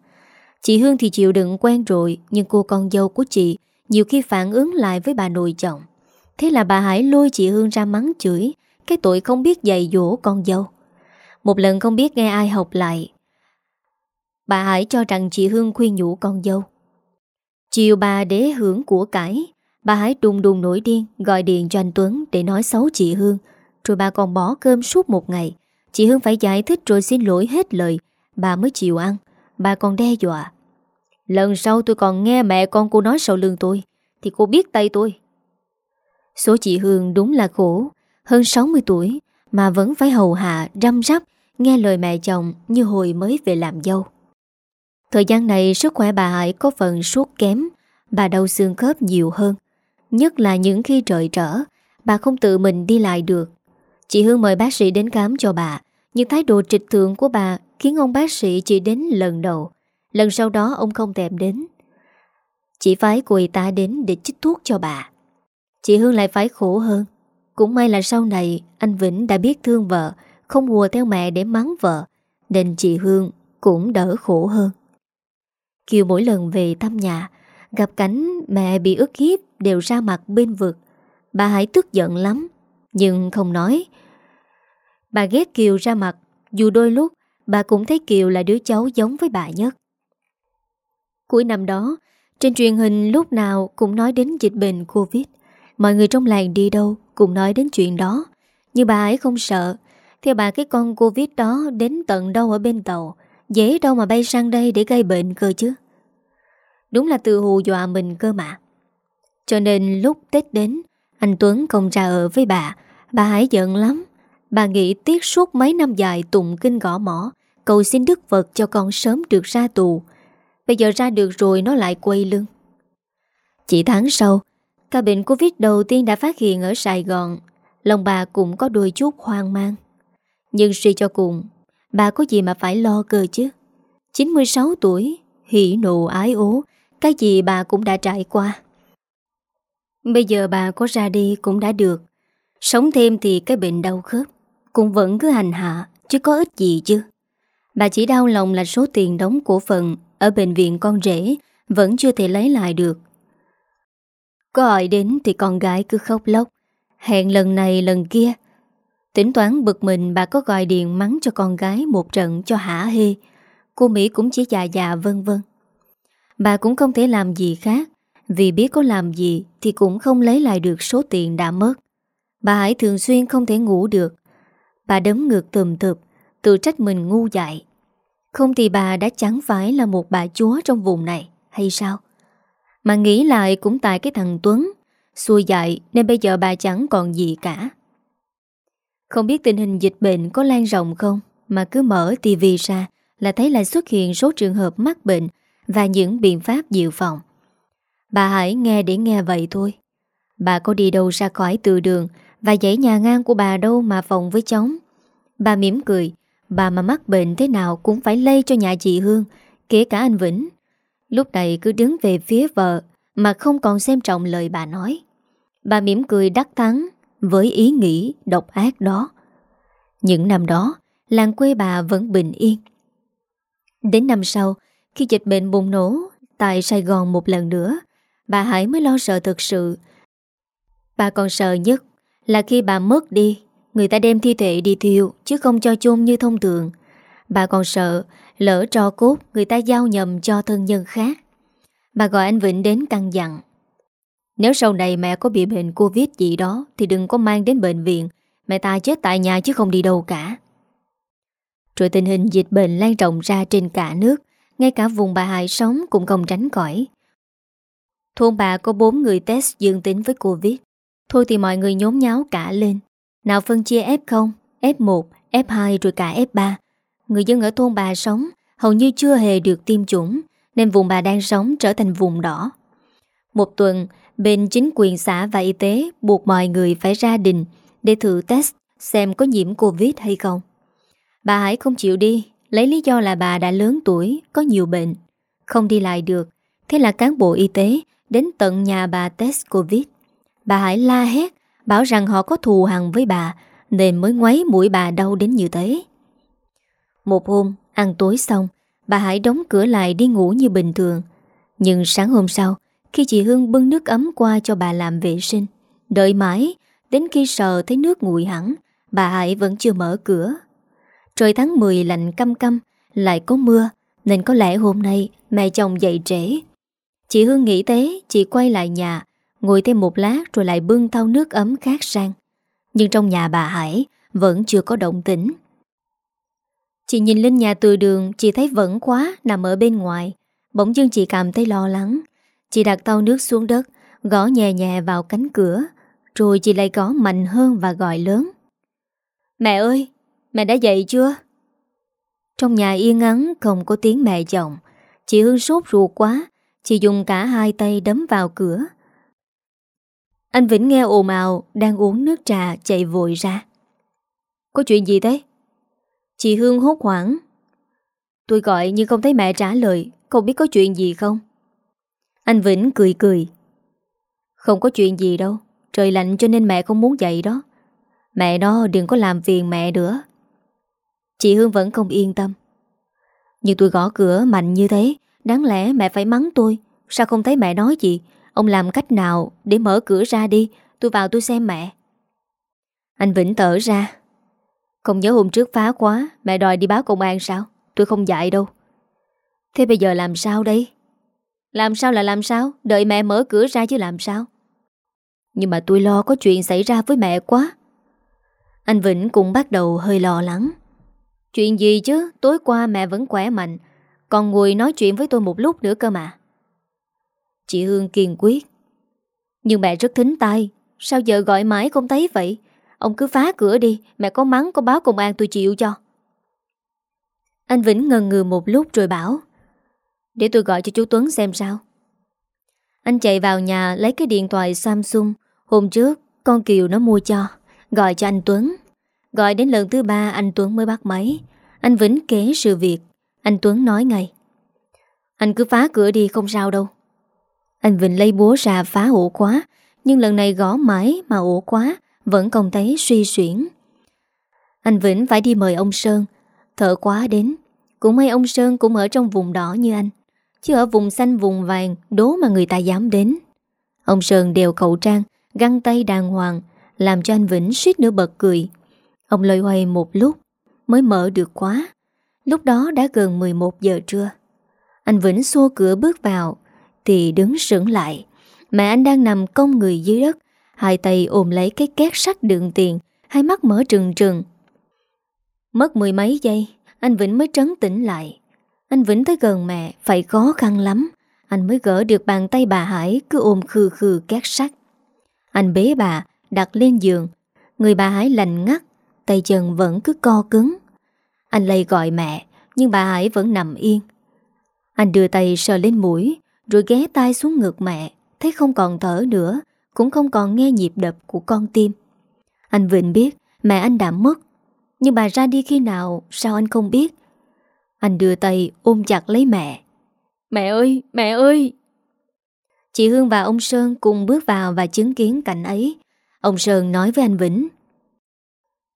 Chị Hương thì chịu đựng quen rồi, Nhưng cô con dâu của chị Nhiều khi phản ứng lại với bà nội chồng. Thế là bà Hải lôi chị Hương ra mắng chửi, Cái tội không biết dạy dỗ con dâu. Một lần không biết nghe ai học lại, Bà Hải cho rằng chị Hương khuyên nhủ con dâu. Chiều bà để hưởng của cải Bà Hải đùng đùng nổi điên, Gọi điện cho anh Tuấn để nói xấu chị Hương. Rồi bà còn bỏ cơm suốt một ngày. Chị Hương phải giải thích rồi xin lỗi hết lời. Bà mới chịu ăn. Bà còn đe dọa. Lần sau tôi còn nghe mẹ con cô nói sau lưng tôi, Thì cô biết tay tôi. Số chị Hương đúng là khổ. Hơn 60 tuổi, Mà vẫn phải hầu hạ, răm rắp, Nghe lời mẹ chồng như hồi mới về làm dâu. Thời gian này sức khỏe bà Hải có phần suốt kém. Bà đau xương khớp nhiều hơn. Nhất là những khi trời trở, Bà không tự mình đi lại được. Chị Hương mời bác sĩ đến khám cho bà. Nhưng thái độ trịch thượng của bà Khiến ông bác sĩ chỉ đến lần đầu. Lần sau đó ông không thèm đến. Chị phải của y ta đến để chích thuốc cho bà. Chị Hương lại phải khổ hơn. Cũng may là sau này, Anh Vĩnh đã biết thương vợ, Không hùa theo mẹ để mắng vợ, Nên chị Hương cũng đỡ khổ hơn. Kiều mỗi lần về thăm nhà Gặp cảnh mẹ bị ức hiếp Đều ra mặt bên vực. Bà Hải tức giận lắm, Nhưng không nói. Bà ghét Kiều ra mặt, Dù đôi lúc bà cũng thấy Kiều là đứa cháu giống với bà nhất. Cuối năm đó, Trên truyền hình lúc nào cũng nói đến dịch bệnh Covid. Mọi người trong làng đi đâu Cũng nói đến chuyện đó. Nhưng bà ấy không sợ. Theo bà, cái con Covid đó đến tận đâu ở bên tàu? Dễ đâu mà bay sang đây để gây bệnh cơ chứ? Đúng là tự hù dọa mình cơ mà. Cho nên lúc Tết đến, Anh Tuấn không ra ở với bà. Bà hãy giận lắm. Bà nghĩ tiếc suốt mấy năm dài tụng kinh gõ mỏ Cầu xin Đức Phật cho con sớm được ra tù. Bây giờ ra được rồi nó lại quay lưng. Chỉ tháng sau, Ca bệnh Covid đầu tiên đã phát hiện ở Sài Gòn. Lòng bà cũng có đôi chút hoang mang. Nhưng suy cho cùng, Bà có gì mà phải lo cơ chứ? 96 tuổi, Hỉ nộ ái ố cái gì bà cũng đã trải qua. Bây giờ bà có ra đi cũng đã được. Sống thêm thì cái bệnh đau khớp Cũng vẫn cứ hành hạ, Chứ có ích gì chứ. Bà chỉ đau lòng là số tiền đóng cổ phần Ở bệnh viện con rể Vẫn chưa thể lấy lại được. Có ai đến thì con gái cứ khóc lóc. Hẹn lần này lần kia. Tính toán bực mình bà có gọi điện mắng cho con gái một trận cho hả hê. Cô Mỹ cũng chỉ già già vân vân. Bà cũng không thể làm gì khác. Vì biết có làm gì Thì cũng không lấy lại được số tiền đã mất. Bà Hải thường xuyên không thể ngủ được. Bà đấm ngược tùm tụp Tự trách mình ngu dại. Không thì bà đã chẳng phải là một bà chúa trong vùng này, Hay sao? Mà nghĩ lại cũng tại cái thằng Tuấn, Xui dại nên bây giờ bà chẳng còn gì cả. Không biết tình hình dịch bệnh có lan rộng không? Mà cứ mở tivi ra Là thấy lại xuất hiện số trường hợp mắc bệnh và những biện pháp dự phòng. Bà hãy nghe để nghe vậy thôi. Bà có đi đâu ra khỏi từ đường Và dãy nhà ngang của bà đâu mà phòng với chóng? Bà mỉm cười, Bà mà mắc bệnh thế nào cũng phải lây cho nhà chị Hương, Kể cả anh Vĩnh. Lúc này cứ đứng về phía vợ Mà không còn xem trọng lời bà nói. Bà mỉm cười đắc thắng Với ý nghĩ độc ác đó. Những năm đó, Làng quê bà vẫn bình yên. Đến năm sau khi dịch bệnh bùng nổ Tại Sài Gòn một lần nữa, Bà Hải mới lo sợ thực sự. Bà còn sợ nhất Là khi bà mất đi, Người ta đem thi thể đi thiêu Chứ không cho chôn như thông thường. Bà còn sợ Lỡ trò cốt người ta giao nhầm cho thân nhân khác. Bà gọi anh Vĩnh đến căng dặn. Nếu sau này mẹ có bị bệnh Covid gì đó Thì đừng có mang đến bệnh viện. Mẹ ta chết tại nhà chứ không đi đâu cả. Rồi tình hình dịch bệnh lan rộng ra trên cả nước ngay cả vùng bà Hải sống cũng không tránh khỏi. Thôn bà có 4 người test dương tính với Covid. Thôi thì mọi người nhốn nháo cả lên. Nào phân chia F0, F1, F2 rồi cả F3 Người dân ở thôn bà sống Hầu như chưa hề được tiêm chủng Nên vùng bà đang sống trở thành vùng đỏ. Một tuần Bên chính quyền xã và y tế Buộc mọi người phải ra đình Để thử test xem có nhiễm Covid hay không. Bà Hải không chịu đi. Lấy lý do là bà đã lớn tuổi, Có nhiều bệnh. Không đi lại được, Thế là cán bộ y tế Đến tận nhà bà test Covid. Bà Hải la hét, Bảo rằng họ có thù hằn với bà, Nên mới ngoáy mũi bà đau đến như thế. Một hôm, Ăn tối xong, Bà Hải đóng cửa lại đi ngủ như bình thường. Nhưng sáng hôm sau, Khi chị Hương bưng nước ấm qua cho bà làm vệ sinh, Đợi mãi, Đến khi sờ thấy nước nguội hẳn, Bà Hải vẫn chưa mở cửa. Trời tháng 10 lạnh căm căm, Lại có mưa, Nên có lẽ hôm nay mẹ chồng dậy trễ. Chị Hương nghĩ thế, Chị quay lại nhà, Ngồi thêm một lát rồi lại bưng thau nước ấm khác sang. Nhưng trong nhà bà Hải Vẫn chưa có động tĩnh. Chị nhìn lên nhà từ đường, Chị thấy vẫn quá nằm ở bên ngoài. Bỗng dưng chị cảm thấy lo lắng. Chị đặt thau nước xuống đất, Gõ nhẹ nhẹ vào cánh cửa, Rồi chị lại gõ mạnh hơn và gọi lớn. Mẹ ơi Mẹ đã dậy chưa? Trong nhà yên ắng, không có tiếng mẹ chồng Chị Hương sốt ruột quá, Chị dùng cả hai tay đấm vào cửa. Anh Vĩnh nghe ồn ào, Đang uống nước trà, chạy vội ra. Có chuyện gì thế? Chị Hương hốt hoảng. Tôi gọi nhưng không thấy mẹ trả lời. Không biết có chuyện gì không? Anh Vĩnh cười cười. Không có chuyện gì đâu. Trời lạnh cho nên mẹ không muốn dậy đó. Mẹ nó đừng có làm phiền mẹ nữa. Chị Hương vẫn không yên tâm. Nhưng tôi gõ cửa mạnh như thế, Đáng lẽ mẹ phải mắng tôi. Sao không thấy mẹ nói gì? Ông làm cách nào để mở cửa ra đi? Tôi vào tôi xem mẹ. Anh Vĩnh tở ra. Không nhớ hôm trước phá quá, Mẹ đòi đi báo công an sao? Tôi không dạy đâu. Thế bây giờ làm sao đây? Làm sao là làm sao? Đợi mẹ mở cửa ra chứ làm sao? Nhưng mà tôi lo có chuyện xảy ra với mẹ quá. Anh Vĩnh cũng bắt đầu hơi lo lắng. Chuyện gì chứ? Tối qua mẹ vẫn khỏe mạnh. Còn ngồi nói chuyện với tôi một lúc nữa cơ mà. Chị Hương kiên quyết. Nhưng mẹ rất thính tai, Sao giờ gọi mãi không thấy vậy? Ông cứ phá cửa đi. Mẹ có mắng có báo công an tôi chịu cho. Anh Vĩnh ngần ngừ một lúc rồi bảo Để tôi gọi cho chú Tuấn xem sao. Anh chạy vào nhà lấy cái điện thoại Samsung. Hôm trước con Kiều nó mua cho Gọi cho anh Tuấn. Gọi đến lần thứ ba, anh Tuấn mới bắt máy. Anh Vĩnh kể sự việc. Anh Tuấn nói ngay. Anh cứ phá cửa đi, không sao đâu. Anh Vĩnh lấy búa ra phá ổ khóa, Nhưng lần này gõ mãi mà ổ khóa Vẫn không thấy suy xuyển. Anh Vĩnh phải đi mời ông Sơn. Thợ quá đến. Cũng may ông Sơn cũng ở trong vùng đỏ như anh, Chứ ở vùng xanh vùng vàng, Đố mà người ta dám đến. Ông Sơn đeo khẩu trang, Găng tay đàng hoàng, Làm cho anh Vĩnh suýt nữa bật cười. Ông lôi hoay một lúc Mới mở được khóa. Lúc đó đã gần 11 giờ trưa. Anh Vĩnh xô cửa bước vào Thì đứng sững lại. Mẹ anh đang nằm cong người dưới đất, Hai tay ôm lấy cái két sắt đựng tiền, Hai mắt mở trừng trừng. Mất mười mấy giây, Anh Vĩnh mới trấn tĩnh lại. Anh Vĩnh tới gần mẹ, Phải khó khăn lắm. Anh mới gỡ được bàn tay bà Hải, Cứ ôm khư khư két sắt. Anh bế bà, đặt lên giường. Người bà Hải lành ngắt. Tay chân vẫn cứ co cứng. Anh lây gọi mẹ Nhưng bà Hải vẫn nằm yên. Anh đưa tay sờ lên mũi Rồi ghé tay xuống ngực mẹ Thấy không còn thở nữa Cũng không còn nghe nhịp đập của con tim. Anh Vịnh biết mẹ anh đã mất Nhưng bà ra đi khi nào Sao anh không biết? Anh đưa tay ôm chặt lấy mẹ. Mẹ ơi, mẹ ơi! Chị Hương và ông Sơn cùng bước vào và chứng kiến cảnh ấy. Ông Sơn nói với anh Vĩnh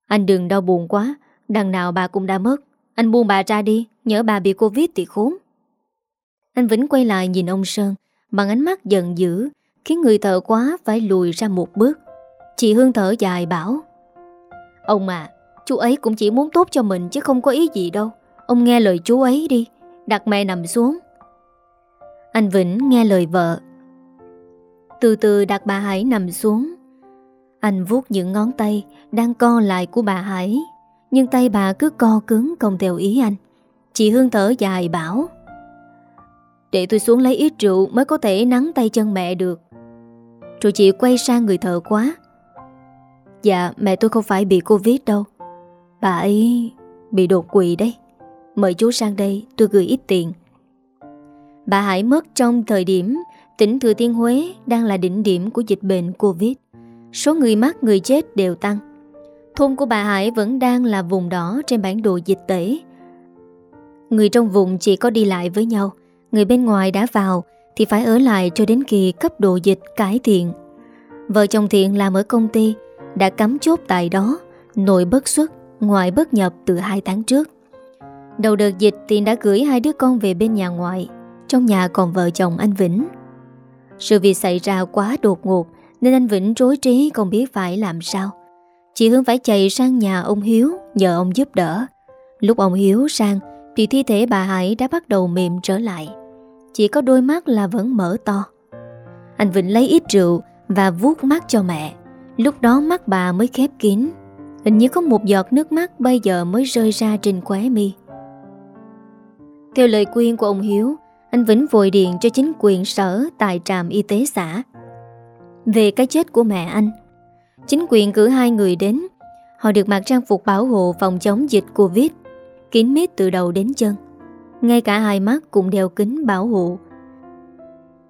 anh đừng đau buồn quá, Đằng nào bà cũng đã mất. Anh buông bà ra đi Nhớ bà bị Covid thì khốn. Anh Vĩnh quay lại nhìn ông Sơn, Bằng ánh mắt giận dữ, Khiến người thợ quá phải lùi ra một bước. Chị Hương thở dài bảo, Ông à Chú ấy cũng chỉ muốn tốt cho mình chứ không có ý gì đâu. Ông nghe lời chú ấy đi, Đặt mẹ nằm xuống. Anh Vĩnh nghe lời vợ, Từ từ đặt bà Hải nằm xuống anh vuốt những ngón tay đang co lại của bà Hải. Nhưng tay bà cứ co cứng không theo ý anh. Chị Hương thở dài bảo, Để tôi xuống lấy ít rượu mới có thể nắng tay chân mẹ được. Rồi chị quay sang người thợ quá. Dạ mẹ tôi không phải bị Covid đâu. Bà ấy bị đột quỵ đấy. Mời chú sang đây, tôi gửi ít tiền. Bà Hải mất trong thời điểm tỉnh Thừa Thiên Huế đang là đỉnh điểm của dịch bệnh Covid. Số người mắc người chết đều tăng. Thôn của bà Hải vẫn đang là vùng đỏ trên bản đồ dịch tễ. Người trong vùng chỉ có đi lại với nhau, Người bên ngoài đã vào Thì phải ở lại cho đến khi cấp độ dịch cải thiện. Vợ chồng Thiện làm ở công ty, Đã cắm chốt tại đó, Nội bất xuất Ngoại bất nhập từ 2 tháng trước. Đầu đợt dịch, Thiện đã gửi hai đứa con về bên nhà ngoại, Trong nhà còn vợ chồng anh Vĩnh. Sự việc xảy ra quá đột ngột nên anh Vĩnh rối trí không biết phải làm sao. Chị Hương phải chạy sang nhà ông Hiếu, Nhờ ông giúp đỡ. Lúc ông Hiếu sang, Thì thi thể bà Hải đã bắt đầu mềm trở lại. Chỉ có đôi mắt là vẫn mở to. Anh Vĩnh lấy ít rượu Và vuốt mắt cho mẹ. Lúc đó mắt bà mới khép kín. Hình như có một giọt nước mắt Bây giờ mới rơi ra trên khóe mi. Theo lời khuyên của ông Hiếu, Anh Vĩnh vội điện cho chính quyền sở Tại trạm y tế xã về cái chết của mẹ anh. Chính quyền cử hai người đến, họ được mặc trang phục bảo hộ phòng chống dịch Covid, kín mít từ đầu đến chân. Ngay cả hai mắt cũng đeo kính bảo hộ.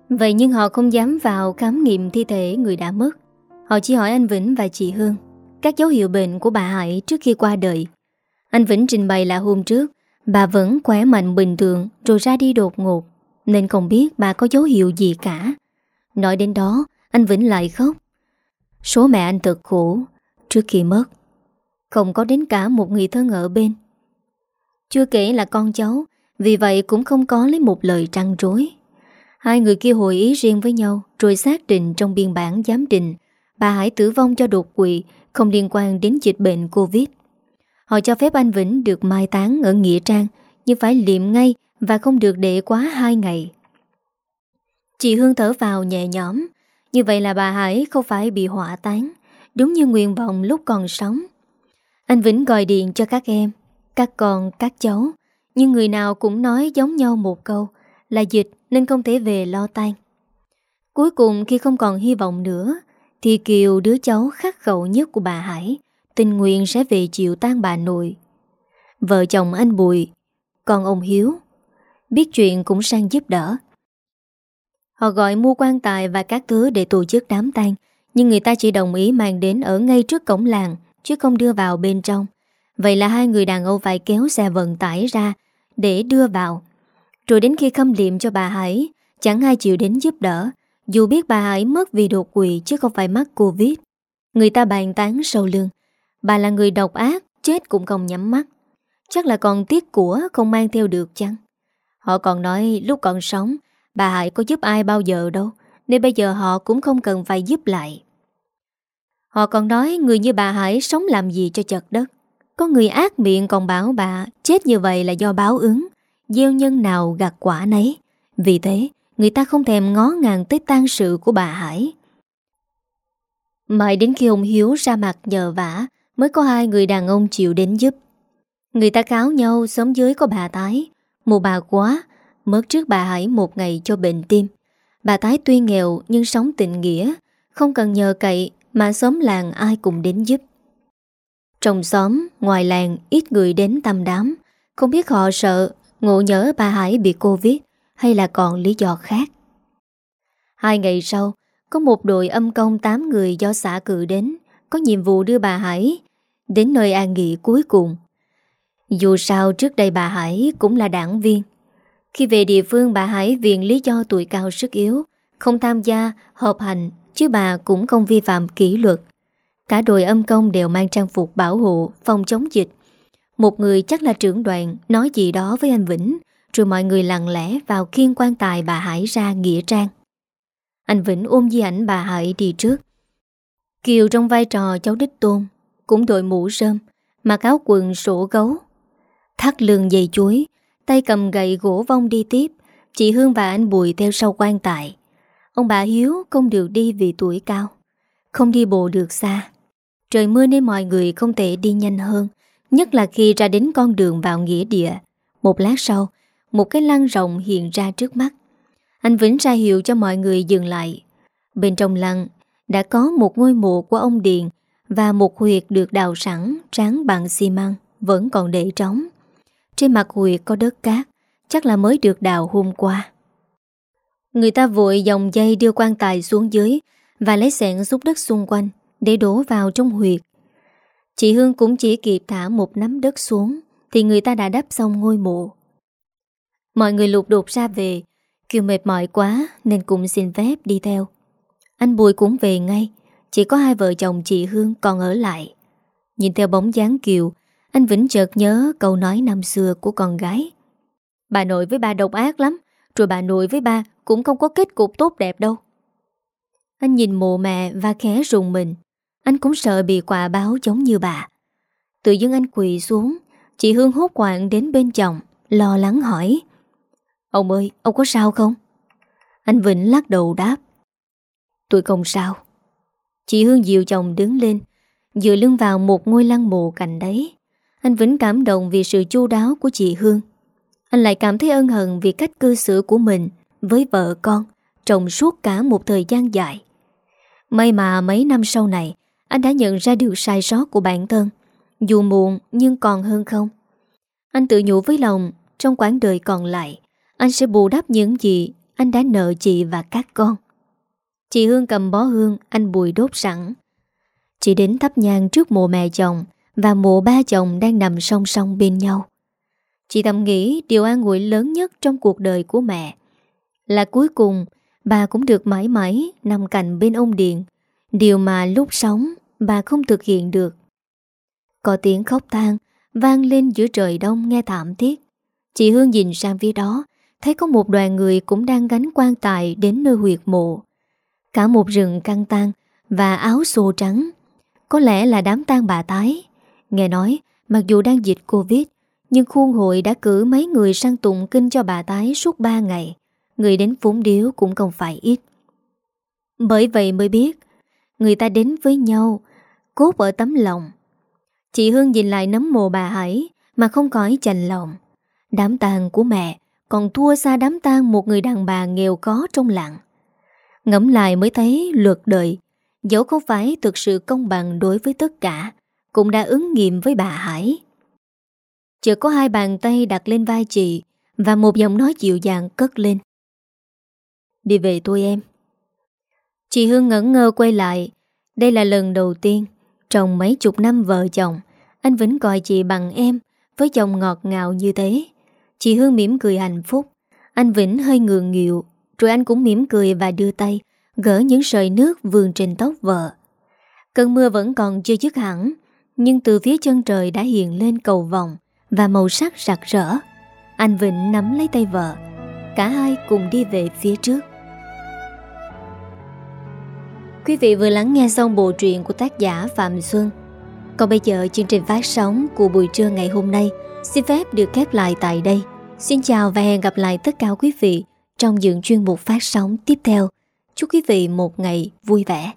Vậy nhưng họ không dám vào khám nghiệm thi thể người đã mất. Họ chỉ hỏi anh Vĩnh và chị Hương các dấu hiệu bệnh của bà Hải trước khi qua đời. Anh Vĩnh trình bày là hôm trước bà vẫn khỏe mạnh bình thường rồi ra đi đột ngột nên không biết bà có dấu hiệu gì cả. Nói đến đó, anh Vĩnh lại khóc. Số mẹ anh thật khổ, Trước khi mất, Không có đến cả một người thân ở bên. Chưa kể là con cháu, Vì vậy cũng không có lấy một lời trăng rối. Hai người kia hội ý riêng với nhau, Rồi xác định trong biên bản giám định, Bà Hải tử vong do đột quỵ, Không liên quan đến dịch bệnh Covid. Họ cho phép anh Vĩnh được mai táng ở Nghĩa Trang, Nhưng phải liệm ngay Và không được để quá hai ngày. Chị Hương thở vào nhẹ nhõm như vậy là bà Hải không phải bị hỏa tán Đúng như nguyện vọng lúc còn sống. Anh Vĩnh gọi điện cho các em Các con, các cháu Nhưng người nào cũng nói giống nhau một câu Là dịch nên không thể về lo tan Cuối cùng khi không còn hy vọng nữa Thì Kiều đứa cháu khắc khẩu nhất của bà Hải Tình nguyện sẽ về chịu tan bà nội. Vợ chồng anh Bùi Còn ông Hiếu Biết chuyện cũng sang giúp đỡ. Họ gọi mua quan tài và các thứ để tổ chức đám tang, Nhưng người ta chỉ đồng ý mang đến ở ngay trước cổng làng, Chứ không đưa vào bên trong. Vậy là hai người đàn ông phải kéo xe vận tải ra Để đưa vào. Rồi đến khi khâm liệm cho bà Hải, Chẳng ai chịu đến giúp đỡ, Dù biết bà Hải mất vì đột quỵ Chứ không phải mắc Covid. Người ta bàn tán sâu lưng Bà là người độc ác, Chết cũng không nhắm mắt. Chắc là còn tiếc của không mang theo được chăng? Họ còn nói lúc còn sống Bà Hải có giúp ai bao giờ đâu, Nên bây giờ họ cũng không cần phải giúp lại. Họ còn nói người như bà Hải sống làm gì cho chật đất. Có người ác miệng còn bảo bà, Chết như vậy là do báo ứng. Gieo nhân nào gặt quả nấy. Vì thế, người ta không thèm ngó ngàng tới tang sự của bà Hải. Mãi đến khi ông Hiếu ra mặt nhờ vả, Mới có hai người đàn ông chịu đến giúp. Người ta cáo nhau sống dưới có bà Tái mù bà quá Mất trước bà Hải một ngày cho bệnh tim. Bà Tái tuy nghèo nhưng sống tình nghĩa, Không cần nhờ cậy Mà xóm làng ai cũng đến giúp. Trong xóm, Ngoài làng, ít người đến tăm đám. Không biết họ sợ Ngộ nhớ bà Hải bị Covid Hay là còn lý do khác. Hai ngày sau, Có một đội âm công 8 người do xã cử đến, Có nhiệm vụ đưa bà Hải Đến nơi an nghỉ cuối cùng. Dù sao trước đây bà Hải cũng là đảng viên khi về địa phương, bà Hải viện lý do tuổi cao sức yếu, Không tham gia hợp hành, Chứ bà cũng không vi phạm kỷ luật. Cả đội âm công đều mang trang phục bảo hộ, Phòng chống dịch. Một người chắc là trưởng đoàn, Nói gì đó với anh Vĩnh, Rồi mọi người lặng lẽ vào khiên quan tài bà Hải ra nghĩa trang. Anh Vĩnh ôm di ảnh bà Hải đi trước. Kiều trong vai trò cháu đích tôn, Cũng đội mũ rơm, Mặc áo quần sổ gấu. Thắt lưng dày chuối Tay cầm gậy gỗ vong đi tiếp. Chị Hương và anh Bùi theo sau quan tài. Ông bà Hiếu không được đi vì tuổi cao. Không đi bộ được xa. Trời mưa nên mọi người không thể đi nhanh hơn, Nhất là khi ra đến con đường vào nghĩa địa. Một lát sau, Một cái lăng rộng hiện ra trước mắt. Anh Vĩnh ra hiệu cho mọi người dừng lại. Bên trong lăng Đã có một ngôi mộ của ông Điền Và một huyệt được đào sẵn, Tráng bằng xi măng, Vẫn còn để trống. Trên mặt huyệt có đất cát, Chắc là mới được đào hôm qua. Người ta vội dòng dây đưa quan tài xuống dưới Và lấy sẹn xúc đất xung quanh Để đổ vào trong huyệt. Chị Hương cũng chỉ kịp thả một nắm đất xuống Thì người ta đã đắp xong ngôi mộ. Mọi người lục đột ra về Kiều mệt mỏi quá Nên cũng xin phép đi theo. Anh Bùi cũng về ngay, Chỉ có hai vợ chồng chị Hương còn ở lại. Nhìn theo bóng dáng Kiều anh Vĩnh chợt nhớ câu nói năm xưa của con gái. Bà nội với bà độc ác lắm Rồi bà nội với ba cũng không có kết cục tốt đẹp đâu. Anh nhìn mộ mẹ và khẽ rùng mình. Anh cũng sợ bị quả báo giống như bà. Tự dưng anh quỳ xuống Chị Hương hốt quạng đến bên chồng Lo lắng hỏi Ông ơi, ông có sao không? Anh Vĩnh lắc đầu đáp Tôi không sao. Chị Hương dịu chồng đứng lên Dựa lưng vào một ngôi lăng mộ cạnh đấy. Anh Vĩnh cảm động vì sự chu đáo của chị Hương. Anh lại cảm thấy ân hận vì cách cư xử của mình Với vợ con Trong suốt cả một thời gian dài. May mà mấy năm sau này, Anh đã nhận ra được sai sót của bản thân, Dù muộn nhưng còn hơn không. Anh tự nhủ với lòng, Trong quãng đời còn lại, Anh sẽ bù đắp những gì Anh đã nợ chị và các con. Chị Hương cầm bó hương, Anh Bùi đốt sẵn. Chị đến thắp nhang trước mộ mẹ chồng và mộ ba chồng đang nằm song song bên nhau. Chị thầm nghĩ điều an ủi lớn nhất trong cuộc đời của mẹ Là cuối cùng bà cũng được mãi mãi nằm cạnh bên ông Điện Điều mà lúc sống bà không thực hiện được. Có tiếng khóc than vang lên giữa trời đông nghe thảm thiết. Chị Hương nhìn sang phía đó, Thấy có một đoàn người cũng đang gánh quan tài đến nơi huyệt mộ. Cả một rừng căng tan và áo xô trắng. Có lẽ là đám tang bà tái. Nghe nói, mặc dù đang dịch Covid, Nhưng khuôn hội đã cử mấy người sang tụng kinh cho bà tái suốt 3 ngày. Người đến phúng điếu cũng không phải ít. Bởi vậy mới biết, Người ta đến với nhau, Cốt ở tấm lòng. Chị Hương nhìn lại nấm mồ bà Hải, Mà không cõi chành lòng. Đám tang của mẹ Còn thua xa đám tang một người đàn bà nghèo có trong lặng Ngẫm lại mới thấy luật đời, Dẫu không phải thực sự công bằng đối với tất cả cũng đã ứng nghiệm với bà Hải. Chợt có hai bàn tay đặt lên vai chị Và một giọng nói dịu dàng cất lên. Đi về tôi em. Chị Hương ngẩn ngơ quay lại. Đây là lần đầu tiên Trong mấy chục năm vợ chồng, Anh Vĩnh coi chị bằng em Với chồng ngọt ngào như thế. Chị Hương mỉm cười hạnh phúc. Anh Vĩnh hơi ngượng nghịu, Rồi anh cũng mỉm cười và đưa tay Gỡ những sợi nước vườn trên tóc vợ. Cơn mưa vẫn còn chưa dứt hẳn nhưng từ phía chân trời đã hiện lên cầu vòng Và màu sắc rạc rỡ. Anh Vĩnh nắm lấy tay vợ, Cả hai cùng đi về phía trước. Quý vị vừa lắng nghe xong bộ truyện của tác giả Phạm Xuân. Còn bây giờ, chương trình phát sóng của buổi trưa ngày hôm nay Xin phép được khép lại tại đây. Xin chào và hẹn gặp lại tất cả quý vị Trong những chuyên mục phát sóng tiếp theo. Chúc quý vị một ngày vui vẻ.